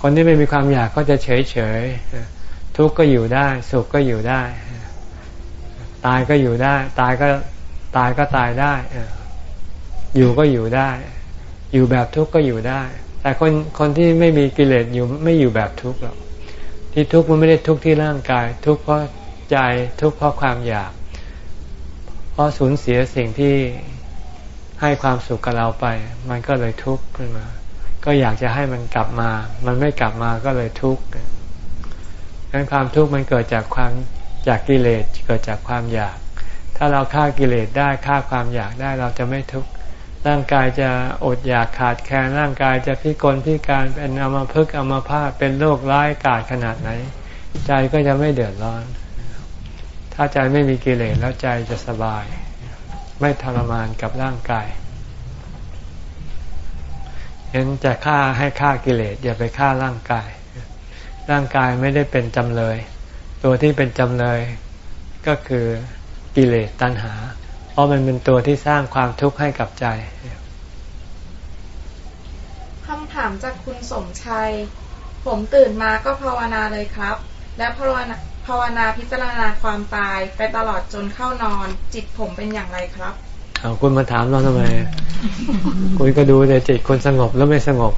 A: คนที่ไม่มีความอยากก็จะเฉยเฉยทุกข์ก็อยู่ได้ สุขก็อยู่ได้ ตายก็อยู่ได้ ตายก็ตายก็ตายได้อยู่ก็อยู่ได้ อยู่แบบทุกข์ก็อยู่ได้ แต่คนคนที่ไม่มีกิเลสอยู่ไม่อยู่แบบทุกข์หรอกที่ทุกข์มันไม่ได้ทุกข์ที่ร่างกาย ทุกข์เพราะใจทุกข์เพราะความอยาก เพราะสูญเสียสิ่งที่ ให้ความสุขกับเราไป มันก็เลยทุกข์ขึ้นมา ก็อยากจะให้มันกลับมา มันไม่กลับมาก็เลยทุกข์ดังนั้นความทุกข์มันเกิดจากความจากกิเลสเกิดจากความอยาก ถ้าเราฆ่ากิเลสได้ฆ่าความอยากได้เราจะไม่ทุกข์ร่างกายจะอดอยากขาดแคลนร่างกายจะพิกลพิการเป็นอมาพึกอมาพาเป็นโรคร้ายกาจขนาดไหน ใจก็จะไม่เดือดร้อน ถ้าใจไม่มีกิเลสแล้วใจจะสบาย ไม่ทรมานกับร่างกายเห็นจะฆ่าให้ฆ่ากิเลสอย่าไปฆ่าร่างกาย ร่างกายไม่ได้เป็นจำเลย ตัวที่เป็นจำเลยก็คือกิเลสตัณหา เพราะมันเป็นตัวที่สร้างความทุกข์ให้กับใจ
H: คำถามจากคุณสมชัย ผมตื่นมาก็ภาวนาเลยครับ และภาวนา ภาวนาพิจารณาความตายไปตลอดจนเข้านอน จิตผมเป็นอย่างไรครับ
A: เอาคุณมาถามเราทำไม คุณก็ดูแต่จิตคนสงบแล้วไม่สงบ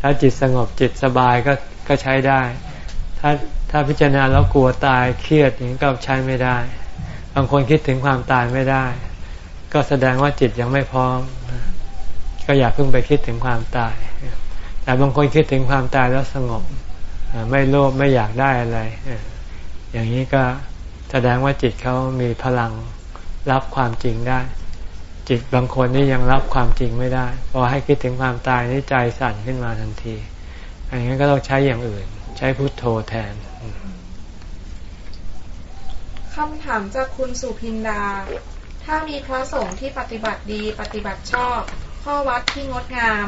A: ถ้าจิตสงบจิตสบายก็ก็ใช้ได้ ถ้าถ้าพิจารณาแล้วกลัวตายเครียดอย่างนี้ก็ใช้ไม่ได้ บางคนคิดถึงความตายไม่ได้ ก็แสดงว่าจิตยังไม่พร้อม ก็อย่าเพิ่งไปคิดถึงความตาย แต่บางคนคิดถึงความตายแล้วสงบ ไม่โลภไม่อยากได้อะไร อย่างนี้ก็แสดงว่าจิตเขามีพลังรับความจริงได้ จิตบางคนนี่ยังรับความจริงไม่ได้พอให้คิดถึงความตายนี่ใจสั่นขึ้นมาทันทีอย่างนี้ก็ต้องใช้อย่างอื่น ใช้พุทโธแทน
H: คำถามจากคุณสุพินดา ถ้ามีพระสงฆ์ที่ปฏิบัติดีปฏิบัติชอบ ข้อวัดที่งดงาม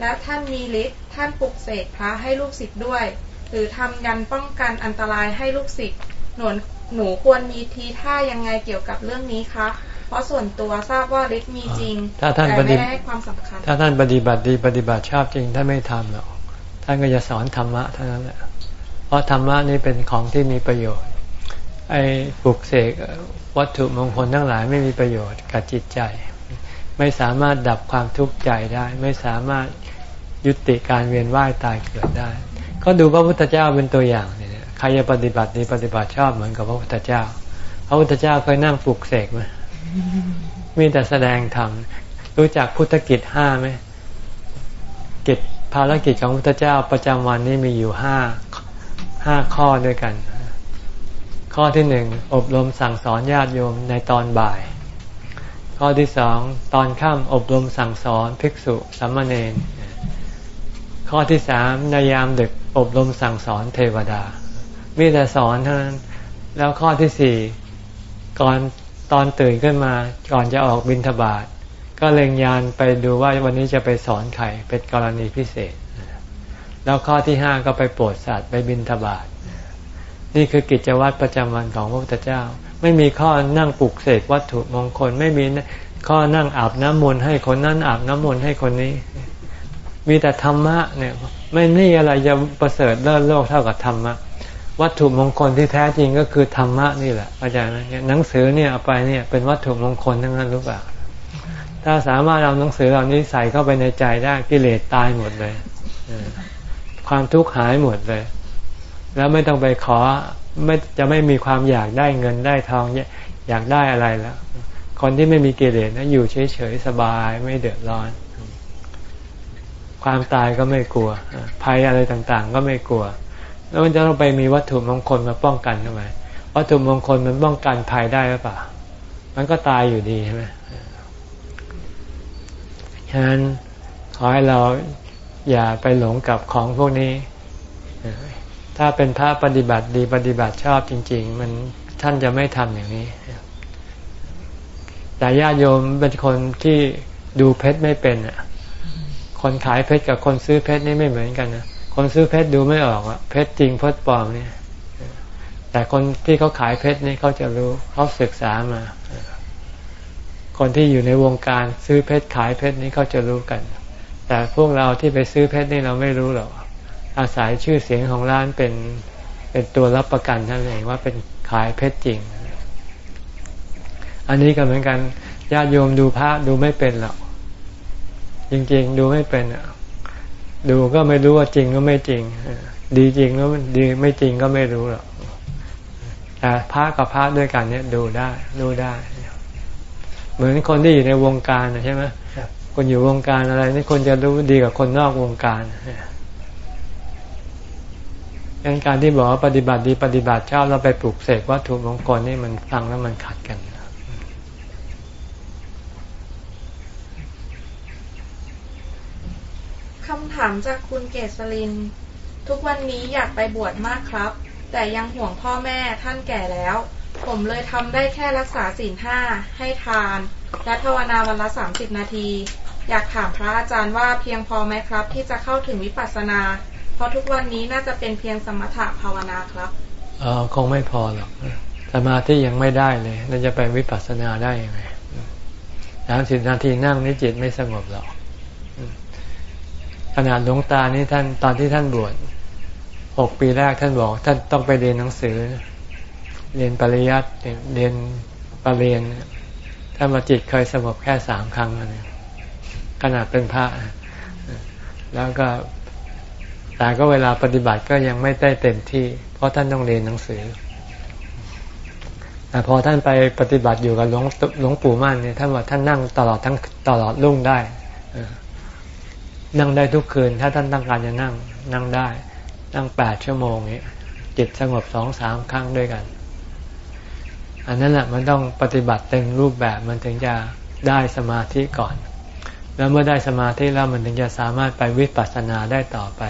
H: และท่านมีฤทธิ์ท่านปลุกเสกพระให้ลูกศิษย์ด้วย หรือทำยันป้องกันอันตรายให้ลูกศิษย์หนวนหนูควรมีทีท่ายังไงเกี่ยวกับเรื่องนี้คะเพราะส่วนตัวทราบว่าฤทธิ์มีจริงแต่ไม่ได้ให้ความสำคัญ
A: ถ้าท่านปฏิบัติดีปฏิบัติชอบจริงท่านไม่ทำหรอกท่านก็จะสอนธรรมะเท่านั้นแหละเพราะธรรมะนี่เป็นของที่มีประโยชน์ ไอ้ปลุกเสกวัตถุมงคลทั้งหลายไม่มีประโยชน์กับจิตใจ ไม่สามารถดับความทุกข์ใจได้ ไม่สามารถยุติการเวียนว่ายตายเกิดได้ ก็ดูพระพุทธเจ้าเป็นตัวอย่างเนี่ยใครจะปฏิบัติดีปฏิบัติชอบเหมือนกับพระพุทธเจ้า พระพุทธเจ้าเคยนั่งปลุกเสกไหมมีแต่แสดงธรรมรู้จักพุทธกิจห้าไหมกิจภารกิจของพระพุทธเจ้าประจำวันนี้มีอยู่ห้าห้าข้อด้วยกัน ข้อที่หนึ่งอบรมสั่งสอนญาติโยมในตอนบ่าย ข้อที่สองตอนค่ำอบรมสั่งสอนภิกษุสัมมาเนนข้อที่สามในยามดึก อบรมสั่งสอนเทวดา มีแต่สอนเท่านั้น แล้วข้อที่สี่ก่อนตอนตื่นขึ้นมาก่อนจะออกบินทบาทก็เล็งยานไปดูว่าวันนี้จะไปสอนใครเป็นกรณีพิเศษ แล้วข้อที่ห้าก็ไปโปรดสัตว์ไปบินทบาทนี่คือกิจวัตรประจำวันของพระพุทธเจ้า ไม่มีข้อนั่งปลุกเสกวัตถุมงคล ไม่มีข้อนั่งอาบน้ำมนต์ให้คนนั้นอาบน้ำมนต์ให้คนนี้ มีแต่ธรรมะเนี่ย ไม่นี่อะไรจะประเสริฐเลิศโลกเท่ากับธรรมะวัตถุมงคลที่แท้จริงก็คือธรรมะนี่แหละอาจารย์หนังสือเนี่ยเอาไปเนี่ยเป็นวัตถุมงคลทั้งนั้นรู้ป่ะถ้าสามารถเอาหนังสือเหล่านี้ใส่เข้าไปในใจได้กิเลสตายหมดเลยความทุกข์หายหมดเลย แล้วไม่ต้องไปขอไม่จะไม่มีความอยากได้เงินได้ทองอยากได้อะไรแล้วคนที่ไม่มีกิเลสนะอยู่เฉยๆสบายไม่เดือดร้อน ความตายก็ไม่กลัว ภัยอะไรต่างๆ ก็ไม่กลัว แล้วมันจะต้องไปมีวัตถุมงคลมาป้องกันทำไมวัตถุมงคลมันป้องกันภัยได้หรือเปล่า มันก็ตายอยู่ดีใช่ไหมฉะนั้นขอให้เราอย่าไปหลงกับของพวกนี้ ถ้าเป็นพระปฏิบัติดีปฏิบัติชอบจริง ๆ มันท่านจะไม่ทำอย่างนี้ แต่ญาติโยมเป็นคนที่ดูเพชรไม่เป็นอะ คนขายเพชรกับคนซื้อเพชรนี่ไม่เหมือนกันนะคนซื้อเพชรดูไม่ออกอะเพชรจริงเพชรปลอมเนี่ยแต่คนที่เขาขายเพชรนี่เขาจะรู้เขาศึกษามา คนที่อยู่ในวงการซื้อเพชรขายเพชรนี่เขาจะรู้กัน แต่พวกเราที่ไปซื้อเพชรนี่เราไม่รู้หรอกอาศัยชื่อเสียงของร้านเป็นเป็นตัวรับประกันท่านเองว่าเป็นขายเพชรจริง อันนี้ก็เหมือนกันญาติโยมดูพระดูไม่เป็นหรอก จริง ๆ ดูไม่เป็นอะดูก็ไม่รู้ว่าจริงก็ไม่จริงดีจริงแล้วดีไม่จริงก็ไม่รู้หรอกแต่พระกับพระด้วยกันเนี่ยดูได้ดูได้ เหมือนคนที่อยู่ในวงการใช่ไหมคนอยู่วงการอะไร นี่คนจะรู้ดีกว่าคนนอกวงการดังการที่บอกว่าปฏิบัติดีปฏิบัติชอบเราไปปลูกเสกวัตถุมงคลนี่มันฟังแล้วมันขัดกัน
H: คำถามจากคุณเกษริน ทุกวันนี้อยากไปบวชมากครับ แต่ยังห่วงพ่อแม่ท่านแก่แล้ว ผมเลยทำได้แค่รักษาศีลห้าให้ทาน และภาวนาวันละสามสิบนาที อยากถามพระอาจารย์ว่าเพียงพอไหมครับ ที่จะเข้าถึงวิปัสสนา เพราะทุกวันนี้น่าจะเป็นเพียงสมถะภาวนาครับเอ
A: อคงไม่พอหรอกสมาธิยังไม่ได้เลยเราจะไปวิปัสสนาได้ยังไงสามสิบนาทีนั่งนี่จิตไม่สงบหรอก ขนาดหลวงตานี่ท่านตอนที่ท่านบวชหกปีแรกท่านบอก ท่านต้องไปเรียนหนังสือ เรียนปริยัติเรียนปรริญญาถ้ามาจิตเคยสงบแค่สามครั้งนั่นเองขนาดเป็นพระ แล้วก็แต่ก็เวลาปฏิบัติก็ยังไม่ได้เต็มที่ เพราะท่านต้องเรียนหนังสือแต่พอท่านไปปฏิบัติอยู่กับหลวงหลวงปู่มั่นเนี่ยท่านว่าท่านนั่งตลอดทั้งตลอดรุ่งได้ นั่งได้ทุกคืน ถ้าท่านต้องการจะนั่งนั่งได้ นั่งแปดชั่วโมงนี้จิตสงบสองสามครั้งด้วยกัน อันนั้นแหละมันต้องปฏิบัติเต็มรูปแบบมันถึงจะได้สมาธิก่อน แล้วเมื่อได้สมาธิแล้วมันถึงจะสามารถไปวิปัสสนาได้ต่อไป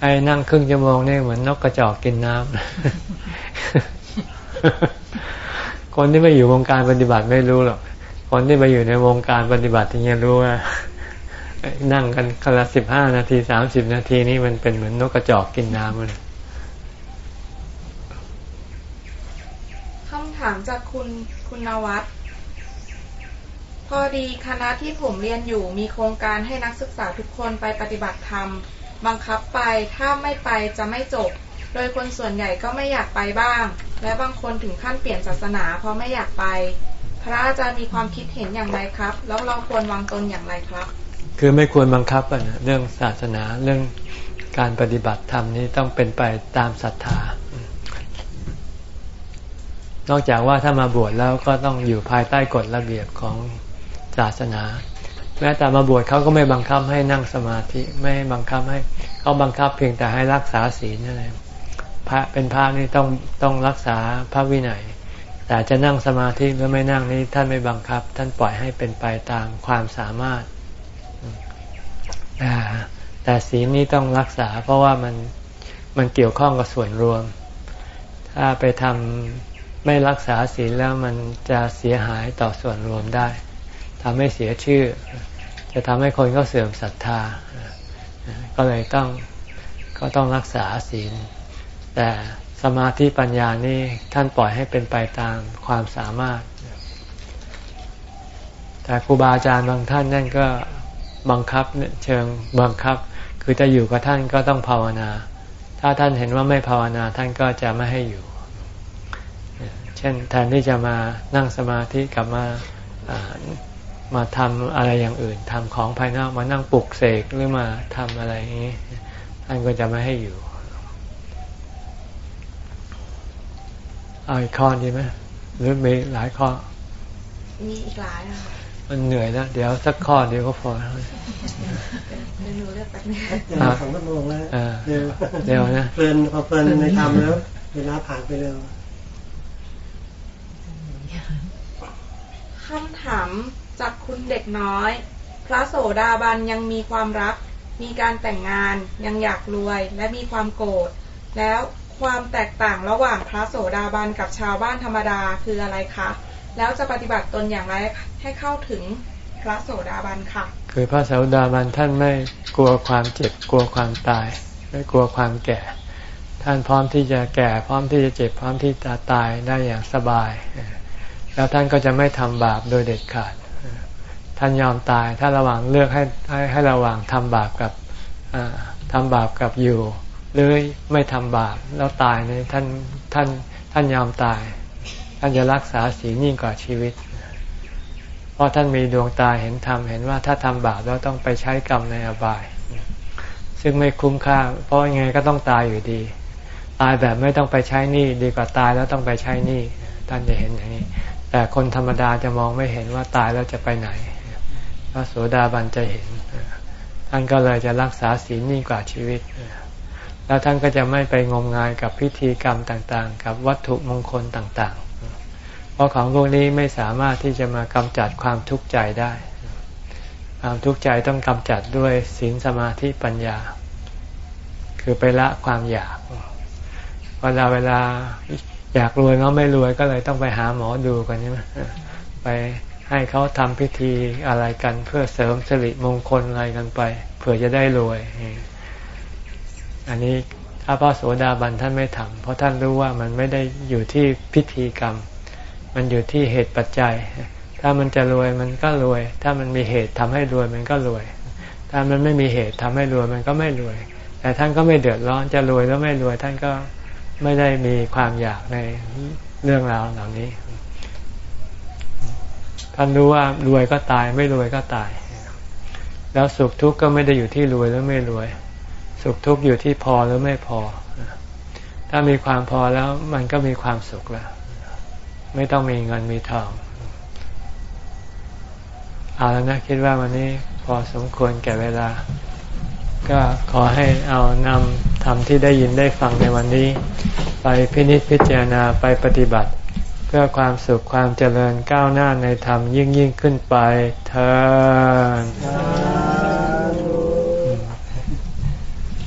A: ไอ้นั่งครึ่งชั่วโมงนี่เหมือนนกกระจอกกินน้ำคนที่ไม่อยู่วงการปฏิบัติไม่รู้หรอกคนที่มาอยู่ในวงการปฏิบัติถึงจะรู้ว่า นั่งกันคละสิบห้านาทีสามสิบนาทีนี่มันเป็นเหมือนนกกระจอกกินน้ำเลย
H: คำถามจากคุณคุณนวัตพอดีคณะที่ผมเรียนอยู่มีโครงการให้นักศึกษาทุกคนไปปฏิบัติธรรม บังคับไปถ้าไม่ไปจะไม่จบ โดยคนส่วนใหญ่ก็ไม่อยากไปบ้าง และบางคนถึงขั้นเปลี่ยนศาสนาเพราะไม่อยากไป พระอาจารย์มีความคิดเห็นอย่างไรครับ แล้วเราควรวางตนอย่างไรครับ
A: คือไม่ควรบังคับอะเรื่องศาสนาเรื่องการปฏิบัติธรรมนี้ต้องเป็นไปตามศรัทธา นอกจากว่าถ้ามาบวชแล้วก็ต้องอยู่ภายใต้กฎระเบียบของศาสนา แม้แต่มาบวชเขาก็ไม่บังคับให้นั่งสมาธิไม่บังคับให้เขาบังคับเพียงแต่ให้รักษาศีลนั่นเองพระเป็นพระนี่ต้องต้องรักษาพระวินัย แต่จะนั่งสมาธิหรือไม่นั่งนี้ท่านไม่บังคับ ท่านปล่อยให้เป็นไปตามความสามารถ แต่ศีลนี้ต้องรักษา เพราะว่ามันมันเกี่ยวข้องกับส่วนรวม ถ้าไปทำไม่รักษาศีลแล้วมันจะเสียหายต่อส่วนรวมได้ทำให้เสียชื่อ จะทำให้คนเขาเสื่อมศรัทธา ก็เลยต้องก็ต้องรักษาศีล แต่สมาธิปัญญานี่ท่านปล่อยให้เป็นไปตามความสามารถ แต่ครูบาอาจารย์บางท่านนั่นก็ บังคับเชิงบังคับ คือจะอยู่กับท่านก็ต้องภาวนา ถ้าท่านเห็นว่าไม่ภาวนาท่านก็จะไม่ให้อยู่ เช่นแทนที่จะมานั่งสมาธิกลับมามาทำอะไรอย่างอื่นทำของภายนอกมานั่งปลุกเสกหรือมาทำอะไรอย่างนี้ ท่านก็จะไม่ให้อยู่เอาอีกข้อดีไหมหรือมีหลายข้อ
H: มีอีกหลายอะ
A: มันเหนื่อยนะเดี๋ยวสักข้อเดียวก็พอ
H: เดี๋ยวหนูเลือกแป๊บนึ
F: งสองชั่วโมงแล้วเร็ว
A: เร็วนะ
F: เพลินพอเพลินในธรรมแล้วเวลาผ่านไปเร็ว
H: คำถามจากคุณเด็กน้อย พระโสดาบันยังมีความรัก มีการแต่งงานยังอยากรวยและมีความโกรธแล้วความแตกต่างระหว่างพระโสดาบันกับชาวบ้านธรรมดาคืออะไรคะ แล้วจะปฏิบัติตนอย่างไรให้เข้าถึงพระโสดาบันค่ะ
A: คือพระโสดาบันท่านไม่กลัวความเจ็บกลัวความตาย ไม่กลัวความแก่ ท่านพร้อมที่จะแก่ พร้อมที่จะเจ็บพร้อมที่จะตายได้อย่างสบาย แล้วท่านก็จะไม่ทำบาปโดยเด็ดขาด ท่านยอมตายถ้าระหว่างเลือกให้ให้ให้ระหว่างทำบาปกับทำบาปกับอยู่หรือไม่ทำบาปแล้วตายเนี่ท่านท่านท่านยอมตาย ท่านจะรักษาศีลยิ่งกว่าชีวิต เพราะท่านมีดวงตาเห็นธรรมเห็นว่าถ้าทำบาปแล้วต้องไปใช้กรรมในอบาย ซึ่งไม่คุ้มค่า เพราะยังไงก็ต้องตายอยู่ดี ตายแบบไม่ต้องไปใช้หนี้ดีกว่าตายแล้วต้องไปใช้หนี้ท่านจะเห็นอย่างนี้ แต่คนธรรมดาจะมองไม่เห็นว่าตายแล้วจะไปไหนพระโสดาบันจะเห็นท่านก็เลยจะรักษาศีลยิ่งกว่าชีวิต แล้วท่านก็จะไม่ไปงมงายกับพิธีกรรมต่างๆ กับวัตถุมงคลต่างๆ เพราะของพวกนี้ไม่สามารถที่จะมากำจัดความทุกข์ใจได้ ความทุกข์ใจต้องกำจัดด้วยศีลสมาธิปัญญา คือไปละความอยากเวลาเวลาอยากรวยเขาไม่รวยก็เลยต้องไปหาหมอดูกันใช่ไหมไปให้เขาทำพิธีอะไรกันเพื่อเสริมสิริมงคลอะไรกันไปเพื่อจะได้รวย อันนี้ถ้าพระโสดาบันท่านไม่ทำเพราะท่านรู้ว่ามันไม่ได้อยู่ที่พิธีกรรม มันอยู่ที่เหตุปัจจัย ถ้ามันจะรวยมันก็รวย ถ้ามันมีเหตุทำให้รวยมันก็รวย ถ้ามันไม่มีเหตุทำให้รวยมันก็ไม่รวย แต่ท่านก็ไม่เดือดร้อนจะรวยแล้วไม่รวยท่านก็ไม่ได้มีความอยากในเรื่องราวเหล่านี้ ท่านรู้ว่ารวยก็ตายไม่รวยก็ตาย แล้วสุขทุกข์ก็ไม่ได้อยู่ที่รวยแล้วไม่รวย สุขทุกข์อยู่ที่พอหรือไม่พอ ถ้ามีความพอแล้วมันก็มีความสุขแล้ว ไม่ต้องมีเงินมีทอง เอาแล้วนะคิดว่าวันนี้พอสมควรแก่เวลา ก็ขอให้เอานำธรรมที่ได้ยินได้ฟังในวันนี้ ไปพินิจพิจารณาไปปฏิบัติ เพื่อความสุขความเจริญก้าวหน้าในธรรมยิ่งยิ่งขึ้นไปเธอ